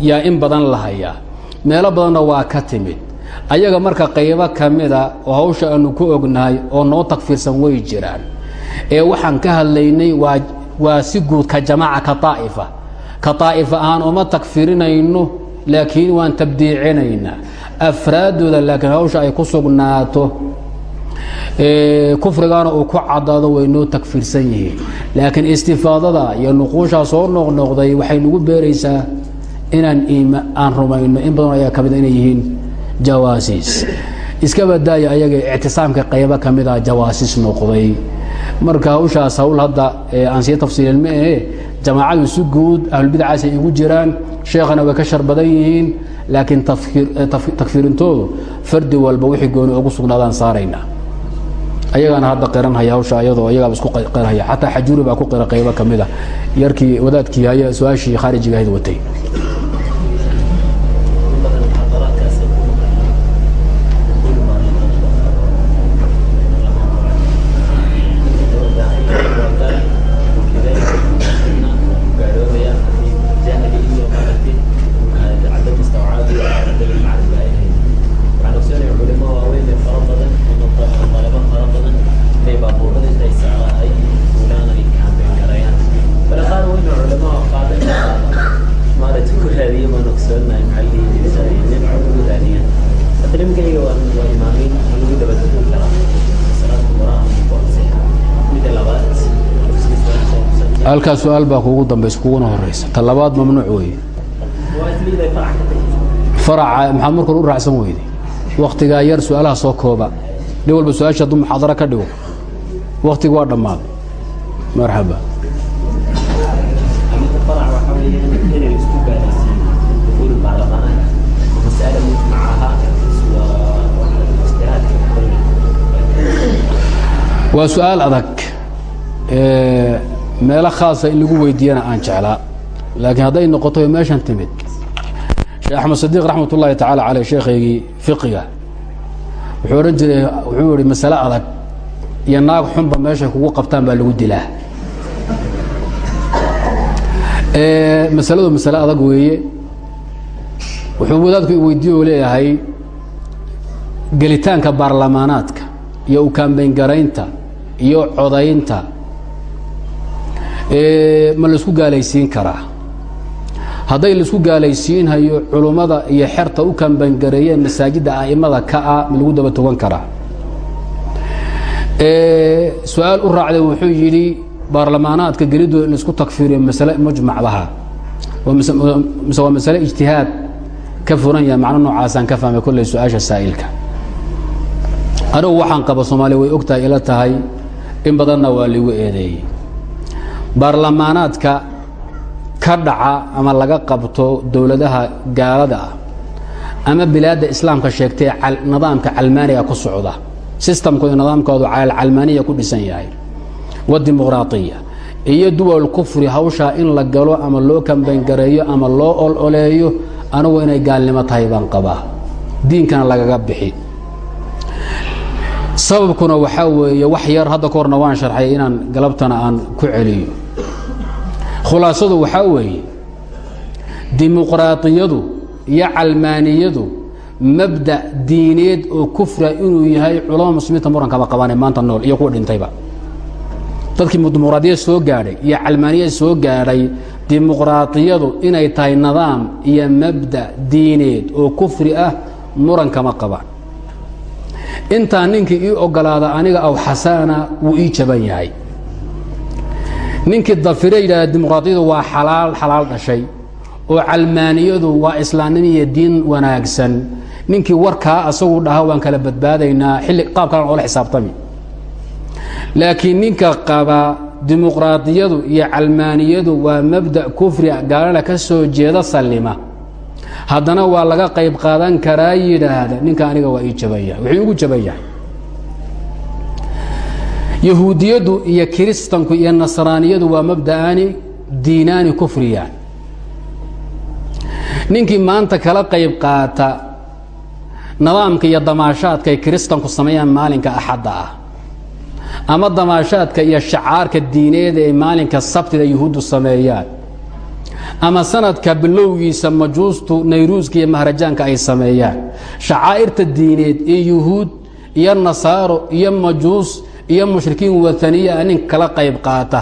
yaa in badan la hayaa. Meelo badanna waa ka timid. Ayaga marka qaybo ka mida oo hawsha aanu ku ognahay oo noo takfiirsan way jiraan ee waxaan ka hadlaynay waa waa si guud ka jamaaca ka aa'ifa ka aa'ifa ahaan uma takfirinayno laakiin waan tabdiicinaynaa. Afraaddooda laakiin hawsha ay ku sugnaato kufrigaana uu ku cadaado way noo yihiin laakiin istifaadada iyo nuquushaa soo noqnoqday waxay nagu beeraysaa inaan aan rumayno. In badan ayaa ka mida inay yihiin jawaasiis iska badaaya ayaga ictisaamka qaybo ka mida jawaasiis noqday. Marka hawshaas hawl hadda aan sii tafsiilin ma ahe jamaacadu si guud ahlulbidacaasay igu jiraan sheekhana way ka shar badan yihiin laakiin takfiirintoodu fardi walba wixii gooni ugu sugnaadaan saaraynaa ayagaana hadda qiranhaya hawsha ayadoo ayagaaba isku qirhaya xataa xajuuri baa ku qira qaybo ka mida yarkii wadaadkii haya su'aashii khaarijiga ahayd watay halkaa su'aal baa kugu dambaysa kuguna horaysa ta labaad mamnuuc weeye. Faraca maxaad markor u raacsan weyday waktigaa yar su'aalaha soo kooba. Nin walba su'aasha hadduu muxaadaro ka dhigo waktiga waa dhammaaday marxaba. Waa su'aal adag meelo khaasa in lagu weydiiyana aan jeclaa. Laakiin hadday noqoto meeshan timid sheekh axmed sadiiq raxmat ullaahi tacaala caleyh sheekhaygii fiqiga wuxuu odhan jiray wuxuu ihi masale adag iyo naag xunba meeshay kugu qabtaan baa lagu dilaa. Masaladu masale adag weeye. Wuxuu wadaadku weydiiye oo leeyahay gelitaanka baarlamaanaadka iyo ukaambeyn-garaynta iyo codaynta ma la isku gaalaysiin karaa. Hadday la isku gaalaysiinhayo culummada iyo xerta u kambangareeyeen masaajidda a'imada ka ah ma lagu daba togan karaa. Su'aal u raacday wuxuu yidhi baarlamaanaadka gelidooda in la isku takfiiriyo masale mujmacdaha mise waa masale ijtihaad ka furan yaha macno noocaasaan ka fahmay kolley su'aasha saa'ilka. Anigu waxaan qaba soomaaliya way og tahay ila tahay in badanna waa ligu eedeeyey baarlamaanaadka ka dhaca ama laga qabto dowladaha gaalada ah ama bilaadda islaamka sheegtay nidaamka calmaaniga ku socda. Sistamkooda nidaamkoodu calmaaniya ku dhisan yahay. Wadimuqraaiya iyo duwal kufri hawshaa in la galo ama loo kambangareeyo ama loo ololeeyo anigu inay gaalnimo tahay baan qabaa. Diinkana lagaga bixi. Sababkuna waxaa weeye wax yar hadda ka horna waan sharxay inaan galabtana aan ku celiyo khulaasadu waxaa weeye dimuqraadiyadu iyo calmaaniyadu mabda diineed oo kufra inuu yahay culama muslimiinta murankaba qabaane maanta nool iyo kuwa dhintayba. Dadkii dimuqraadiyad soo gaadhay iyo calmaaniyad soo gaadhay dimuqraadiyadu inay tahay nidaam iyo mabda diineed oo kufri ah murankama qabaan intaa ninkii ii ogolaada aniga aw xasaana wuu ii jaban yahay ninkii dafire yidhahda dimuqraadiyadu waa xalaal xalaal dhashay. Oo calmaaniyadu waa islaamnimo iyo diin wanaagsan. Ninkii warkaa asagu dhaha waan kala badbaadaynaa xilli qaab kalan oola xisaabtami. Laakiin ninka qaba dimuqraadiyadu iyo calmaaniyadu waa mabda kufria gaalana ka soo jeeda sallima. Haddana waa laga qayb qaadan karaa yidhaahda ninka aniga waa ii jaban yahay wuxuu igu jaban yahay yahuudiyaddu iyo kiristanku iyo nasraaniyadu waa mabda'aani diinaani kufriyaan ninkii maanta kala qayb qaata nidaamka iyo damaashaadka ay kiristanku sameeyaan maalinka axadda ah ama damaashaadka iyo shacaarka diineed ay maalinka sabtida yuhuuddu sameeyaan ama sanadka bilowgiisa majuustu nayruuska iyo mahrajaanka ay sameeyaan. Shacaa'irta diineed ee yuhuud iyo nasaaro iyo majuus iyo mushrikiin wataniya nin kala qayb qaata.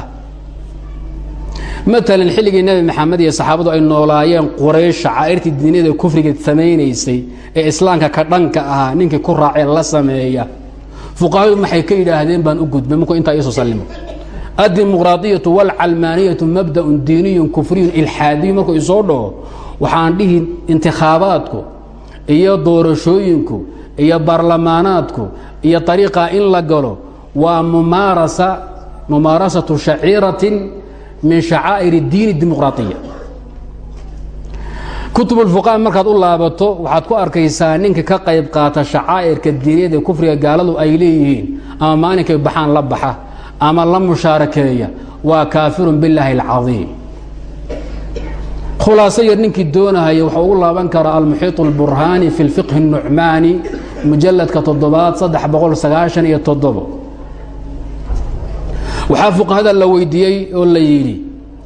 Maalan xilligii nebi maxamed iyo saxaabadu ay noolaayeen quraysh shacaa'irtii diineed ee kufriga samaynaysay ee islaamka ka dhanka ahaa ninkii ku raacee la sameeya. Fuqahadu maxay ka yidhaahdeen baan u gudbay markuu intaa iisu sallimo addimuqraadiyatu waalcalmaaniyatu mabda'un diiniyun kufriyun ilxaadiyu markuu isoo dhaho waxaan dhihi intikhaabaadku iyo doorashooyinku iyo baarlamaanaadku iyo ariiqa in la galo waa mumaarasa mumaarasatu shaciiratin min shacaa'ir diini dimuqraaiya kutub ulfuqaha markaad u laabato waxaad ku arkaysaa ninka ka qayb qaata shacaa'irka diineed ee kufriga gaaladu ay leeyihiin ama maalinkay baxaan la baxa ama la mushaarakeeya waa kaafirun billaahi alcadiim khulaaso yar ninkii doonahaya waxuu ugu laaban karaa almuxiiط اlburhaani fi اlfiqhi الnucmaani mujaladka toddobaad saddex boqol sagaashan iyo toddobo waxaa fuqahada la weydiiyey oo la yidhi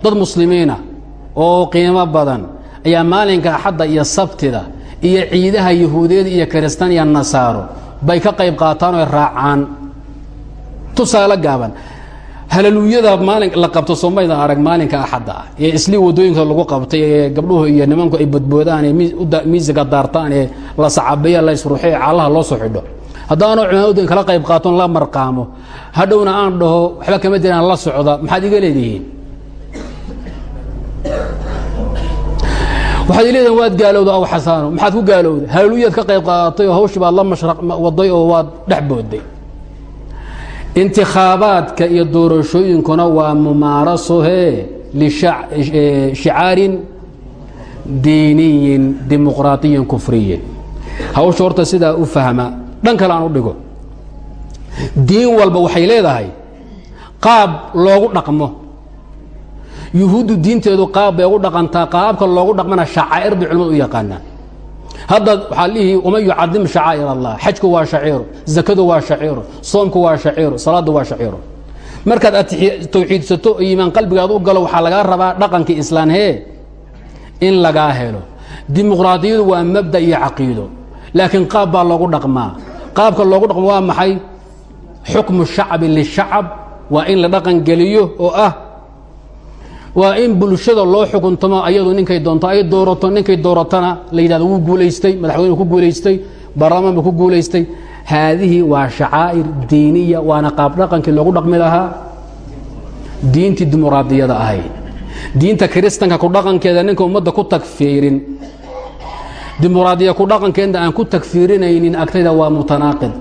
dad muslimiina oo qiimo badan ayaa maalinka axadda iyo sabtida iyo ciidaha yahuudeed iyo kiristan iyo nasaaro bay ka qayb qaataan oy raacaan. Tusaale gaaban halaluuyada maalin la qabto somayda arag maalinka axadda ah ee islii waddooyinka lagu qabtay ee gabdhuhu iyo nimanku ay badboodaan ee miisiga daartaan ee la sacabeeya la isruuxo ee loo soo xidho haddaanoo culamada kala qayb qaaton la marqaamo. Hadhowna aan dhaho waxba kama jiraan la socda. Maxaad iga leedihiin? Waxaad leedihin waad gaalowda aw xasaano. Maxaad ku gaalowday? Haaluuyaad ka qayb qaaatay oo hawshii baad la mashra waday oo waad dhex booday intikhaabaadka iyo doorashooyinkuna waa mumaarasohe lishicaarin e, diiniyin dimuqraatiyin kufriyin. Hawsha horta sidaa u fahma dhan kale aan u dhigo. Diin walba waxay leedahay qaab loogu dhaqmo. Yuhuuddu diinteedu qaab bay ugu dhaqantaa qaabka loogu dhaqmana shacaa'ir bay culimadu u yaqaanaan hadda waxaa lihi waman yucadim shacaa'ir allah xajku waa shaciiro zakadu waa shaciiro soomku waa shaciiro salaaddu waa shaciiro markaad tawxiidsato oo iimaan qalbigaad u galo waxaa lagaa rabaa dhaqankii islaan hee? In lagaa helo. Dimuqraadiyadu waa mabda iyo caqiido laakiin qaab baa loogu dhaqmaa qaabka loogu dhaqmo waa maxay? Xukmu shacbi lishacab. Waa in la dhaqan geliyo oo ah waa in bulshada loo xukuntamo ayadu ninkay doonto ay doorato ninkay dooratana la yidhahdo wuu guulaystay madaxweyne ku guulaystay baarlamaan buu ku guulaystay. Haadihi waa shacaa'ir diiniya waana qaab dhaqankii loogu dhaqmi lahaa diintii dimuqraadiyada ahayd diinta kiristanka ku dhaqankeeda ninka ummadda ku tagfiirin dimuqraadiya ku dhaqankeeda aan ku tagfiirinaynin agtayda waa mutanaaqid.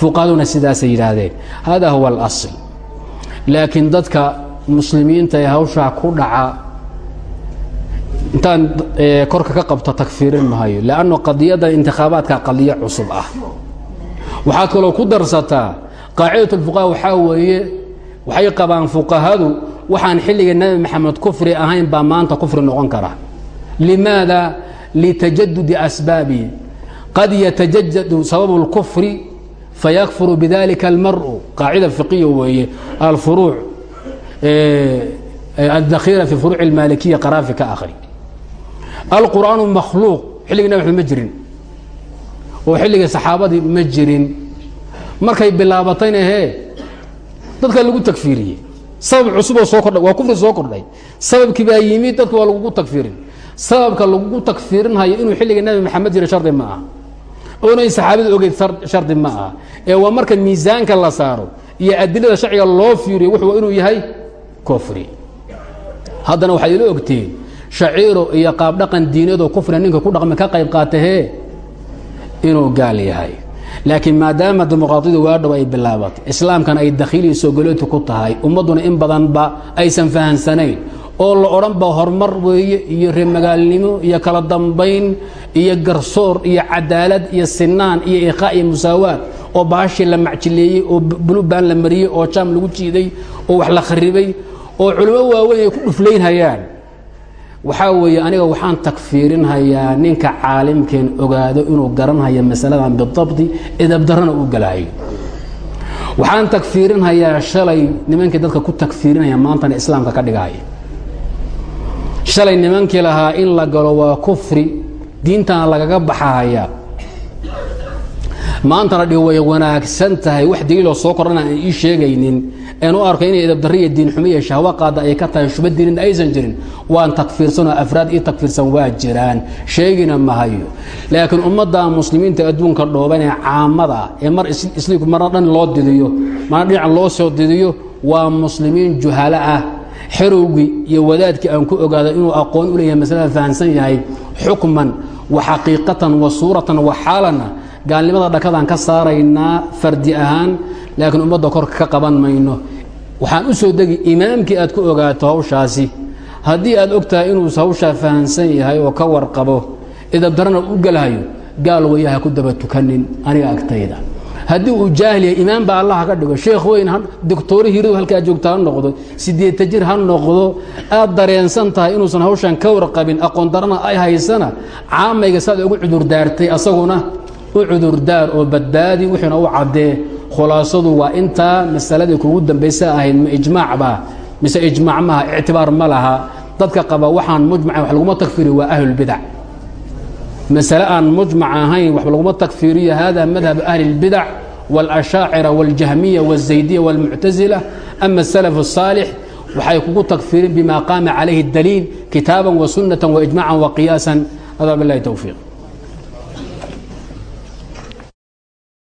Fuqahaduna sidaasay yidhaahdeen. Hada huwa اlasl laakiin dadka muslimiinta ee hawshaa ku dhaca intaan korka ka qabto tagfiirin mahayo lanno qadiyadda intikhaabaadka qadiyo cusub ah. Waxaad kaloo ku darsataa qaacidat اlfuqaha waxaa weeye waxay qabaan fuqahadu waxaan xilliga nebi maxamed kufri ahayn baa maanta kufri noqon kara. Limaada litajadudi asbaabi qad yatajadadu sababu اlkufri fayakfuru bidalika almaru qaacida fiqiya weeye alfuruuc adakhiira fi furuuc اlmaalikiya qaraafi ka akhri alqur'aanu makhluuq xilligii nebi maxamed ma jirin oo xilligii saxaabadii ma jirin markay bilaabatayna hee dadka lagu tagfiiriyey sabab cusuboo soo kordhay waa kufri soo kordhay sababkii baa yimid dadka waa lagugu tagfiirin sababka lagugu tagfiirinhayo inuu xilliga nebi maxamed jira shardi ma aha. Oonay saxaabada ogeyd shardi ma aha. Ee waa marka miisaanka la saaro iyo adilada sharciga loo fiiriyo wuxuu inuu yahay kufri. Haddana waxaad ila ogtihiin shaciiro iyo qaabdhaqan diiniyadoo kufriga ninka ku dhaqmi ka qayb qaatahee inuu gaal yahay. Laakiin maadaama dimuqraadiyadu waadhow ay bilaabatay islaamkan ay dakhiilii soogolooti ku tahay ummadduna in badanba aysan fahansanayn oo la odhanba horumar weeye iyo reemagaalnimo iyo kala dambayn iyo garsoor iyo cadaalad iyo sinaan iyo iqaa iyo musaawaad oo baashii la macjileeyey oo bulubaan la mariyey oo jaam lagu jiiday oo wax la kharibay oo culimo waaweyn ay ku dhuflaynhayaan waxaa weeye aniga waxaan takfiirinhayaa ninka caalimkeen ogaado inuu garanhayo masaladan bidabdi edabdarana uu galaayo waxaan takfiirinhayaa shalay nimankii dadka ku takfiirinaya maantana islaamka ka dhigahaya shalay nimankii lahaa in la galo waa kufri diintana lagaga baxahaya maantana dhi way wanaagsan tahay wax daliiloo soo kordhana aan ii sheegaynin. Een u arko inay edabdarri iyo diinxumo iyo shahwo qaada ay ka tahay shuba diinin aysan jirin waan takfiirsanoo afraad ii takfiirsan waa jiraan. Sheegina mahayo laakiin ummadda muslimiinta adduunka dhooban ee caamada ee mar isliiku marna dhan loo didiyo marna dhinac loo soo didiyo waa muslimiin juhalo ah xerowgii iyo wadaadkii aan ku ogaado inuu aqoon u leeyahay masalada fahamsan yahay xukman wa xaqiiqatan wa suuratan wa xaalana gaalnimada dhakadaan ka saaraynaa fardi ahaan laakiin ummadda korka ka qaban mayno. Waxaan u soo degi imaamkii aad ku ogaato hawshaasi. Haddii aad og tahay inuu hawshaa fahamsan yahay oo ka warqabo idabdarana u gelhayo gaal waya ha ku daba tukanin. Aniga agtayda haddii uu jaahil yahay imaam baa allah ka dhigo. Sheekh weyn doctoore hiridu halkaa joogta ha noqdo. Sideeta jir ha noqdo. Aad dareensan tahay inuusan hawshan ka warqabin. Aqoon darana ay haysana. Caamayga saad ugu cudurdaartay asaguna. U cudurdaar oo badbaadi wixiina u caddee. Khulaasadu waa intaa masaladii kugu dambaysa ahayd. Ma ijmaac baa. Mise ijmaac maha ictibaar ma laha. Dadka qaba waxaan mujmaca wax laguma tagfiri waa ahlulbidac masale aan mujmac ahayn wax laguma tagfiriyo hada madhab ahli اlbidac wاlashaacira wاljahmiya wالzaydiya wاlmuctasila ama الsalaf الصaalix waxay kugu tagfirin bima qaama calayhi اdaliil kitaaban wasunata waijmaca waqiyaasan hada bilahi towfiiq